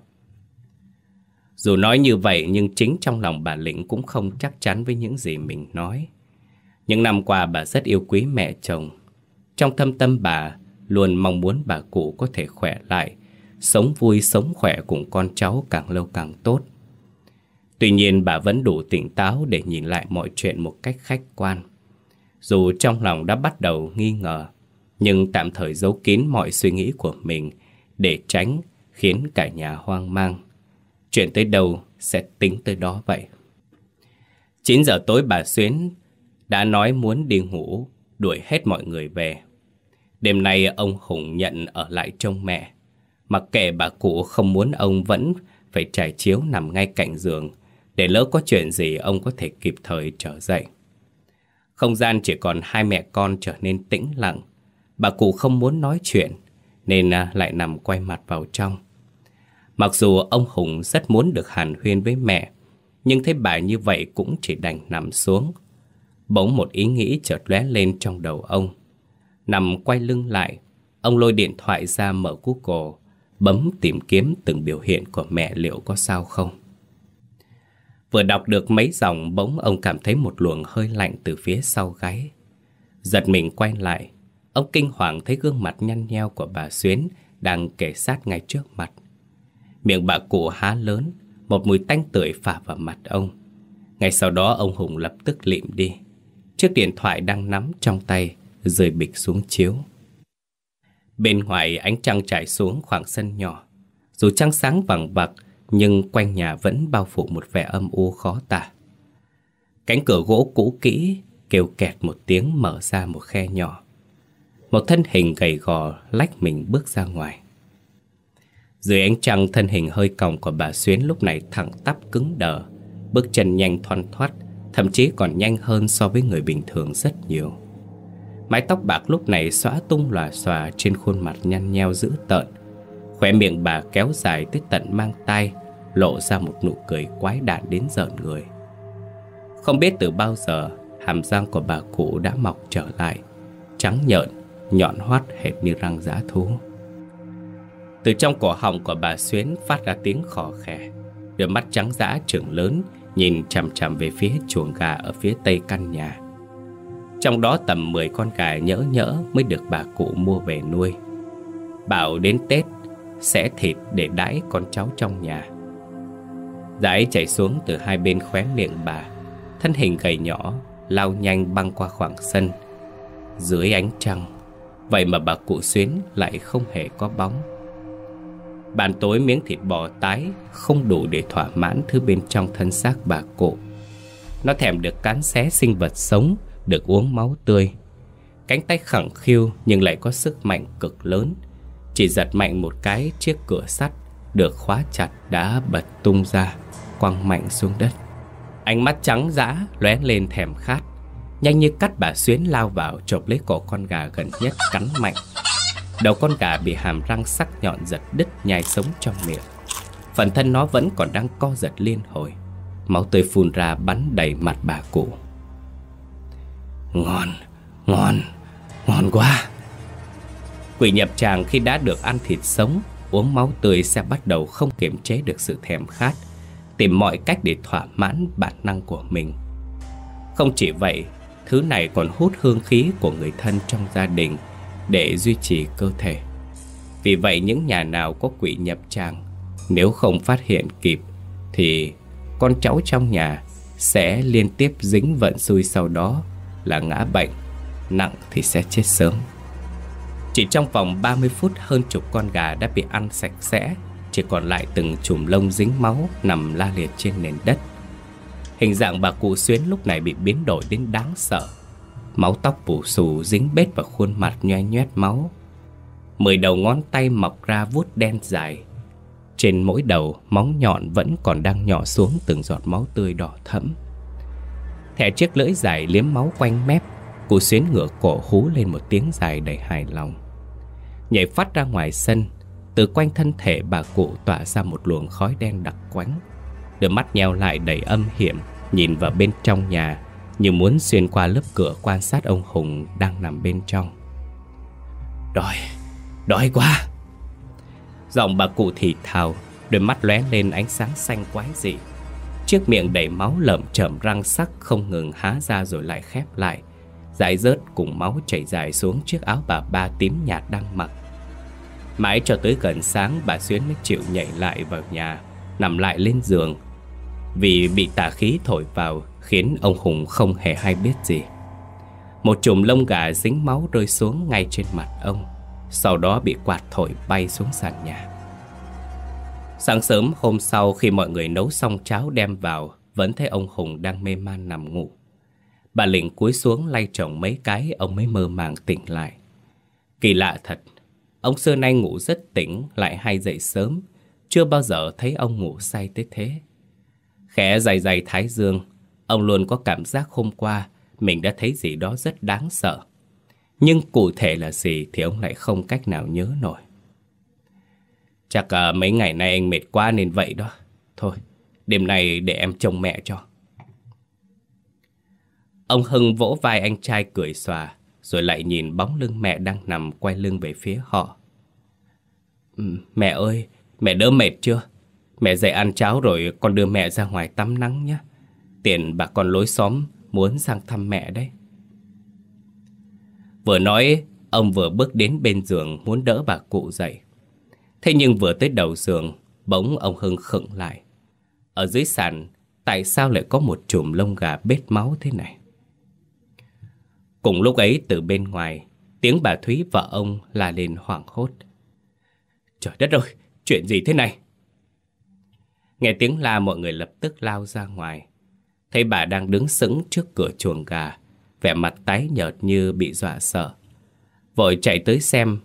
Dù nói như vậy nhưng chính trong lòng bà Lĩnh cũng không chắc chắn với những gì mình nói. Những năm qua bà rất yêu quý mẹ chồng. Trong thâm tâm bà luôn mong muốn bà cụ có thể khỏe lại, sống vui sống khỏe cùng con cháu càng lâu càng tốt. Tuy nhiên bà vẫn đủ tỉnh táo để nhìn lại mọi chuyện một cách khách quan. Dù trong lòng đã bắt đầu nghi ngờ, nhưng tạm thời giấu kín mọi suy nghĩ của mình để tránh khiến cả nhà hoang mang. Chuyện tới đâu sẽ tính tới đó vậy. 9 giờ tối bà Xuyến đã nói muốn đi ngủ, đuổi hết mọi người về. Đêm nay ông Hùng nhận ở lại trông mẹ. Mặc kệ bà cụ không muốn ông vẫn phải trải chiếu nằm ngay cạnh giường, để lỡ có chuyện gì ông có thể kịp thời trở dậy. Không gian chỉ còn hai mẹ con trở nên tĩnh lặng. Bà cụ không muốn nói chuyện, nên à, lại nằm quay mặt vào trong. Mặc dù ông Hùng rất muốn được hàn huyên với mẹ, nhưng thấy bà như vậy cũng chỉ đành nằm xuống. Bỗng một ý nghĩ chợt lóe lên trong đầu ông. Nằm quay lưng lại, ông lôi điện thoại ra mở Google, bấm tìm kiếm từng biểu hiện của mẹ liệu có sao không. Vừa đọc được mấy dòng bỗng ông cảm thấy một luồng hơi lạnh từ phía sau gáy. Giật mình quay lại, ông kinh hoàng thấy gương mặt nhăn nheo của bà Xuyến đang kể sát ngay trước mặt. Miệng bà cụ há lớn, một mùi tanh tưởi phả vào mặt ông. Ngay sau đó ông Hùng lập tức lịm đi. Chiếc điện thoại đang nắm trong tay rơi bịch xuống chiếu. Bên ngoài ánh trăng trải xuống khoảng sân nhỏ. Dù trăng sáng vàng vặc, nhưng quanh nhà vẫn bao phủ một vẻ âm u khó tả. Cánh cửa gỗ cũ kỹ kêu kẹt một tiếng mở ra một khe nhỏ. Một thân hình gầy gò lách mình bước ra ngoài. Dưới ánh trăng thân hình hơi còng của bà Xuyến lúc này thẳng tắp cứng đờ, bước chân nhanh thoăn thoắt, thậm chí còn nhanh hơn so với người bình thường rất nhiều. Mái tóc bạc lúc này xóa tung lòa xòa trên khuôn mặt nhăn nheo dữ tợn. Khóe miệng bà kéo dài tới tận mang tay, lộ ra một nụ cười quái đản đến giận người. Không biết từ bao giờ, hàm răng của bà cụ đã mọc trở lại, trắng nhợn, nhọn hoắt hệt như răng giá thú. Từ trong cổ họng của bà Xuyến phát ra tiếng khò khè, đôi mắt trắng dã trừng lớn nhìn chằm chằm về phía chuồng gà ở phía tây căn nhà. Trong đó tầm 10 con gà nhỡ nhỡ mới được bà cụ mua về nuôi. Bảo đến Tết sẽ thịt để đãi con cháu trong nhà. Dãi chảy xuống từ hai bên khóe miệng bà, thân hình gầy nhỏ lao nhanh băng qua khoảng sân. Dưới ánh trăng, vậy mà bà cụ xuyến lại không hề có bóng. Bàn tối miếng thịt bò tái không đủ để thỏa mãn thứ bên trong thân xác bà cụ. Nó thèm được cắn xé sinh vật sống được uống máu tươi. Cánh tay khẳng khiu nhưng lại có sức mạnh cực lớn. Chỉ giật mạnh một cái chiếc cửa sắt được khóa chặt đã bật tung ra, quăng mạnh xuống đất. Ánh mắt trắng dã lóe lên thèm khát, Nhanh như cắt bà Xuyến lao vào chộp lấy cổ con gà gần nhất cắn mạnh Đầu con gà bị hàm răng sắc nhọn giật đứt nhai sống trong miệng. Phần thân nó vẫn còn đang co giật liên hồi. Máu tươi phun ra bắn đầy mặt bà cụ. Ngon, ngon, ngon quá. Quỷ nhập tràng khi đã được ăn thịt sống Uống máu tươi sẽ bắt đầu không kiềm chế được sự thèm khát Tìm mọi cách để thỏa mãn bản năng của mình. Không chỉ vậy Thứ này còn hút hương khí của người thân trong gia đình. Để duy trì cơ thể. Vì vậy những nhà nào có quỷ nhập tràng, Nếu không phát hiện kịp, Thì con cháu trong nhà Sẽ liên tiếp dính vận xui sau đó Là ngã bệnh, Nặng thì sẽ chết sớm. Chỉ trong vòng 30 phút, hơn chục con gà đã bị ăn sạch sẽ, Chỉ còn lại từng chùm lông dính máu Nằm la liệt trên nền đất. Hình dạng bà cụ xuyến lúc này bị biến đổi đến đáng sợ. Máu tóc bù xù dính bết vào khuôn mặt nhoe nhoét máu. Mười đầu ngón tay mọc ra vuốt đen dài. Trên mỗi đầu, móng nhọn vẫn còn đang nhỏ xuống từng giọt máu tươi đỏ thẫm. Thẻ chiếc lưỡi dài liếm máu quanh mép Cụ xuyến ngửa cổ hú lên một tiếng dài đầy hài lòng. Nhảy phát ra ngoài sân, Từ quanh thân thể bà cụ tỏa ra một luồng khói đen đặc quánh. Đôi mắt nheo lại đầy âm hiểm, Nhìn vào bên trong nhà. Như muốn xuyên qua lớp cửa quan sát ông Hùng đang nằm bên trong. Đói, đói quá. Giọng bà cụ thì thào Đôi mắt lóe lên ánh sáng xanh quái dị. Chiếc miệng đầy máu lợm chởm răng sắc không ngừng há ra rồi lại khép lại. Dãi rớt cùng máu chảy dài xuống chiếc áo bà ba tím nhạt đang mặc. Mãi cho tới gần sáng bà Xuyến mới chịu nhảy lại vào nhà Nằm lại lên giường. Vì bị tà khí thổi vào Khiến ông Hùng không hề hay biết gì. Một chùm lông gà dính máu rơi xuống ngay trên mặt ông Sau đó bị quạt thổi bay xuống sàn nhà. Sáng sớm hôm sau khi mọi người nấu xong cháo đem vào Vẫn thấy ông Hùng đang mê man nằm ngủ. Bà Lĩnh cúi xuống lay chồng mấy cái Ông mới mơ màng tỉnh lại. Kỳ lạ thật Ông xưa nay ngủ rất tỉnh Lại hay dậy sớm Chưa bao giờ thấy ông ngủ say tới thế. Khẽ dày dày thái dương, ông luôn có cảm giác hôm qua mình đã thấy gì đó rất đáng sợ. Nhưng cụ thể là gì thì ông lại không cách nào nhớ nổi. Chắc à, mấy ngày nay anh mệt quá nên vậy đó. Thôi, đêm nay để em trông mẹ cho. Ông Hưng vỗ vai anh trai cười xòa, rồi lại nhìn bóng lưng mẹ đang nằm quay lưng về phía họ. Ừ, mẹ ơi, mẹ đỡ mệt chưa? Mẹ dậy ăn cháo rồi con đưa mẹ ra ngoài tắm nắng nhé. Tiền bà con lối xóm muốn sang thăm mẹ đấy. Vừa nói, ông vừa bước đến bên giường muốn đỡ bà cụ dậy. Thế nhưng vừa tới đầu giường, bỗng ông Hưng khựng lại. Ở dưới sàn, tại sao lại có một chùm lông gà bết máu thế này? Cùng lúc ấy từ bên ngoài, tiếng bà Thúy và ông la lên hoảng hốt. Trời đất ơi, chuyện gì thế này? Nghe tiếng la mọi người lập tức lao ra ngoài. Thấy bà đang đứng sững trước cửa chuồng gà, vẻ mặt tái nhợt như bị dọa sợ. Vội chạy tới xem,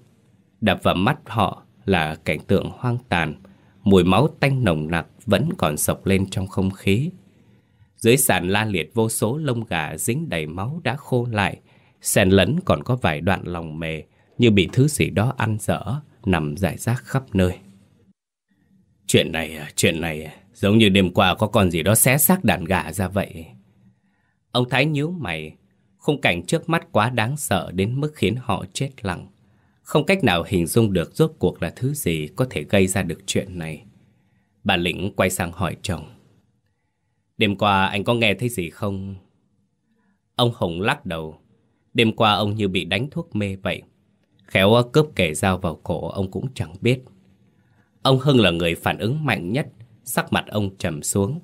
đập vào mắt họ là cảnh tượng hoang tàn, mùi máu tanh nồng nặc vẫn còn sộc lên trong không khí. Dưới sàn la liệt vô số lông gà dính đầy máu đã khô lại, xen lẫn còn có vài đoạn lòng mề như bị thứ gì đó ăn dở, nằm rải rác khắp nơi. Chuyện này, à, chuyện này à? Giống như đêm qua có con gì đó xé xác đàn gà ra vậy. Ông Thái nhíu mày, khung cảnh trước mắt quá đáng sợ đến mức khiến họ chết lặng. Không cách nào hình dung được rốt cuộc là thứ gì có thể gây ra được chuyện này. Bà Lĩnh quay sang hỏi chồng. Đêm qua anh có nghe thấy gì không? Ông Hùng lắc đầu. Đêm qua ông như bị đánh thuốc mê vậy. Khéo cướp kẻ dao vào cổ ông cũng chẳng biết. Ông Hưng là người phản ứng mạnh nhất, sắc mặt ông trầm xuống.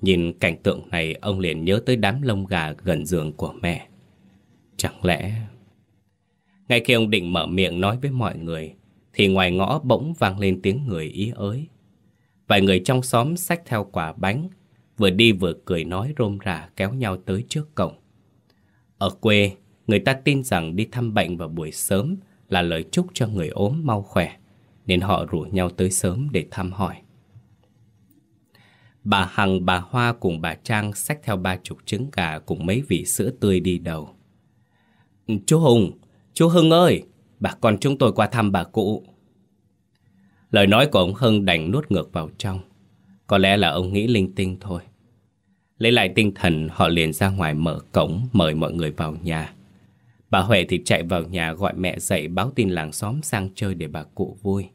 Nhìn cảnh tượng này, ông liền nhớ tới đám lông gà gần giường của mẹ. Chẳng lẽ... Ngay khi ông định mở miệng nói với mọi người, thì ngoài ngõ bỗng vang lên tiếng người ý ới. Vài người trong xóm xách theo quả bánh, vừa đi vừa cười nói rôm rả kéo nhau tới trước cổng. Ở quê, người ta tin rằng đi thăm bệnh vào buổi sớm là lời chúc cho người ốm mau khỏe nên họ rủ nhau tới sớm để thăm hỏi. Bà Hằng, bà Hoa cùng bà Trang xách theo ba chục trứng gà cùng mấy vị sữa tươi đi đầu. Chú Hùng, chú Hưng ơi, bà con chúng tôi qua thăm bà cụ. Lời nói của ông Hưng đành nuốt ngược vào trong. Có lẽ là ông nghĩ linh tinh thôi. Lấy lại tinh thần, họ liền ra ngoài mở cổng mời mọi người vào nhà. Bà Huệ thì chạy vào nhà gọi mẹ dậy báo tin làng xóm sang chơi để bà cụ vui.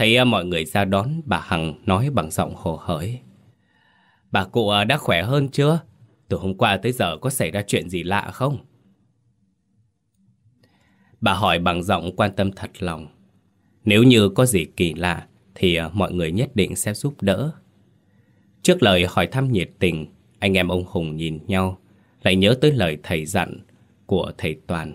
Thấy à, mọi người ra đón, bà Hằng nói bằng giọng hồ hởi. Bà cụ à, đã khỏe hơn chưa? Từ hôm qua tới giờ có xảy ra chuyện gì lạ không? Bà hỏi bằng giọng quan tâm thật lòng. Nếu như có gì kỳ lạ thì à, mọi người nhất định sẽ giúp đỡ. Trước lời hỏi thăm nhiệt tình, anh em ông Hùng nhìn nhau, lại nhớ tới lời thầy dặn của thầy Toàn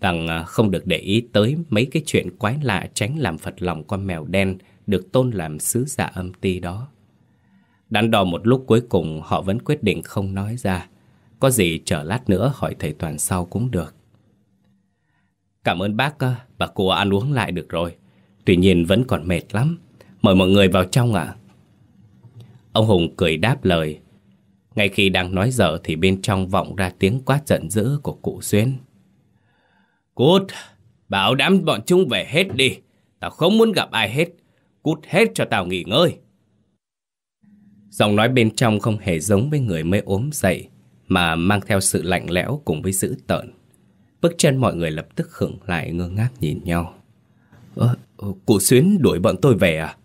rằng à, không được để ý tới mấy cái chuyện quái lạ tránh làm phật lòng con mèo đen được tôn làm sứ giả âm ti đó. Đắn đo một lúc cuối cùng họ vẫn quyết định không nói ra. Có gì chờ lát nữa hỏi thầy Toàn sau cũng được. Cảm ơn bác, à, bà cụ ăn uống lại được rồi. Tuy nhiên vẫn còn mệt lắm. Mời mọi người vào trong ạ. Ông Hùng cười đáp lời. Ngay khi đang nói dở thì bên trong vọng ra tiếng quát giận dữ của cụ Xuyên. Cút, bảo đám bọn chúng về hết đi. Tao không muốn gặp ai hết. Cút hết cho tao nghỉ ngơi. Giọng nói bên trong không hề giống với người mới ốm dậy, mà mang theo sự lạnh lẽo cùng với dữ tợn. Bước chân mọi người lập tức khựng lại ngơ ngác nhìn nhau. Ơ, ờ, cụ Xuyến đuổi bọn tôi về à?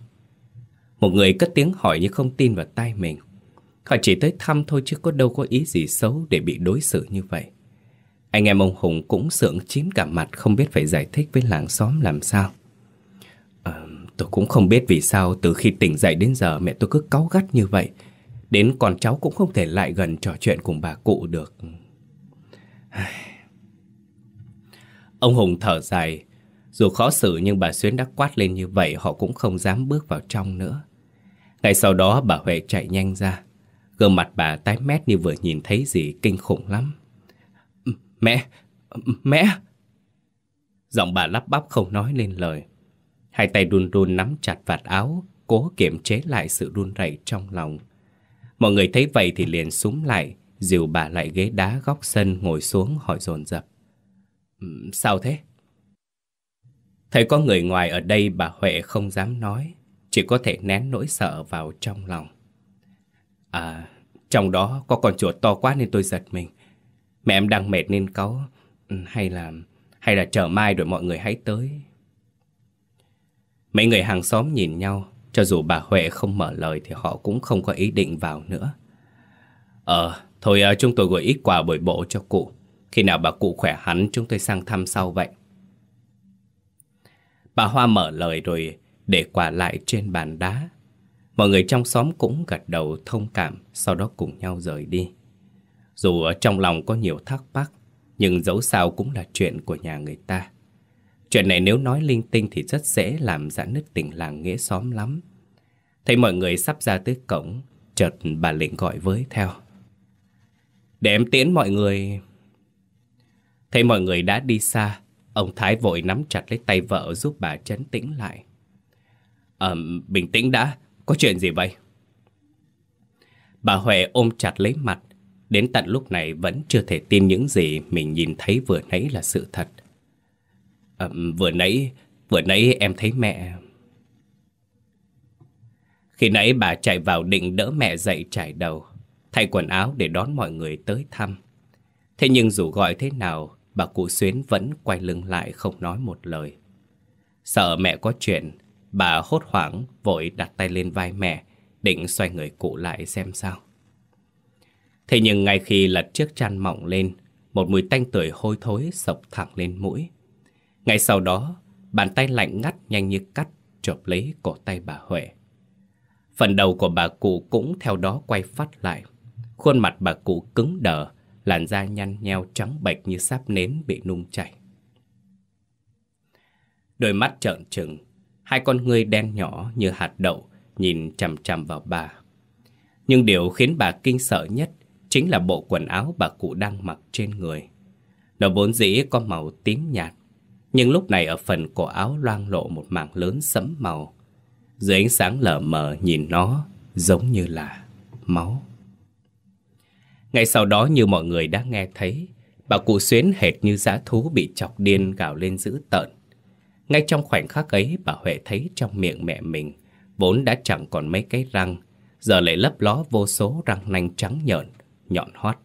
Một người cất tiếng hỏi như không tin vào tay mình. Họ chỉ tới thăm thôi chứ có đâu có ý gì xấu để bị đối xử như vậy. Anh em ông Hùng cũng sượng chín cả mặt không biết phải giải thích với làng xóm làm sao. À, tôi cũng không biết vì sao từ khi tỉnh dậy đến giờ mẹ tôi cứ cáu gắt như vậy. Đến con cháu cũng không thể lại gần trò chuyện cùng bà cụ được. Ông Hùng thở dài. Dù khó xử nhưng bà Xuyến đã quát lên như vậy họ cũng không dám bước vào trong nữa. Ngay sau đó bà Huệ chạy nhanh ra. Gương mặt bà tái mét như vừa nhìn thấy gì kinh khủng lắm. Mẹ! Mẹ! Giọng bà lắp bắp không nói lên lời. Hai tay đun đun nắm chặt vạt áo, cố kiềm chế lại sự run rẩy trong lòng. Mọi người thấy vậy thì liền súng lại, dìu bà lại ghế đá góc sân ngồi xuống hỏi dồn dập. Ừ, sao thế? Thấy có người ngoài ở đây bà Huệ không dám nói, chỉ có thể nén nỗi sợ vào trong lòng. À, trong đó có con chuột to quá nên tôi giật mình. Mẹ em đang mệt nên cáu. Ừ, hay là... Hay là chờ mai rồi mọi người hãy tới. Mấy người hàng xóm nhìn nhau. Cho dù bà Huệ không mở lời thì họ cũng không có ý định vào nữa. Ờ, thôi ờ, chúng tôi gửi ít quà bồi bộ cho cụ. Khi nào bà cụ khỏe hẳn chúng tôi sang thăm sau vậy. Bà Hoa mở lời rồi để quà lại trên bàn đá. Mọi người trong xóm cũng gật đầu thông cảm, sau đó cùng nhau rời đi. Dù ở trong lòng có nhiều thắc mắc, nhưng dẫu sao cũng là chuyện của nhà người ta. Chuyện này nếu nói linh tinh thì rất dễ làm giãn nứt tình làng nghĩa xóm lắm. Thấy mọi người sắp ra tới cổng, chợt bà lĩnh gọi với theo. Để em tiễn mọi người. Thấy mọi người đã đi xa, ông Thái vội nắm chặt lấy tay vợ giúp bà chấn tĩnh lại. Ờ, bình tĩnh đã, có chuyện gì vậy? Bà Huệ ôm chặt lấy mặt, Đến tận lúc này vẫn chưa thể tin những gì mình nhìn thấy vừa nãy là sự thật. À, vừa nãy, vừa nãy em thấy mẹ... Khi nãy bà chạy vào định đỡ mẹ dậy trải đầu, thay quần áo để đón mọi người tới thăm. Thế nhưng dù gọi thế nào, bà cụ Xuyến vẫn quay lưng lại không nói một lời. Sợ mẹ có chuyện, bà hốt hoảng vội đặt tay lên vai mẹ, định xoay người cụ lại xem sao. Thế nhưng ngay khi lật chiếc chăn mỏng lên, một mùi tanh tưởi hôi thối sộc thẳng lên mũi. Ngay sau đó, bàn tay lạnh ngắt nhanh như cắt chộp lấy cổ tay bà Huệ. Phần đầu của bà cụ cũng theo đó quay phát lại. Khuôn mặt bà cụ cứng đờ, làn da nhăn nheo trắng bệch như sáp nến bị nung chảy. Đôi mắt trợn trừng, hai con ngươi đen nhỏ như hạt đậu nhìn chằm chằm vào bà. Nhưng điều khiến bà kinh sợ nhất chính là bộ quần áo bà cụ đang mặc trên người. Nó vốn dĩ có màu tím nhạt, nhưng lúc này ở phần cổ áo loang lộ một mảng lớn sẫm màu. Dưới ánh sáng lờ mờ nhìn nó, giống như là máu. Ngay sau đó như mọi người đã nghe thấy, bà cụ xuyến hệt như dã thú bị chọc điên gào lên dữ tợn. Ngay trong khoảnh khắc ấy bà Huệ thấy trong miệng mẹ mình vốn đã chẳng còn mấy cái răng, giờ lại lấp ló vô số răng nanh trắng nhợn, nhọn hoắt.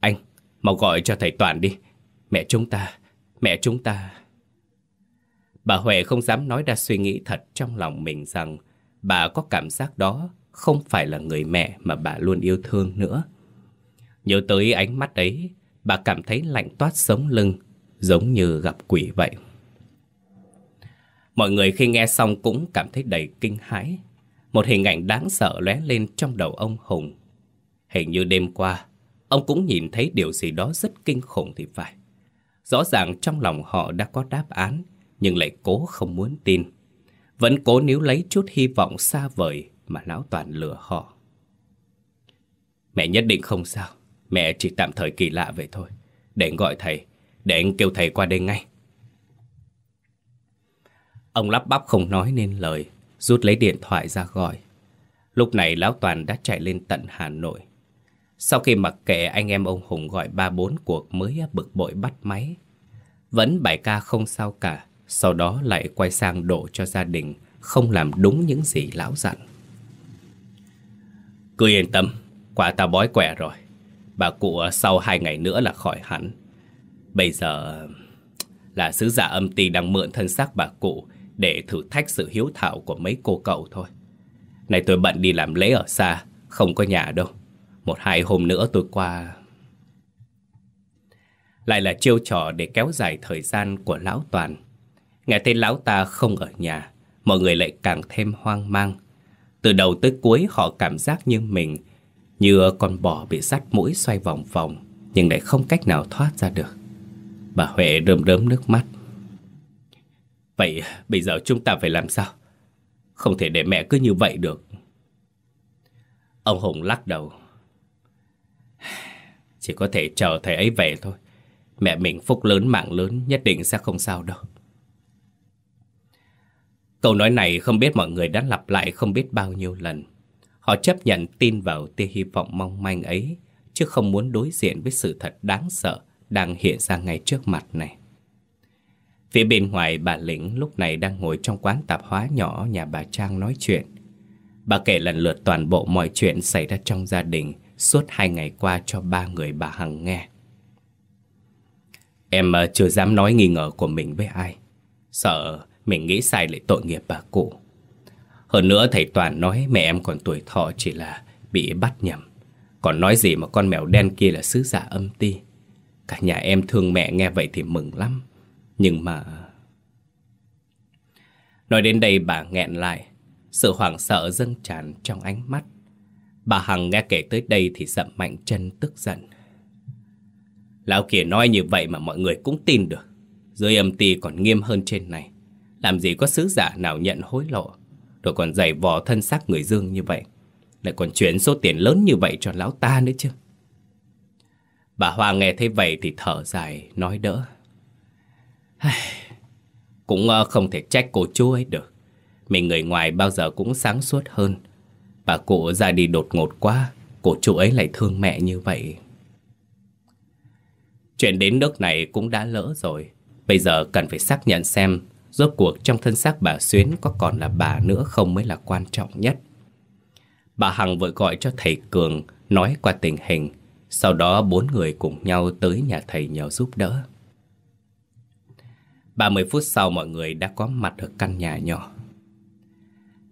Anh, mau gọi cho thầy Toàn đi. Mẹ chúng ta, mẹ chúng ta... Bà Huệ không dám nói ra suy nghĩ thật trong lòng mình rằng bà có cảm giác đó không phải là người mẹ mà bà luôn yêu thương nữa. Nhớ tới ánh mắt ấy, bà cảm thấy lạnh toát sống lưng, giống như gặp quỷ vậy. Mọi người khi nghe xong cũng cảm thấy đầy kinh hãi. Một hình ảnh đáng sợ lóe lên trong đầu ông Hùng. Hình như đêm qua, ông cũng nhìn thấy điều gì đó rất kinh khủng thì phải. Rõ ràng trong lòng họ đã có đáp án, nhưng lại cố không muốn tin. Vẫn cố níu lấy chút hy vọng xa vời mà lão toàn lừa họ. Mẹ nhất định không sao, mẹ chỉ tạm thời kỳ lạ vậy thôi. Để anh gọi thầy, để anh kêu thầy qua đây ngay. Ông lắp bắp không nói nên lời, rút lấy điện thoại ra gọi. Lúc này Lão Toàn đã chạy lên tận Hà Nội. Sau khi mặc kệ anh em ông Hùng gọi ba bốn cuộc mới bực bội bắt máy. Vẫn bài ca không sao cả, sau đó lại quay sang đổ cho gia đình, không làm đúng những gì Lão dặn. Cứ yên tâm, quả ta bói quẻ rồi. Bà cụ sau hai ngày nữa là khỏi hẳn. Bây giờ là sứ giả âm ty đang mượn thân xác bà cụ để thử thách sự hiếu thảo của mấy cô cậu thôi. Này tôi bận đi làm lễ ở xa, không có nhà đâu. Một hai hôm nữa tôi qua... Lại là chiêu trò để kéo dài thời gian của lão Toàn. Nghe thấy lão ta không ở nhà, mọi người lại càng thêm hoang mang. Từ đầu tới cuối họ cảm giác như mình, như con bò bị sắt mũi xoay vòng vòng, nhưng lại không cách nào thoát ra được. Bà Huệ rơm rớm nước mắt. Vậy bây giờ chúng ta phải làm sao? Không thể để mẹ cứ như vậy được. Ông Hùng lắc đầu. Chỉ có thể chờ thầy ấy về thôi. Mẹ mình phúc lớn mạng lớn nhất định sẽ không sao đâu. Câu nói này không biết mọi người đã lặp lại không biết bao nhiêu lần. Họ chấp nhận tin vào tia hy vọng mong manh ấy, chứ không muốn đối diện với sự thật đáng sợ đang hiện ra ngay trước mặt này. Phía bên ngoài bà Lĩnh lúc này đang ngồi trong quán tạp hóa nhỏ nhà bà Trang nói chuyện. Bà kể lần lượt toàn bộ mọi chuyện xảy ra trong gia đình suốt hai ngày qua cho ba người bà Hằng nghe. Em ờ, chưa dám nói nghi ngờ của mình với ai. Sợ mình nghĩ sai lại tội nghiệp bà cụ. Hơn nữa thầy Toàn nói mẹ em còn tuổi thọ chỉ là bị bắt nhầm. Còn nói gì mà con mèo đen kia là sứ giả âm ti. Cả nhà em thương mẹ nghe vậy thì mừng lắm. Nhưng mà... Nói đến đây bà nghẹn lại, sự hoảng sợ dâng tràn trong ánh mắt. Bà Hằng nghe kể tới đây thì sậm mạnh chân tức giận. Lão kia nói như vậy mà mọi người cũng tin được. Dưới âm ty còn nghiêm hơn trên này. Làm gì có sứ giả nào nhận hối lộ, rồi còn giày vò thân xác người dương như vậy. Lại còn chuyển số tiền lớn như vậy cho lão ta nữa chứ. Bà Hoa nghe thấy vậy thì thở dài, nói đỡ. Cũng ờ, không thể trách cô chú ấy được. Mình người ngoài bao giờ cũng sáng suốt hơn. Bà cụ ra đi đột ngột quá, Cổ chú ấy lại thương mẹ như vậy. Chuyện đến nước này cũng đã lỡ rồi. Bây giờ cần phải xác nhận xem rốt cuộc trong thân xác bà Xuyến có còn là bà nữa không mới là quan trọng nhất. Bà Hằng vội gọi cho thầy Cường nói qua tình hình. Sau đó bốn người cùng nhau tới nhà thầy nhờ giúp đỡ. 30 phút sau mọi người đã có mặt ở căn nhà nhỏ.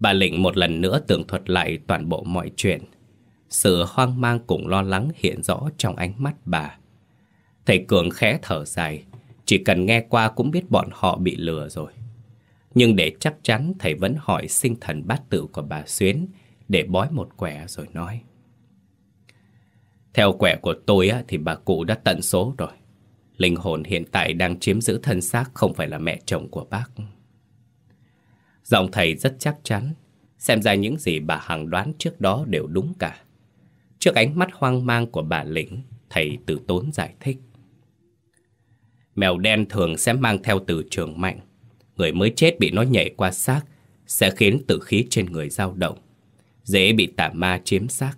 Bà Lĩnh một lần nữa tường thuật lại toàn bộ mọi chuyện. Sự hoang mang cùng lo lắng hiện rõ trong ánh mắt bà. Thầy Cường khẽ thở dài, chỉ cần nghe qua cũng biết bọn họ bị lừa rồi. Nhưng để chắc chắn thầy vẫn hỏi sinh thần bát tự của bà Xuyến để bói một quẻ rồi nói. Theo quẻ của tôi á, thì bà cụ đã tận số rồi. Linh hồn hiện tại đang chiếm giữ thân xác không phải là mẹ chồng của bác. Giọng thầy rất chắc chắn, xem ra những gì bà Hằng đoán trước đó đều đúng cả. Trước ánh mắt hoang mang của bà Lĩnh, thầy từ tốn giải thích. Mèo đen thường sẽ mang theo từ trường mạnh. Người mới chết bị nó nhảy qua xác sẽ khiến tử khí trên người dao động. dễ bị tà ma chiếm xác.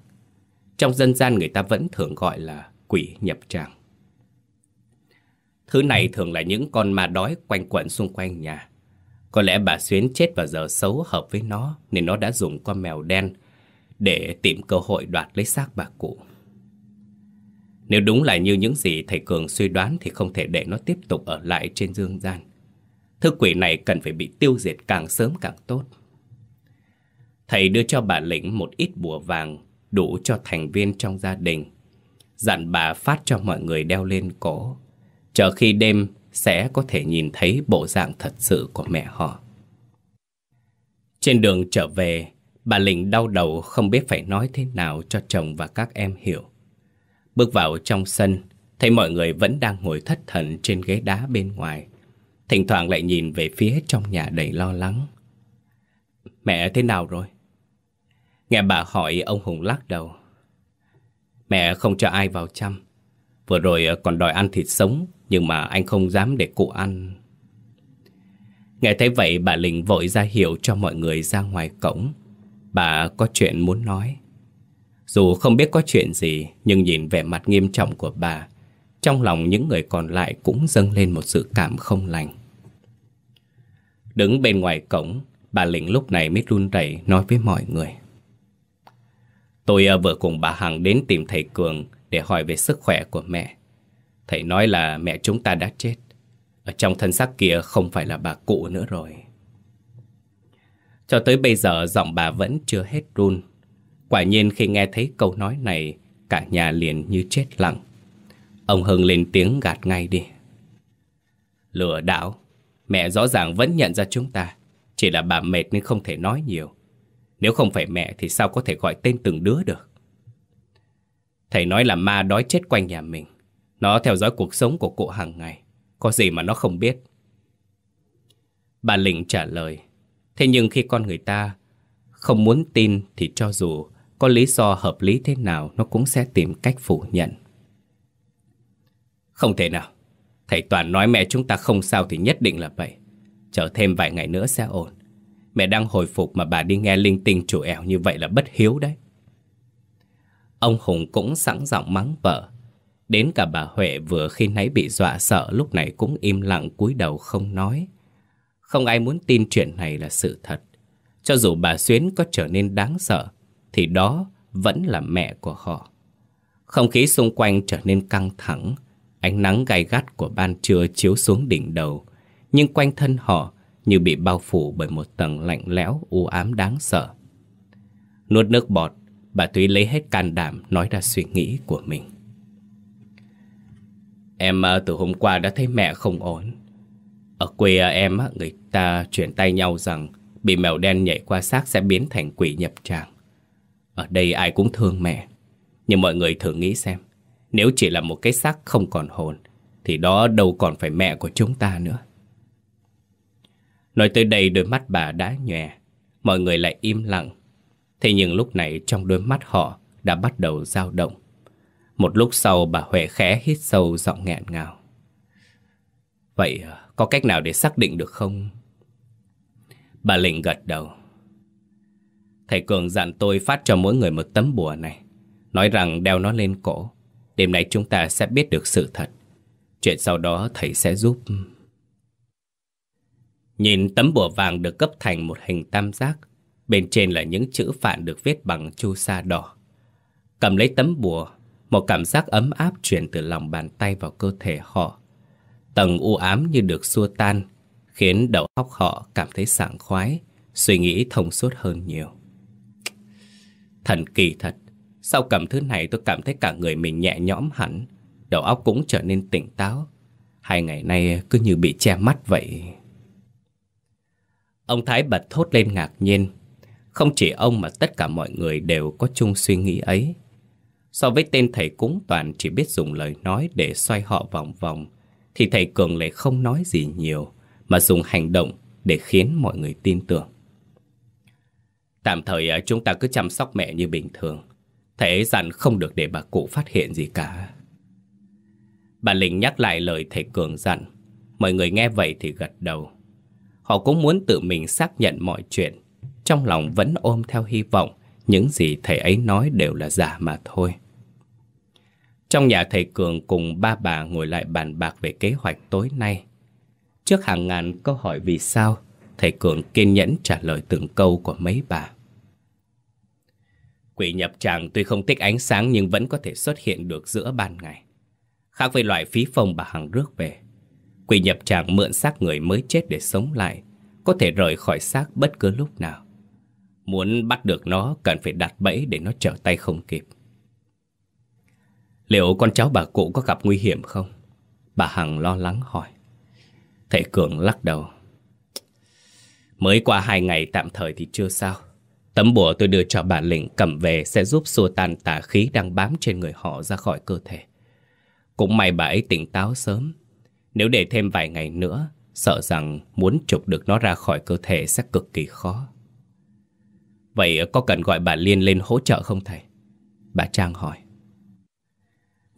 Trong dân gian người ta vẫn thường gọi là quỷ nhập tràng. Thứ này thường là những con ma đói quanh quẩn xung quanh nhà. Có lẽ bà Xuyến chết vào giờ xấu hợp với nó, nên nó đã dùng con mèo đen để tìm cơ hội đoạt lấy xác bà cụ. Nếu đúng là như những gì thầy Cường suy đoán thì không thể để nó tiếp tục ở lại trên dương gian. Thứ quỷ này cần phải bị tiêu diệt càng sớm càng tốt. Thầy đưa cho bà Lĩnh một ít bùa vàng đủ cho thành viên trong gia đình. Dặn bà phát cho mọi người đeo lên cổ. Chờ khi đêm sẽ có thể nhìn thấy bộ dạng thật sự của mẹ họ. Trên đường trở về, bà Lĩnh đau đầu không biết phải nói thế nào cho chồng và các em hiểu. Bước vào trong sân, thấy mọi người vẫn đang ngồi thất thần trên ghế đá bên ngoài. Thỉnh thoảng lại nhìn về phía trong nhà đầy lo lắng. Mẹ thế nào rồi? Nghe bà hỏi ông Hùng lắc đầu. Mẹ không cho ai vào chăm. Vừa rồi ờ, còn đòi ăn thịt sống, nhưng mà anh không dám để cụ ăn. Nghe thấy vậy bà Linh vội ra hiệu cho mọi người ra ngoài cổng. Bà có chuyện muốn nói. Dù không biết có chuyện gì, nhưng nhìn vẻ mặt nghiêm trọng của bà, trong lòng những người còn lại cũng dâng lên một sự cảm không lành. Đứng bên ngoài cổng, bà Linh lúc này mới run rẩy nói với mọi người. Tôi ờ, vừa cùng bà Hằng đến tìm thầy Cường để hỏi về sức khỏe của mẹ. Thầy nói là mẹ chúng ta đã chết. Ở trong thân xác kia không phải là bà cụ nữa rồi. Cho tới bây giờ giọng bà vẫn chưa hết run. Quả nhiên khi nghe thấy câu nói này, cả nhà liền như chết lặng. Ông Hưng lên tiếng gạt ngay đi. Lừa đảo, mẹ rõ ràng vẫn nhận ra chúng ta. Chỉ là bà mệt nên không thể nói nhiều. Nếu không phải mẹ thì sao có thể gọi tên từng đứa được? Thầy nói là ma đói chết quanh nhà mình. Nó theo dõi cuộc sống của cụ hàng ngày. Có gì mà nó không biết. Bà Lĩnh trả lời. Thế nhưng khi con người ta không muốn tin thì cho dù có lý do hợp lý thế nào, nó cũng sẽ tìm cách phủ nhận. Không thể nào. Thầy Toàn nói mẹ chúng ta không sao thì nhất định là vậy. Chờ thêm vài ngày nữa sẽ ổn. Mẹ đang hồi phục mà bà đi nghe linh tinh chủ ẻo như vậy là bất hiếu đấy. Ông Hùng cũng sẵn giọng mắng vợ. Đến cả bà Huệ vừa khi nãy bị dọa sợ lúc này cũng im lặng cúi đầu không nói. Không ai muốn tin chuyện này là sự thật. Cho dù bà Xuyến có trở nên đáng sợ, thì đó vẫn là mẹ của họ. Không khí xung quanh trở nên căng thẳng, ánh nắng gai gắt của ban trưa chiếu xuống đỉnh đầu, nhưng quanh thân họ như bị bao phủ bởi một tầng lạnh lẽo u ám đáng sợ. Nuốt nước bọt, bà Thúy lấy hết can đảm nói ra suy nghĩ của mình. Em ờ, từ hôm qua đã thấy mẹ không ổn. Ở quê ờ, em, người ta chuyển tay nhau rằng bị mèo đen nhảy qua xác sẽ biến thành quỷ nhập tràng. Ở đây ai cũng thương mẹ. Nhưng mọi người thử nghĩ xem, nếu chỉ là một cái xác không còn hồn, thì đó đâu còn phải mẹ của chúng ta nữa. Nói tới đây đôi mắt bà đã nhòe, mọi người lại im lặng. Thế nhưng lúc này trong đôi mắt họ đã bắt đầu dao động. Một lúc sau bà Huệ khẽ hít sâu giọng nghẹn ngào. Vậy ờ, có cách nào để xác định được không? Bà Lĩnh gật đầu. Thầy Cường dặn tôi phát cho mỗi người một tấm bùa này. Nói rằng đeo nó lên cổ. Đêm nay chúng ta sẽ biết được sự thật. Chuyện sau đó thầy sẽ giúp. Nhìn tấm bùa vàng được cấp thành một hình tam giác. Bên trên là những chữ phạn được viết bằng chu sa đỏ. Cầm lấy tấm bùa, một cảm giác ấm áp truyền từ lòng bàn tay vào cơ thể họ. Tầng u ám như được xua tan, khiến đầu óc họ cảm thấy sảng khoái, suy nghĩ thông suốt hơn nhiều. Thần kỳ thật, sau cầm thứ này tôi cảm thấy cả người mình nhẹ nhõm hẳn, đầu óc cũng trở nên tỉnh táo. Hai ngày nay cứ như bị che mắt vậy. Ông Thái bật thốt lên ngạc nhiên. Không chỉ ông mà tất cả mọi người đều có chung suy nghĩ ấy. So với tên thầy cúng toàn chỉ biết dùng lời nói để xoay họ vòng vòng, thì thầy Cường lại không nói gì nhiều, mà dùng hành động để khiến mọi người tin tưởng. Tạm thời à, chúng ta cứ chăm sóc mẹ như bình thường. Thầy ấy dặn không được để bà cụ phát hiện gì cả. Bà Linh nhắc lại lời thầy Cường dặn. Mọi người nghe vậy thì gật đầu. Họ cũng muốn tự mình xác nhận mọi chuyện. Trong lòng vẫn ôm theo hy vọng những gì thầy ấy nói đều là giả mà thôi. Trong nhà thầy Cường cùng ba bà ngồi lại bàn bạc về kế hoạch tối nay. Trước hàng ngàn câu hỏi vì sao, thầy Cường kiên nhẫn trả lời từng câu của mấy bà. Quỷ nhập tràng tuy không thích ánh sáng nhưng vẫn có thể xuất hiện được giữa ban ngày. Khác với loại phí phong bà Hằng rước về. Quỷ nhập tràng mượn xác người mới chết để sống lại, có thể rời khỏi xác bất cứ lúc nào. Muốn bắt được nó cần phải đặt bẫy để nó trở tay không kịp. Liệu con cháu bà cụ có gặp nguy hiểm không? Bà Hằng lo lắng hỏi. Thầy Cường lắc đầu. Mới qua hai ngày tạm thời thì chưa sao. Tấm bùa tôi đưa cho bà Lĩnh cầm về sẽ giúp xua tan tà khí đang bám trên người họ ra khỏi cơ thể. Cũng may bà ấy tỉnh táo sớm. Nếu để thêm vài ngày nữa, sợ rằng muốn trục được nó ra khỏi cơ thể sẽ cực kỳ khó. Vậy có cần gọi bà Liên lên hỗ trợ không thầy? Bà Trang hỏi.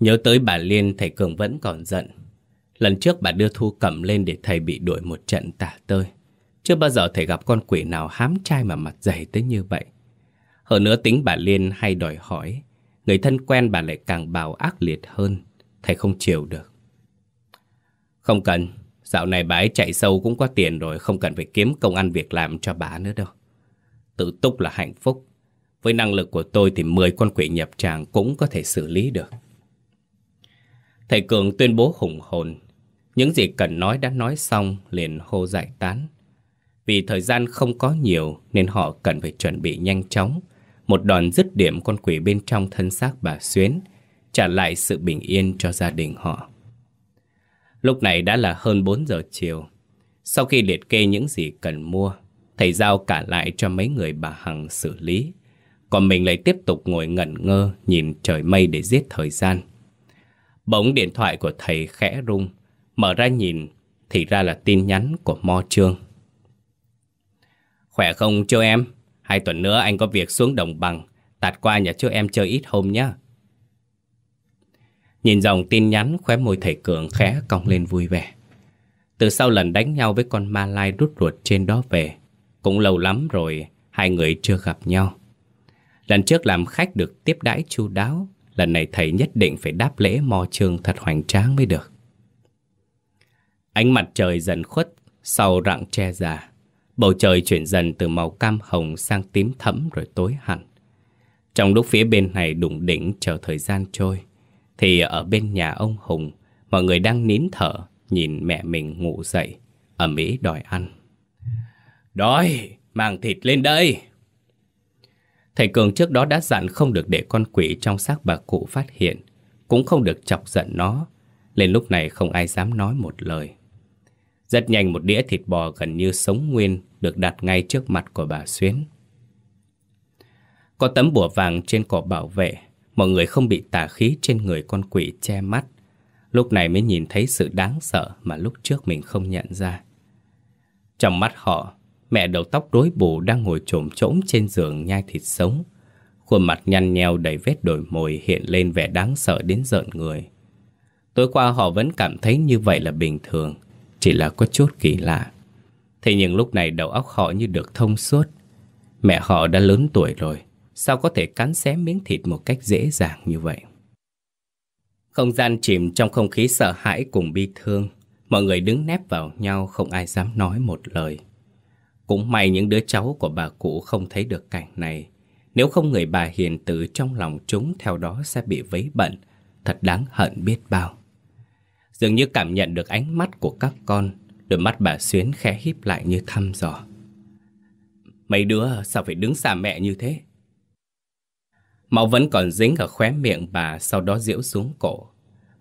Nhớ tới bà Liên, thầy Cường vẫn còn giận. Lần trước bà đưa Thu cầm lên để thầy bị đuổi một trận tả tơi. Chưa bao giờ thầy gặp con quỷ nào hám trai mà mặt dày tới như vậy. Hơn nữa tính bà Liên hay đòi hỏi. Người thân quen bà lại càng bào ác liệt hơn. Thầy không chịu được. Không cần. Dạo này bà ấy chạy sâu cũng có tiền rồi. Không cần phải kiếm công ăn việc làm cho bà nữa đâu. Tự túc là hạnh phúc. Với năng lực của tôi thì 10 con quỷ nhập tràng cũng có thể xử lý được. Thầy Cường tuyên bố hùng hồn. Những gì cần nói đã nói xong liền hô giải tán. Vì thời gian không có nhiều nên họ cần phải chuẩn bị nhanh chóng. Một đòn dứt điểm con quỷ bên trong thân xác bà Xuyến, trả lại sự bình yên cho gia đình họ. Lúc này đã là hơn 4 giờ chiều. Sau khi liệt kê những gì cần mua, thầy giao cả lại cho mấy người bà Hằng xử lý. Còn mình lại tiếp tục ngồi ngẩn ngơ nhìn trời mây để giết thời gian. Bỗng điện thoại của thầy khẽ rung, mở ra nhìn thì ra là tin nhắn của Mo Trương. Khỏe không cho em? Hai tuần nữa anh có việc xuống đồng bằng, tạt qua nhà cho em chơi ít hôm nhé. Nhìn dòng tin nhắn khóe môi thầy Cường khẽ cong lên vui vẻ. Từ sau lần đánh nhau với con ma lai rút ruột trên đó về, cũng lâu lắm rồi hai người chưa gặp nhau. Lần trước làm khách được tiếp đãi chu đáo, lần này thầy nhất định phải đáp lễ mò trường thật hoành tráng mới được. Ánh mặt trời dần khuất sau rặng tre già. Bầu trời chuyển dần từ màu cam hồng sang tím thẫm rồi tối hẳn. Trong lúc phía bên này đụng đỉnh chờ thời gian trôi, thì ở bên nhà ông Hùng, mọi người đang nín thở, nhìn mẹ mình ngủ dậy, ở Mỹ đòi ăn. Đói, mang thịt lên đây. Thầy Cường trước đó đã dặn không được để con quỷ trong xác bà cụ phát hiện, cũng không được chọc giận nó, lên lúc này không ai dám nói một lời. Rất nhanh một đĩa thịt bò gần như sống nguyên được đặt ngay trước mặt của bà Xuyến. Có tấm bùa vàng trên cỏ bảo vệ, mọi người không bị tà khí trên người con quỷ che mắt. Lúc này mới nhìn thấy sự đáng sợ mà lúc trước mình không nhận ra. Trong mắt họ, mẹ đầu tóc rối bù đang ngồi trồm trỗng trên giường nhai thịt sống. Khuôn mặt nhăn nheo đầy vết đổi mồi hiện lên vẻ đáng sợ đến giận người. Tối qua họ vẫn cảm thấy như vậy là bình thường, chỉ là có chút kỳ lạ. Thế nhưng lúc này đầu óc họ như được thông suốt. Mẹ họ đã lớn tuổi rồi, sao có thể cắn xé miếng thịt một cách dễ dàng như vậy? Không gian chìm trong không khí sợ hãi cùng bi thương. Mọi người đứng nép vào nhau không ai dám nói một lời. Cũng may những đứa cháu của bà cụ không thấy được cảnh này. Nếu không người bà hiền tử trong lòng chúng theo đó sẽ bị vấy bận. Thật đáng hận biết bao. Dường như cảm nhận được ánh mắt của các con, Đôi mắt bà Xuyến khẽ híp lại như thăm dò Mấy đứa, sao phải đứng xa mẹ như thế Máu vẫn còn dính ở khóe miệng bà Sau đó diễu xuống cổ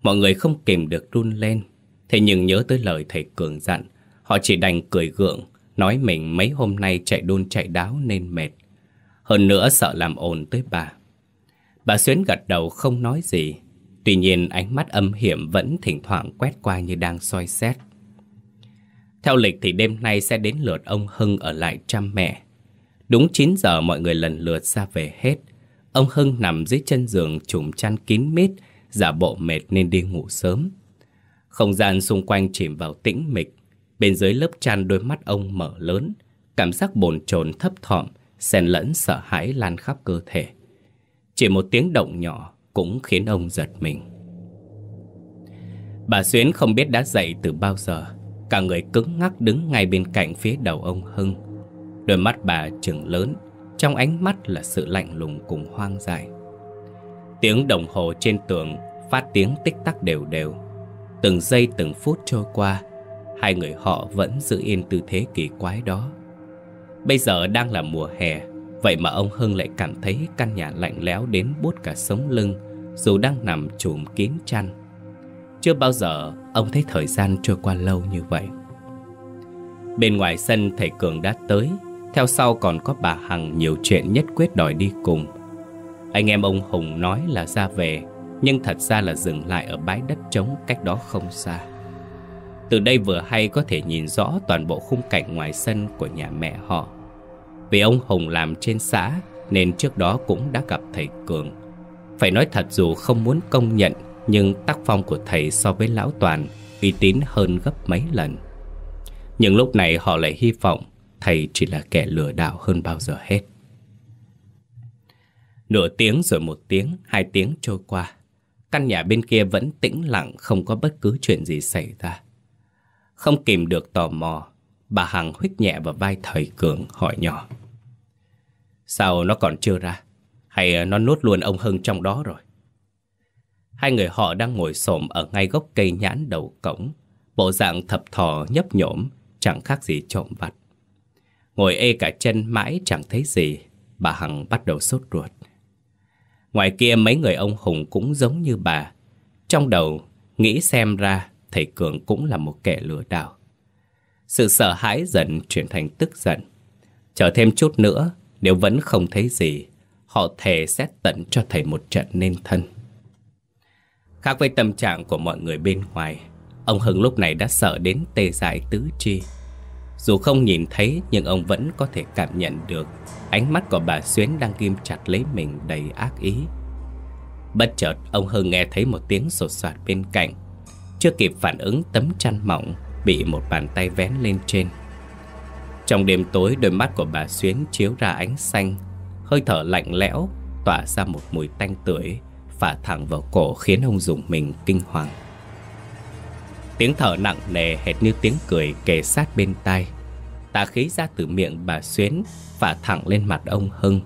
Mọi người không kìm được run lên Thế nhưng nhớ tới lời thầy Cường dặn, Họ chỉ đành cười gượng Nói mình mấy hôm nay chạy đôn chạy đáo nên mệt Hơn nữa sợ làm ồn tới bà Bà Xuyến gật đầu không nói gì Tuy nhiên ánh mắt âm hiểm vẫn thỉnh thoảng quét qua như đang soi xét. Theo lịch thì đêm nay sẽ đến lượt ông Hưng ở lại chăm mẹ. Đúng 9 giờ mọi người lần lượt ra về hết. Ông Hưng nằm dưới chân giường trùm chăn kín mít, giả bộ mệt nên đi ngủ sớm. Không gian xung quanh chìm vào tĩnh mịch. Bên dưới lớp chăn đôi mắt ông mở lớn, cảm giác bồn chồn thấp thỏm xen lẫn sợ hãi lan khắp cơ thể. Chỉ một tiếng động nhỏ cũng khiến ông giật mình. Bà Xuyến không biết đã dậy từ bao giờ, cả người cứng ngắc đứng ngay bên cạnh phía đầu ông Hưng. Đôi mắt bà trừng lớn, trong ánh mắt là sự lạnh lùng cùng hoang dại. Tiếng đồng hồ trên tường phát tiếng tích tắc đều đều. Từng giây từng phút trôi qua, hai người họ vẫn giữ yên tư thế kỳ quái đó. Bây giờ đang là mùa hè, vậy mà ông Hưng lại cảm thấy căn nhà lạnh lẽo đến bút cả sống lưng, dù đang nằm trùm kín chăn. Chưa bao giờ ông thấy thời gian trôi qua lâu như vậy. Bên ngoài sân thầy Cường đã tới, theo sau còn có bà Hằng nhiều chuyện nhất quyết đòi đi cùng. Anh em ông Hùng nói là ra về, nhưng thật ra là dừng lại ở bãi đất trống cách đó không xa. Từ đây vừa hay có thể nhìn rõ toàn bộ khung cảnh ngoài sân của nhà mẹ họ. Vì ông Hùng làm trên xã nên trước đó cũng đã gặp thầy Cường. Phải nói thật dù không muốn công nhận nhưng tác phong của thầy so với lão Toàn uy tín hơn gấp mấy lần. Nhưng lúc này họ lại hy vọng thầy chỉ là kẻ lừa đảo hơn bao giờ hết. Nửa tiếng rồi một tiếng, hai tiếng trôi qua. Căn nhà bên kia vẫn tĩnh lặng không có bất cứ chuyện gì xảy ra. Không kìm được tò mò, bà Hằng huyết nhẹ vào vai thầy Cường hỏi nhỏ. Sao nó còn chưa ra? Hay nó nuốt luôn ông Hưng trong đó rồi? Hai người họ đang ngồi xổm ở ngay gốc cây nhãn đầu cổng, bộ dạng thập thò nhấp nhổm, chẳng khác gì trộm vặt. Ngồi ê cả chân mãi chẳng thấy gì, bà Hằng bắt đầu sốt ruột. Ngoài kia mấy người ông Hùng cũng giống như bà. Trong đầu, nghĩ xem ra thầy Cường cũng là một kẻ lừa đảo. Sự sợ hãi dần chuyển thành tức giận. Chờ thêm chút nữa, nếu vẫn không thấy gì, họ thề sẽ tận cho thầy một trận nên thân. Khác với tâm trạng của mọi người bên ngoài, ông Hưng lúc này đã sợ đến tê dại tứ chi. Dù không nhìn thấy nhưng ông vẫn có thể cảm nhận được ánh mắt của bà Xuyến đang ghim chặt lấy mình đầy ác ý. Bất chợt ông Hưng nghe thấy một tiếng sột soạt bên cạnh. Chưa kịp phản ứng tấm chăn mỏng bị một bàn tay vén lên trên. Trong đêm tối đôi mắt của bà Xuyến chiếu ra ánh xanh, hơi thở lạnh lẽo tỏa ra một mùi tanh tưởi phả thẳng vào cổ khiến ông dùng mình kinh hoàng. Tiếng thở nặng nề hệt như tiếng cười kề sát bên tai. Tà khí ra từ miệng bà Xuyến phả thẳng lên mặt ông Hưng.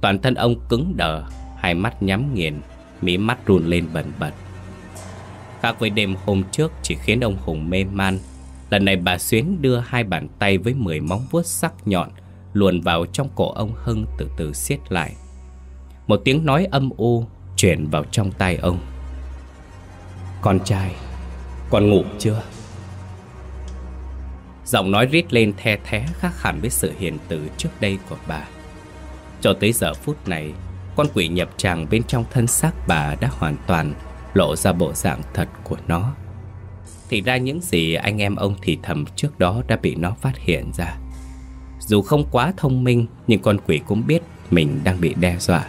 Toàn thân ông cứng đờ, hai mắt nhắm nghiền, mí mắt run lên bần bật. Khác với đêm hôm trước chỉ khiến ông Hùng mê man, lần này bà Xuyến đưa hai bàn tay với mười móng vuốt sắc nhọn luồn vào trong cổ ông Hưng từ từ siết lại. Một tiếng nói âm u truyền vào trong tai ông. Con trai, con ngủ chưa? Giọng nói rít lên the thé khác hẳn với sự hiền từ trước đây của bà. Cho tới giờ phút này, con quỷ nhập tràng bên trong thân xác bà đã hoàn toàn lộ ra bộ dạng thật của nó. Thì ra những gì anh em ông thì thầm trước đó đã bị nó phát hiện ra. Dù không quá thông minh, nhưng con quỷ cũng biết mình đang bị đe dọa.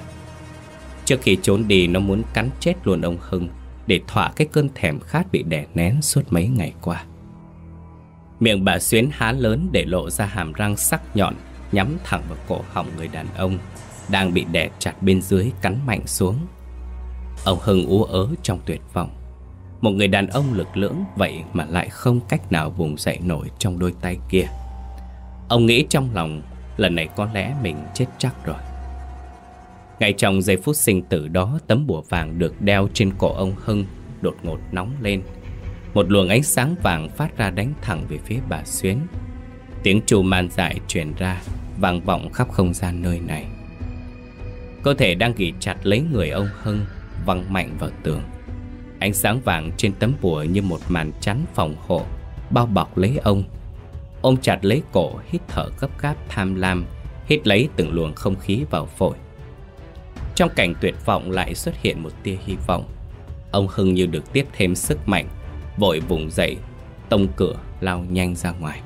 Trước khi trốn đi nó muốn cắn chết luôn ông Hưng để thỏa cái cơn thèm khát bị đè nén suốt mấy ngày qua. Miệng bà Xuyến há lớn để lộ ra hàm răng sắc nhọn nhắm thẳng vào cổ họng người đàn ông đang bị đè chặt bên dưới cắn mạnh xuống. Ông Hưng ú ớ trong tuyệt vọng. Một người đàn ông lực lưỡng vậy mà lại không cách nào vùng dậy nổi trong đôi tay kia. Ông nghĩ trong lòng lần này có lẽ mình chết chắc rồi. Ngay trong giây phút sinh tử đó tấm bùa vàng được đeo trên cổ ông Hưng đột ngột nóng lên. Một luồng ánh sáng vàng phát ra đánh thẳng về phía bà Xuyến. Tiếng trù man dại truyền ra, vang vọng khắp không gian nơi này. Cơ thể đang ghi chặt lấy người ông Hưng, văng mạnh vào tường. Ánh sáng vàng trên tấm bùa như một màn chắn phòng hộ, bao bọc lấy ông. Ông chặt lấy cổ, hít thở gấp gáp tham lam, hít lấy từng luồng không khí vào phổi. Trong cảnh tuyệt vọng lại xuất hiện một tia hy vọng Ông Hưng như được tiếp thêm sức mạnh Vội vùng dậy Tông cửa lao nhanh ra ngoài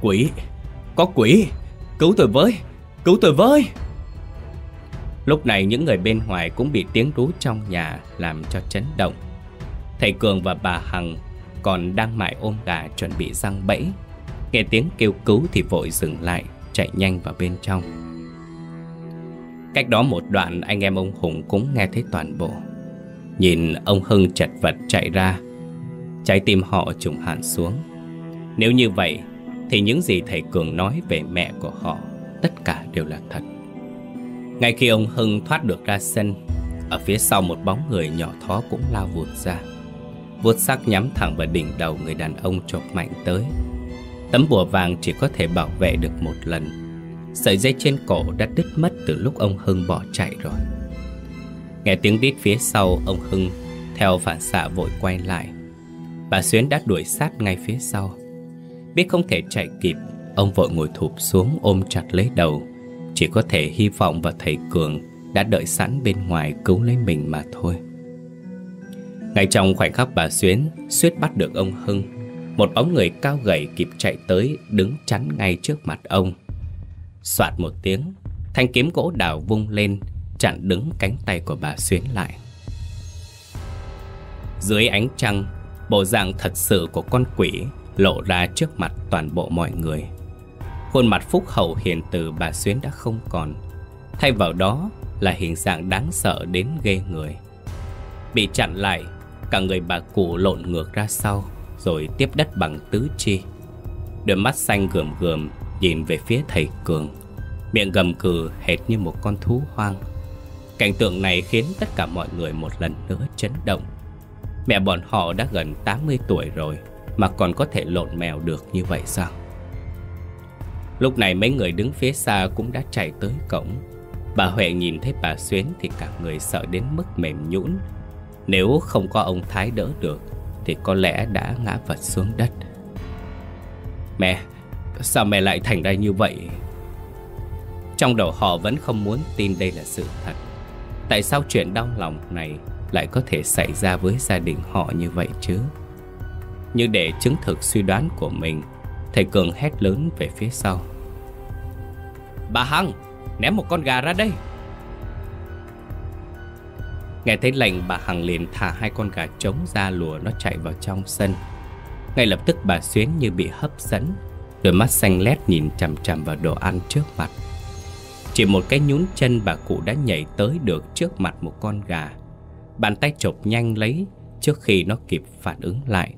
Quỷ Có quỷ Cứu tôi với Cứu tôi với Lúc này những người bên ngoài cũng bị tiếng rú trong nhà Làm cho chấn động. Thầy Cường và bà Hằng Còn đang mải ôm gà chuẩn bị răng bẫy. Nghe tiếng kêu cứu thì vội dừng lại, chạy nhanh vào bên trong. Cách đó một đoạn, anh em ông Hùng cũng nghe thấy toàn bộ. Nhìn ông Hưng chật vật chạy ra, Trái tim họ trùng hẳn xuống. Nếu như vậy, Thì những gì thầy Cường nói về mẹ của họ, Tất cả đều là thật. Ngay khi ông Hưng thoát được ra sân, Ở phía sau một bóng người nhỏ thó cũng lao vụt ra. Vuốt sắc nhắm thẳng vào đỉnh đầu người đàn ông chộp mạnh tới. Tấm bùa vàng chỉ có thể bảo vệ được một lần. Sợi dây trên cổ đã đứt mất từ lúc ông Hưng bỏ chạy rồi. Nghe tiếng đít phía sau, ông Hưng Theo phản xạ vội quay lại. Bà Xuyến đã đuổi sát ngay phía sau. Biết không thể chạy kịp, Ông vội ngồi thụp xuống ôm chặt lấy đầu. Chỉ có thể hy vọng vào thầy Cường Đã đợi sẵn bên ngoài cứu lấy mình mà thôi. Ngay trong khoảnh khắc bà Xuyến suýt bắt được ông Hưng, Một bóng người cao gầy kịp chạy tới Đứng chắn ngay trước mặt ông. Soạt một tiếng, Thanh kiếm gỗ đào vung lên, Chặn đứng cánh tay của bà Xuyến lại. Dưới ánh trăng, Bộ dạng thật sự của con quỷ Lộ ra trước mặt toàn bộ mọi người. Khuôn mặt phúc hậu hiền từ bà Xuyến đã không còn. Thay vào đó là hình dạng đáng sợ đến ghê người. Bị chặn lại, Cả người bà cụ lộn ngược ra sau, Rồi tiếp đất bằng tứ chi. Đôi mắt xanh gườm gườm Nhìn về phía thầy Cường. Miệng gầm cừ hệt như một con thú hoang. Cảnh tượng này khiến tất cả mọi người một lần nữa chấn động. Mẹ bọn họ đã gần 80 tuổi rồi Mà còn có thể lộn mèo được như vậy sao? Lúc này mấy người đứng phía xa cũng đã chạy tới cổng. Bà Huệ nhìn thấy bà Xuyến thì cả người sợ đến mức mềm nhũn. Nếu không có ông Thái đỡ được, Thì có lẽ đã ngã vật xuống đất. Mẹ, Sao mẹ lại thành ra như vậy? Trong đầu họ vẫn không muốn tin đây là sự thật. Tại sao chuyện đau lòng này Lại có thể xảy ra với gia đình họ như vậy chứ? Như để chứng thực suy đoán của mình Thầy Cường hét lớn về phía sau. Bà Hằng, Ném một con gà ra đây. Nghe thấy lệnh, bà Hằng liền thả hai con gà trống ra lùa nó chạy vào trong sân. Ngay lập tức bà Xuyến như bị hấp dẫn, Đôi mắt xanh lét nhìn chằm chằm vào đồ ăn trước mặt. Chỉ một cái nhún chân, bà cụ đã nhảy tới được trước mặt một con gà. Bàn tay chộp nhanh lấy trước khi nó kịp phản ứng lại.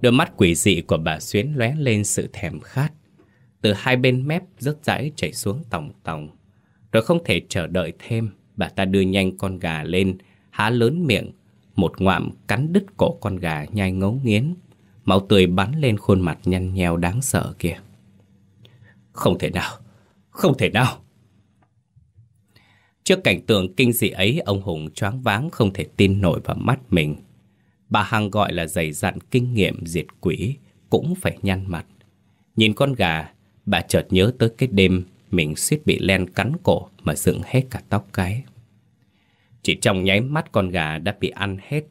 Đôi mắt quỷ dị của bà Xuyến lóe lên sự thèm khát. Từ hai bên mép rớt rãi chảy xuống tòng tòng. Rồi không thể chờ đợi thêm, Bà ta đưa nhanh con gà lên, Há lớn miệng, Một ngoạm cắn đứt cổ con gà nhai ngấu nghiến. Máu tươi bắn lên khuôn mặt nhăn nheo đáng sợ kia. Không thể nào, Không thể nào. Trước cảnh tượng kinh dị ấy, Ông Hùng choáng váng không thể tin nổi vào mắt mình. Bà Hằng gọi là dày dặn kinh nghiệm diệt quỷ, Cũng phải nhăn mặt. Nhìn con gà, Bà chợt nhớ tới cái đêm Mình suýt bị len cắn cổ Mà dựng hết cả tóc cái. Chỉ trong nháy mắt con gà đã bị ăn hết,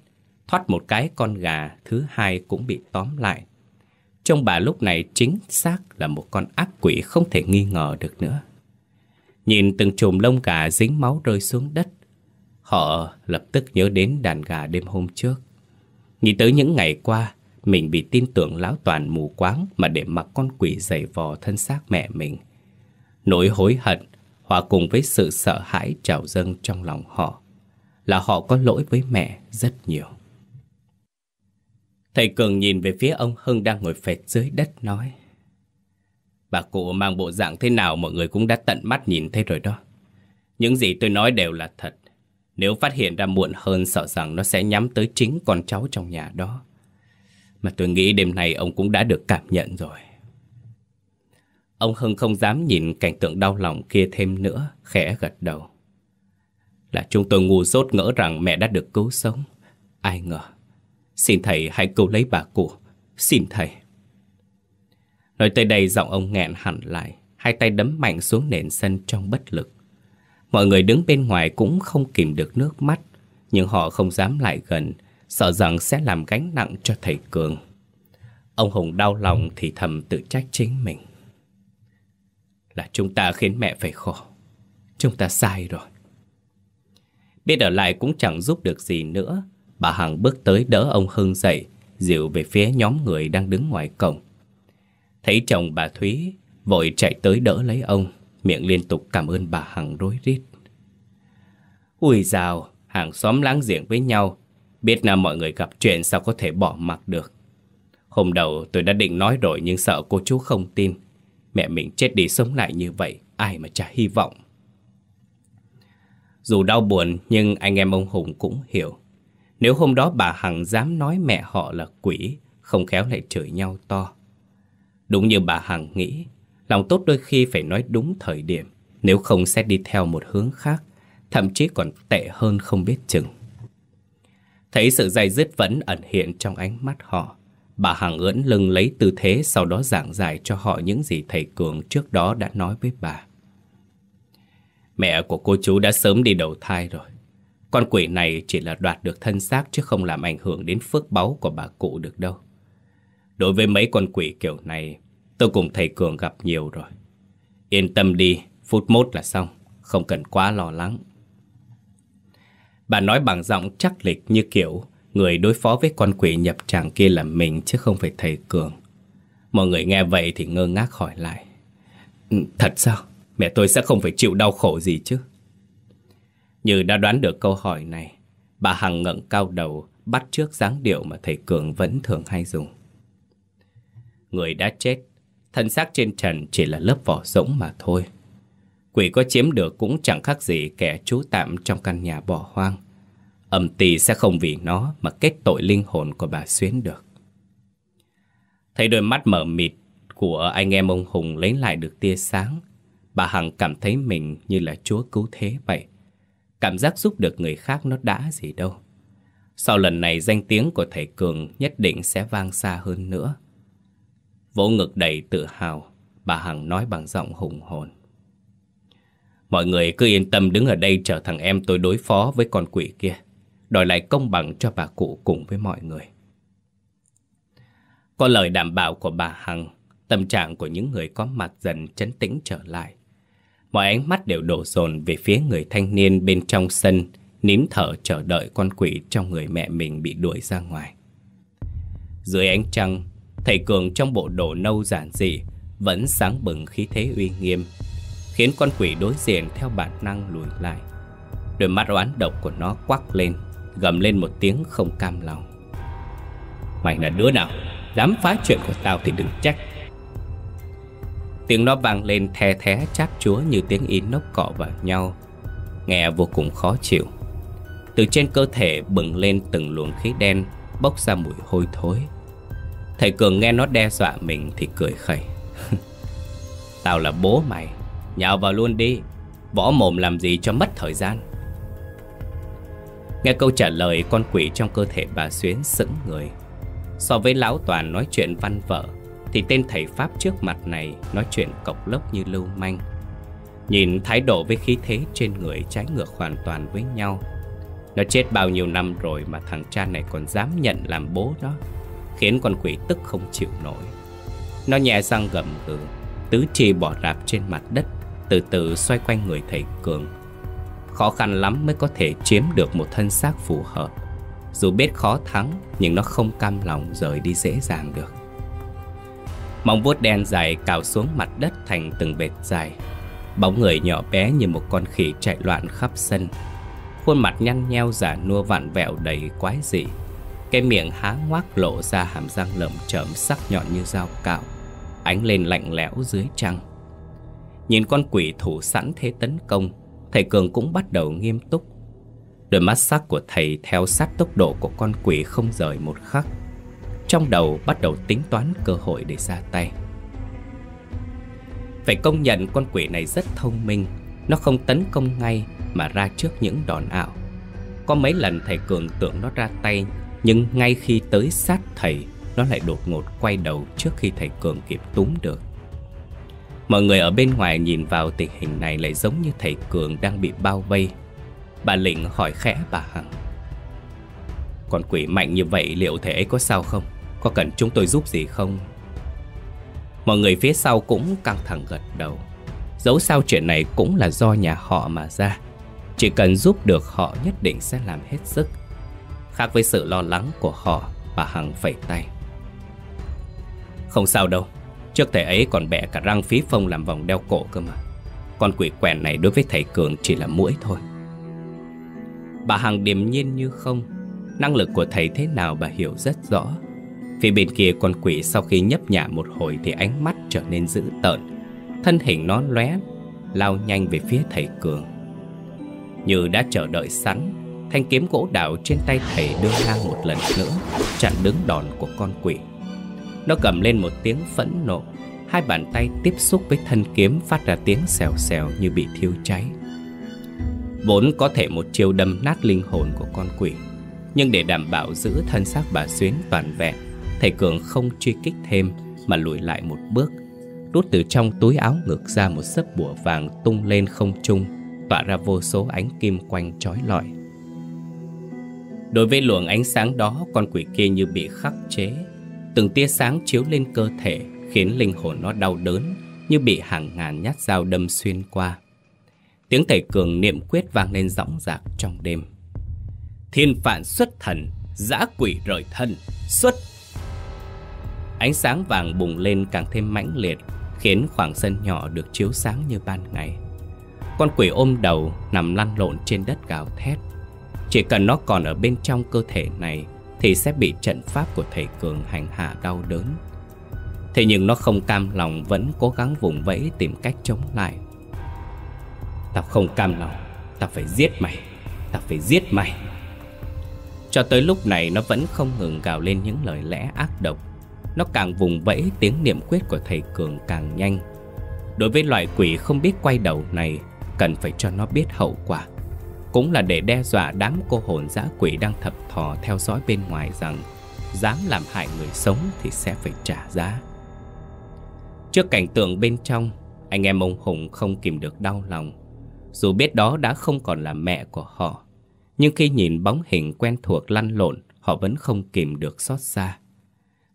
Thoát một cái con gà thứ hai cũng bị tóm lại. Trong bà lúc này chính xác là một con ác quỷ không thể nghi ngờ được nữa. Nhìn từng chùm lông gà dính máu rơi xuống đất, Họ lập tức nhớ đến đàn gà đêm hôm trước. Nghĩ tới những ngày qua, Mình bị tin tưởng lão toàn mù quáng Mà để mặc con quỷ dày vò thân xác mẹ mình Nỗi hối hận, Hòa cùng với sự sợ hãi trào dâng trong lòng họ, là họ có lỗi với mẹ rất nhiều. Thầy Cường nhìn về phía ông Hưng đang ngồi phệt dưới đất nói, Bà cụ mang bộ dạng thế nào mọi người cũng đã tận mắt nhìn thấy rồi đó. Những gì tôi nói đều là thật. Nếu phát hiện ra muộn hơn sợ rằng nó sẽ nhắm tới chính con cháu trong nhà đó. Mà tôi nghĩ đêm nay ông cũng đã được cảm nhận rồi. Ông Hưng không dám nhìn cảnh tượng đau lòng kia thêm nữa, khẽ gật đầu. Là chúng tôi ngu dốt ngỡ rằng mẹ đã được cứu sống Ai ngờ Xin thầy hãy cứu lấy bà cụ Xin thầy Nói tới đây giọng ông nghẹn hẳn lại Hai tay đấm mạnh xuống nền sân trong bất lực Mọi người đứng bên ngoài cũng không kìm được nước mắt, Nhưng họ không dám lại gần, Sợ rằng sẽ làm gánh nặng cho thầy Cường. Ông Hùng đau lòng thì thầm tự trách chính mình. Là chúng ta khiến mẹ phải khổ. Chúng ta sai rồi. Biết ở lại cũng chẳng giúp được gì nữa. Bà Hằng bước tới đỡ ông Hưng dậy Dịu về phía nhóm người đang đứng ngoài cổng. Thấy chồng bà Thúy, Vội chạy tới đỡ lấy ông. Miệng liên tục cảm ơn bà Hằng rối rít. Ui dào, Hàng xóm láng giềng với nhau. Biết là mọi người gặp chuyện sao có thể bỏ mặc được. Hôm đầu tôi đã định nói rồi Nhưng sợ cô chú không tin. Mẹ mình chết đi sống lại như vậy, Ai mà chả hy vọng? Dù đau buồn, Nhưng anh em ông Hùng cũng hiểu. Nếu hôm đó bà Hằng dám nói mẹ họ là quỷ, Không khéo lại chửi nhau to. Đúng như bà Hằng nghĩ Lòng tốt đôi khi phải nói đúng thời điểm, Nếu không sẽ đi theo một hướng khác, Thậm chí còn tệ hơn không biết chừng. Thấy sự dày dứt vẫn ẩn hiện trong ánh mắt họ, Bà Hằng ưỡn lưng lấy tư thế Sau đó giảng giải cho họ những gì thầy Cường trước đó đã nói với bà. Mẹ của cô chú đã sớm đi đầu thai rồi. Con quỷ này chỉ là đoạt được thân xác Chứ không làm ảnh hưởng đến phước báu của bà cụ được đâu. Đối với mấy con quỷ kiểu này Tôi cùng thầy Cường gặp nhiều rồi. Yên tâm đi, Phút mốt là xong, Không cần quá lo lắng. Bà nói bằng giọng chắc lịch như kiểu, Người đối phó với con quỷ nhập tràng kia là mình Chứ không phải thầy Cường. Mọi người nghe vậy thì ngơ ngác hỏi lại. Ừ, thật sao? Mẹ tôi sẽ không phải chịu đau khổ gì chứ? Như đã đoán được câu hỏi này, Bà Hằng ngẩng cao đầu, Bắt trước dáng điệu mà thầy Cường vẫn thường hay dùng. Người đã chết Thân xác trên trần chỉ là lớp vỏ rỗng mà thôi. Quỷ có chiếm được cũng chẳng khác gì kẻ trú tạm trong căn nhà bỏ hoang. Âm tì sẽ không vì nó mà kết tội linh hồn của bà Xuyến được. Thấy đôi mắt mở mịt của anh em ông Hùng lấy lại được tia sáng, Bà Hằng cảm thấy mình như là chúa cứu thế vậy. Cảm giác giúp được người khác nó đã gì đâu. Sau lần này danh tiếng của thầy Cường nhất định sẽ vang xa hơn nữa. Vỗ ngực đầy tự hào, Bà Hằng nói bằng giọng hùng hồn. Mọi người cứ yên tâm đứng ở đây chờ thằng em tôi đối phó với con quỷ kia, Đòi lại công bằng cho bà cụ cùng với mọi người. Có lời đảm bảo của bà Hằng, Tâm trạng của những người có mặt dần chấn tĩnh trở lại. Mọi ánh mắt đều đổ dồn về phía người thanh niên bên trong sân, Nín thở chờ đợi con quỷ trong người mẹ mình bị đuổi ra ngoài. Dưới ánh trăng Thầy Cường trong bộ đồ nâu giản dị Vẫn sáng bừng khí thế uy nghiêm, Khiến con quỷ đối diện theo bản năng lùi lại. Đôi mắt oán độc của nó quắc lên, Gầm lên một tiếng không cam lòng. Mày là đứa nào? Dám phá chuyện của tao thì đừng trách. Tiếng nó vang lên the thé chát chúa Như tiếng inox nốc cọ vào nhau, Nghe vô cùng khó chịu. Từ trên cơ thể bừng lên từng luồng khí đen Bốc ra mùi hôi thối. Thầy Cường nghe nó đe dọa mình thì cười khẩy. Tao là bố mày, Nhào vào luôn đi. Võ mồm làm gì cho mất thời gian? Nghe câu trả lời, con quỷ trong cơ thể bà Xuyến sững người. So với lão toàn nói chuyện văn vở, Thì tên thầy Pháp trước mặt này nói chuyện cộc lốc như lưu manh. Nhìn thái độ với khí thế trên người trái ngược hoàn toàn với nhau. Nó chết bao nhiêu năm rồi mà thằng cha này còn dám nhận làm bố nó? Khiến con quỷ tức không chịu nổi. Nó nhẹ răng gầm gừ, Tứ chi bỏ rạp trên mặt đất, Từ từ xoay quanh người thầy Cường. Khó khăn lắm mới có thể chiếm được một thân xác phù hợp. Dù biết khó thắng, Nhưng nó không cam lòng rời đi dễ dàng được. Móng vuốt đen dài cào xuống mặt đất thành từng vệt dài. Bóng người nhỏ bé như một con khỉ chạy loạn khắp sân. Khuôn mặt nhăn nheo giả nua vặn vẹo đầy quái dị cái miệng há ngoác lộ ra hàm răng lởm chởm sắc nhọn như dao cạo, Ánh lên lạnh lẽo dưới trăng. Nhìn con quỷ thủ sẵn thế tấn công, Thầy Cường cũng bắt đầu nghiêm túc. Đôi mắt sắc của thầy theo sát tốc độ của con quỷ không rời một khắc. Trong đầu bắt đầu tính toán cơ hội để ra tay. Phải công nhận con quỷ này rất thông minh. Nó không tấn công ngay mà ra trước những đòn ảo. Có mấy lần thầy Cường tưởng nó ra tay nhưng ngay khi tới sát thầy, Nó lại đột ngột quay đầu trước khi thầy Cường kịp túm được. Mọi người ở bên ngoài nhìn vào tình hình này lại giống như thầy Cường đang bị bao vây. Bà Lĩnh hỏi khẽ bà Hằng. Con quỷ mạnh như vậy liệu thầy ấy có sao không? Có cần chúng tôi giúp gì không? Mọi người phía sau cũng căng thẳng gật đầu. Dẫu sao chuyện này cũng là do nhà họ mà ra. Chỉ cần giúp được họ nhất định sẽ làm hết sức. Khác với sự lo lắng của họ Bà Hằng phẩy tay. Không sao đâu, Trước thầy ấy còn bẻ cả răng phí phong làm vòng đeo cổ cơ mà. Con quỷ quèn này đối với thầy Cường chỉ là mũi thôi. Bà Hằng điềm nhiên như không, Năng lực của thầy thế nào bà hiểu rất rõ. Phía bên kia con quỷ sau khi nhấp nhả một hồi Thì ánh mắt trở nên dữ tợn, Thân hình nó lóe, Lao nhanh về phía thầy Cường. Như đã chờ đợi sẵn Thanh kiếm gỗ đạo trên tay thầy đưa ra một lần nữa, Chặn đứng đòn của con quỷ. Nó cầm lên một tiếng phẫn nộ. Hai bàn tay tiếp xúc với thân kiếm phát ra tiếng xèo xèo như bị thiêu cháy. Vốn có thể một chiêu đâm nát linh hồn của con quỷ, Nhưng để đảm bảo giữ thân xác bà Xuyến toàn vẹn, Thầy Cường không truy kích thêm Mà lùi lại một bước. Rút từ trong túi áo ngực ra một sấp bùa vàng tung lên không trung, Tỏa ra vô số ánh kim quanh trói lọi. Đối với luồng ánh sáng đó, Con quỷ kia như bị khắc chế. Từng tia sáng chiếu lên cơ thể, Khiến linh hồn nó đau đớn, Như bị hàng ngàn nhát dao đâm xuyên qua. Tiếng thầy cường niệm quyết vang lên rõng rạc trong đêm. Thiên phản xuất thần, Giã quỷ rời thân, Xuất. Ánh sáng vàng bùng lên càng thêm mãnh liệt, Khiến khoảng sân nhỏ được chiếu sáng như ban ngày. Con quỷ ôm đầu, Nằm lăn lộn trên đất gào thét. Chỉ cần nó còn ở bên trong cơ thể này Thì sẽ bị trận pháp của thầy Cường hành hạ đau đớn. Thế nhưng nó không cam lòng, Vẫn cố gắng vùng vẫy tìm cách chống lại. Tao không cam lòng, Tao phải giết mày, Tao phải giết mày. Cho tới lúc này nó vẫn không ngừng gào lên những lời lẽ ác độc. Nó càng vùng vẫy, tiếng niệm quyết của thầy Cường càng nhanh. Đối với loại quỷ không biết quay đầu này, Cần phải cho nó biết hậu quả. Cũng là để đe dọa đám cô hồn dã quỷ đang thập thò theo dõi bên ngoài rằng, Dám làm hại người sống thì sẽ phải trả giá. Trước cảnh tượng bên trong, Anh em ông Hùng không kìm được đau lòng. Dù biết đó đã không còn là mẹ của họ, Nhưng khi nhìn bóng hình quen thuộc lăn lộn, Họ vẫn không kìm được xót xa.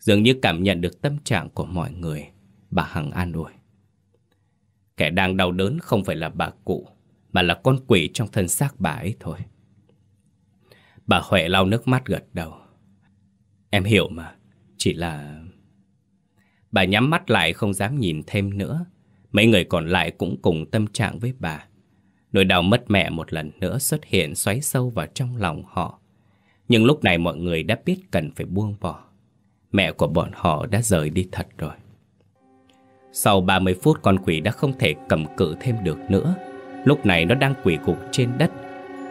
Dường như cảm nhận được tâm trạng của mọi người, Bà Hằng an ủi. Kẻ đang đau đớn không phải là bà cụ mà là con quỷ trong thân xác bà ấy thôi Bà Huệ lau nước mắt gật đầu Em hiểu mà, Chỉ là... Bà nhắm mắt lại không dám nhìn thêm nữa Mấy người còn lại cũng cùng tâm trạng với bà Nỗi đau mất mẹ một lần nữa xuất hiện xoáy sâu vào trong lòng họ. Nhưng lúc này mọi người đã biết cần phải buông bỏ. Mẹ của bọn họ đã rời đi thật rồi. Sau 30 phút con quỷ đã không thể cầm cự thêm được nữa. Lúc này nó đang quỷ gục trên đất.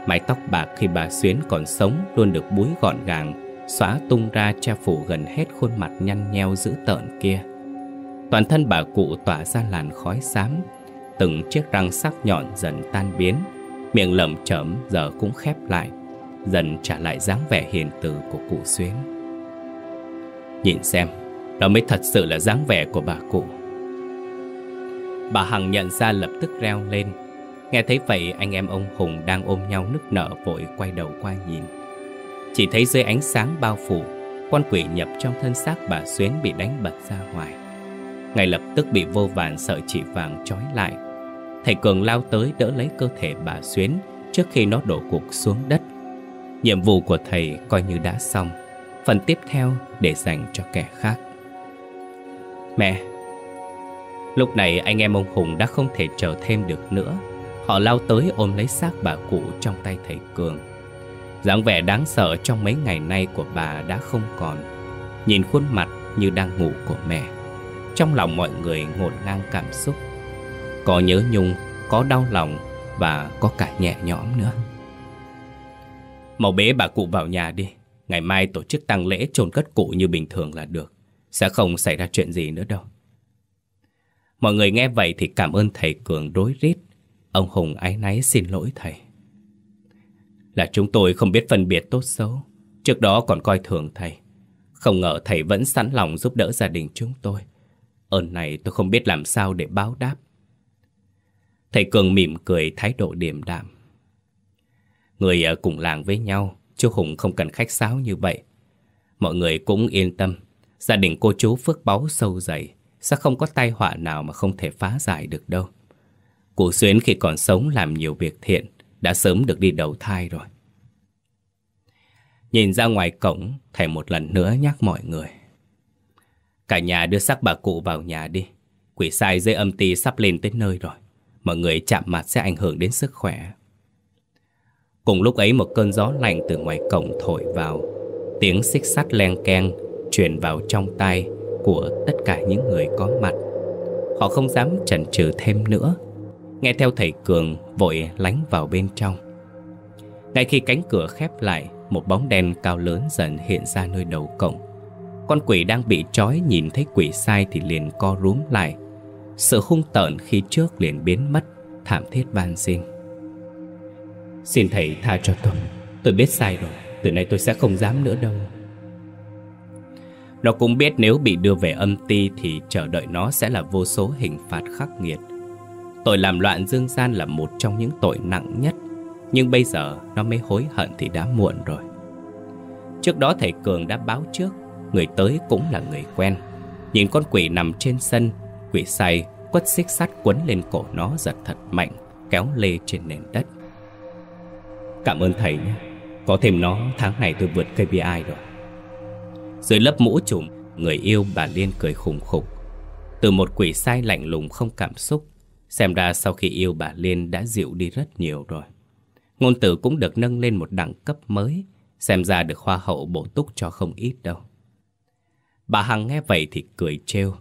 Mái tóc bạc khi bà Xuyến còn sống luôn được búi gọn gàng, xóa tung ra che phủ gần hết khuôn mặt nhăn nheo dữ tợn kia. Toàn thân bà cụ tỏa ra làn khói xám, Từng chiếc răng sắc nhọn dần tan biến Miệng lẩm chẩm giờ cũng khép lại Dần trả lại dáng vẻ hiền từ của cụ Xuyến Nhìn xem Đó mới thật sự là dáng vẻ của bà cụ Bà Hằng nhận ra lập tức reo lên Nghe thấy vậy, anh em ông Hùng đang ôm nhau nức nở vội quay đầu qua nhìn. Chỉ thấy dưới ánh sáng bao phủ, Con quỷ nhập trong thân xác bà Xuyến bị đánh bật ra ngoài. Ngay lập tức bị vô vàn sợi chỉ vàng trói lại. Thầy Cường lao tới đỡ lấy cơ thể bà Xuyến Trước khi nó đổ cuộc xuống đất. Nhiệm vụ của thầy coi như đã xong, Phần tiếp theo để dành cho kẻ khác. Mẹ, Lúc này anh em ông Hùng đã không thể chờ thêm được nữa. Họ lao tới ôm lấy xác bà cụ trong tay thầy Cường. Dáng vẻ đáng sợ trong mấy ngày nay của bà đã không còn. Nhìn khuôn mặt như đang ngủ của mẹ. Trong lòng mọi người ngổn ngang cảm xúc. Có nhớ nhung, có đau lòng Và có cả nhẹ nhõm nữa. Mau bế bà cụ vào nhà đi. Ngày mai tổ chức tăng lễ chôn cất cụ như bình thường là được. Sẽ không xảy ra chuyện gì nữa đâu. Mọi người nghe vậy thì cảm ơn thầy Cường đối rít. Ông Hùng ái náy xin lỗi thầy Là chúng tôi không biết phân biệt tốt xấu Trước đó còn coi thường thầy Không ngờ thầy vẫn sẵn lòng giúp đỡ gia đình chúng tôi Ơn này tôi không biết làm sao để báo đáp. Thầy Cường mỉm cười thái độ điềm đạm. Người ở cùng làng với nhau, chú Hùng không cần khách sáo như vậy. Mọi người cũng yên tâm, gia đình cô chú phước báu sâu dày, sẽ không có tai họa nào mà không thể phá giải được đâu. Cụ Xuyến khi còn sống làm nhiều việc thiện, đã sớm được đi đầu thai rồi. Nhìn ra ngoài cổng, thầy một lần nữa nhắc mọi người. Cả nhà đưa xác bà cụ vào nhà đi. Quỷ sai dưới âm ti sắp lên tới nơi rồi. Mọi người chạm mặt sẽ ảnh hưởng đến sức khỏe. Cùng lúc ấy một cơn gió lạnh từ ngoài cổng thổi vào. Tiếng xích sắt len keng truyền vào trong tai của tất cả những người có mặt. Họ không dám chần chừ thêm nữa. Nghe theo thầy Cường vội lánh vào bên trong. Ngay khi cánh cửa khép lại, Một bóng đen cao lớn dần hiện ra nơi đầu cổng. Con quỷ đang bị trói nhìn thấy quỷ sai thì liền co rúm lại. Sự hung tợn khi trước liền biến mất, Thảm thiết van xin. Xin thầy tha cho tôi. Tôi biết sai rồi. Từ nay tôi sẽ không dám nữa đâu. Nó cũng biết nếu bị đưa về âm ti Thì chờ đợi nó sẽ là vô số hình phạt khắc nghiệt. Tội làm loạn dương gian là một trong những tội nặng nhất. Nhưng bây giờ nó mới hối hận thì đã muộn rồi. Trước đó thầy Cường đã báo trước, Người tới cũng là người quen. Nhìn con quỷ nằm trên sân, Quỷ say, quất xích sắt quấn lên cổ nó giật thật mạnh, Kéo lê trên nền đất. Cảm ơn thầy nhé, Có thêm nó, tháng này tôi vượt KPI rồi. Dưới lớp mũ trùm, Người yêu bà Liên cười khủng khục. Từ một quỷ sai lạnh lùng không cảm xúc Xem ra sau khi yêu bà Liên đã dịu đi rất nhiều rồi. Ngôn tử cũng được nâng lên một đẳng cấp mới Xem ra được hoa hậu bổ túc cho không ít đâu. Bà Hằng nghe vậy thì cười trêu.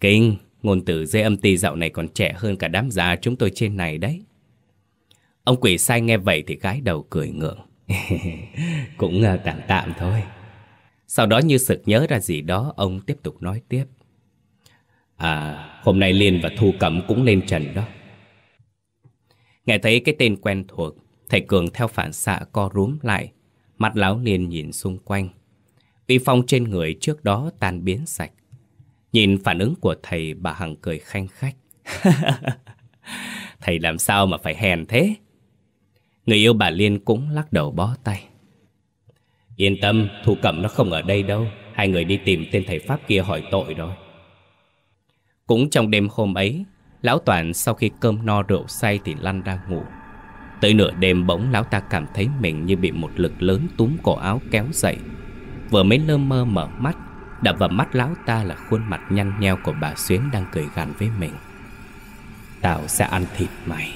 Kinh, ngôn tử dây âm ti dạo này còn trẻ hơn cả đám già chúng tôi trên này đấy. Ông quỷ sai nghe vậy thì gái đầu cười ngượng. Cũng à, tạm tạm thôi. Sau đó như sực nhớ ra gì đó Ông tiếp tục nói tiếp. À hôm nay Liên và Thu Cẩm cũng lên trần đó. Nghe thấy cái tên quen thuộc Thầy Cường theo phản xạ co rúm lại Mắt láo liên nhìn xung quanh. Uy phong trên người trước đó tan biến sạch. Nhìn phản ứng của thầy bà Hằng cười khanh khách. Thầy làm sao mà phải hèn thế? Người yêu bà Liên cũng lắc đầu bó tay. Yên tâm, Thu Cẩm nó không ở đây đâu. Hai người đi tìm tên thầy Pháp kia hỏi tội rồi. Cũng trong đêm hôm ấy, Lão Toàn sau khi cơm no rượu say thì lăn ra ngủ. Tới nửa đêm bỗng lão ta cảm thấy mình như bị một lực lớn túm cổ áo kéo dậy. Vừa mới lơ mơ mở mắt, Đập vào mắt lão ta là khuôn mặt nhăn nheo của bà Xuyến đang cười gằn với mình. Tao sẽ ăn thịt mày.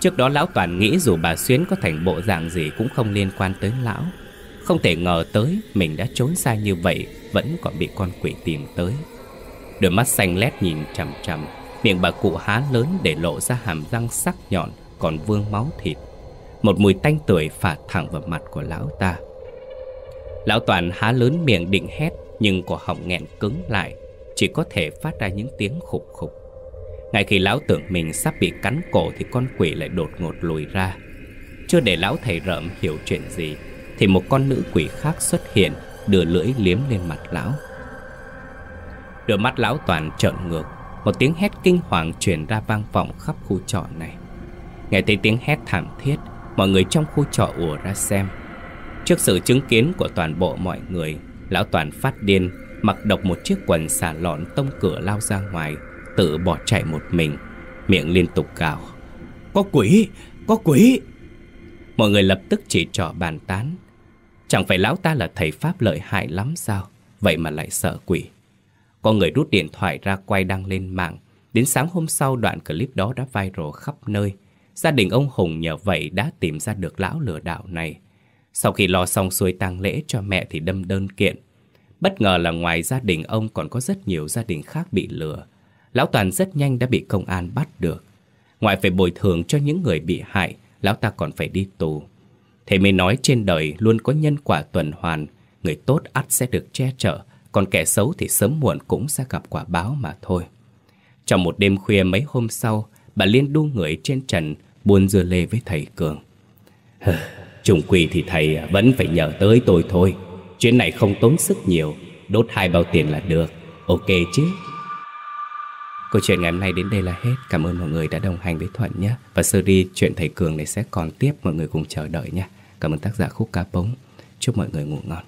Trước đó lão Toàn nghĩ dù bà Xuyến có thành bộ dạng gì cũng không liên quan tới lão. Không thể ngờ tới mình đã trốn xa như vậy, Vẫn còn bị con quỷ tìm tới. Đôi mắt xanh lét nhìn chằm chằm. Miệng bà cụ há lớn để lộ ra hàm răng sắc nhọn, Còn vương máu thịt. Một mùi tanh tưởi phả thẳng vào mặt của lão ta. Lão Toàn há lớn miệng định hét, Nhưng cổ họng nghẹn cứng lại, Chỉ có thể phát ra những tiếng khục khục. Ngay khi lão tưởng mình sắp bị cắn cổ Thì con quỷ lại đột ngột lùi ra. Chưa để lão thầy rợm hiểu chuyện gì, Thì một con nữ quỷ khác xuất hiện, Đưa lưỡi liếm lên mặt lão. Đôi mắt lão toàn trợn ngược. Một tiếng hét kinh hoàng truyền ra vang vọng khắp khu trọ này. Nghe thấy tiếng hét thảm thiết Mọi người trong khu trọ ùa ra xem. Trước sự chứng kiến của toàn bộ mọi người Lão Toàn phát điên Mặc độc một chiếc quần xả lọn tông cửa lao ra ngoài Tự bỏ chạy một mình Miệng liên tục gào. Có quỷ, có quỷ! Mọi người lập tức chỉ trỏ bàn tán. Chẳng phải lão ta là thầy Pháp lợi hại lắm sao? Vậy mà lại sợ quỷ có người rút điện thoại ra quay đăng lên mạng. Đến sáng hôm sau, đoạn clip đó đã viral khắp nơi. Gia đình ông Hùng nhờ vậy đã tìm ra được lão lừa đảo này. Sau khi lo xong xuôi tang lễ cho mẹ thì đâm đơn kiện. Bất ngờ là ngoài gia đình ông còn có rất nhiều gia đình khác bị lừa. Lão Toàn rất nhanh đã bị công an bắt được. Ngoài phải bồi thường cho những người bị hại, Lão ta còn phải đi tù. Thầy mới nói trên đời luôn có nhân quả tuần hoàn, Người tốt ắt sẽ được che chở. Còn kẻ xấu thì sớm muộn cũng sẽ gặp quả báo mà thôi Trong một đêm khuya mấy hôm sau, Bà Liên đu người trên trần, Buôn dưa lê với thầy Cường Trùng quỷ thì thầy vẫn phải nhờ tới tôi thôi Chuyện này không tốn sức nhiều, Đốt hai bao tiền là được Ok chứ Câu chuyện ngày hôm nay đến đây là hết. Cảm ơn mọi người đã đồng hành với Thuận nhé. Và series chuyện thầy Cường này sẽ còn tiếp, mọi người cùng chờ đợi nhé. Cảm ơn tác giả Khúc Cá Bống. Chúc mọi người ngủ ngon.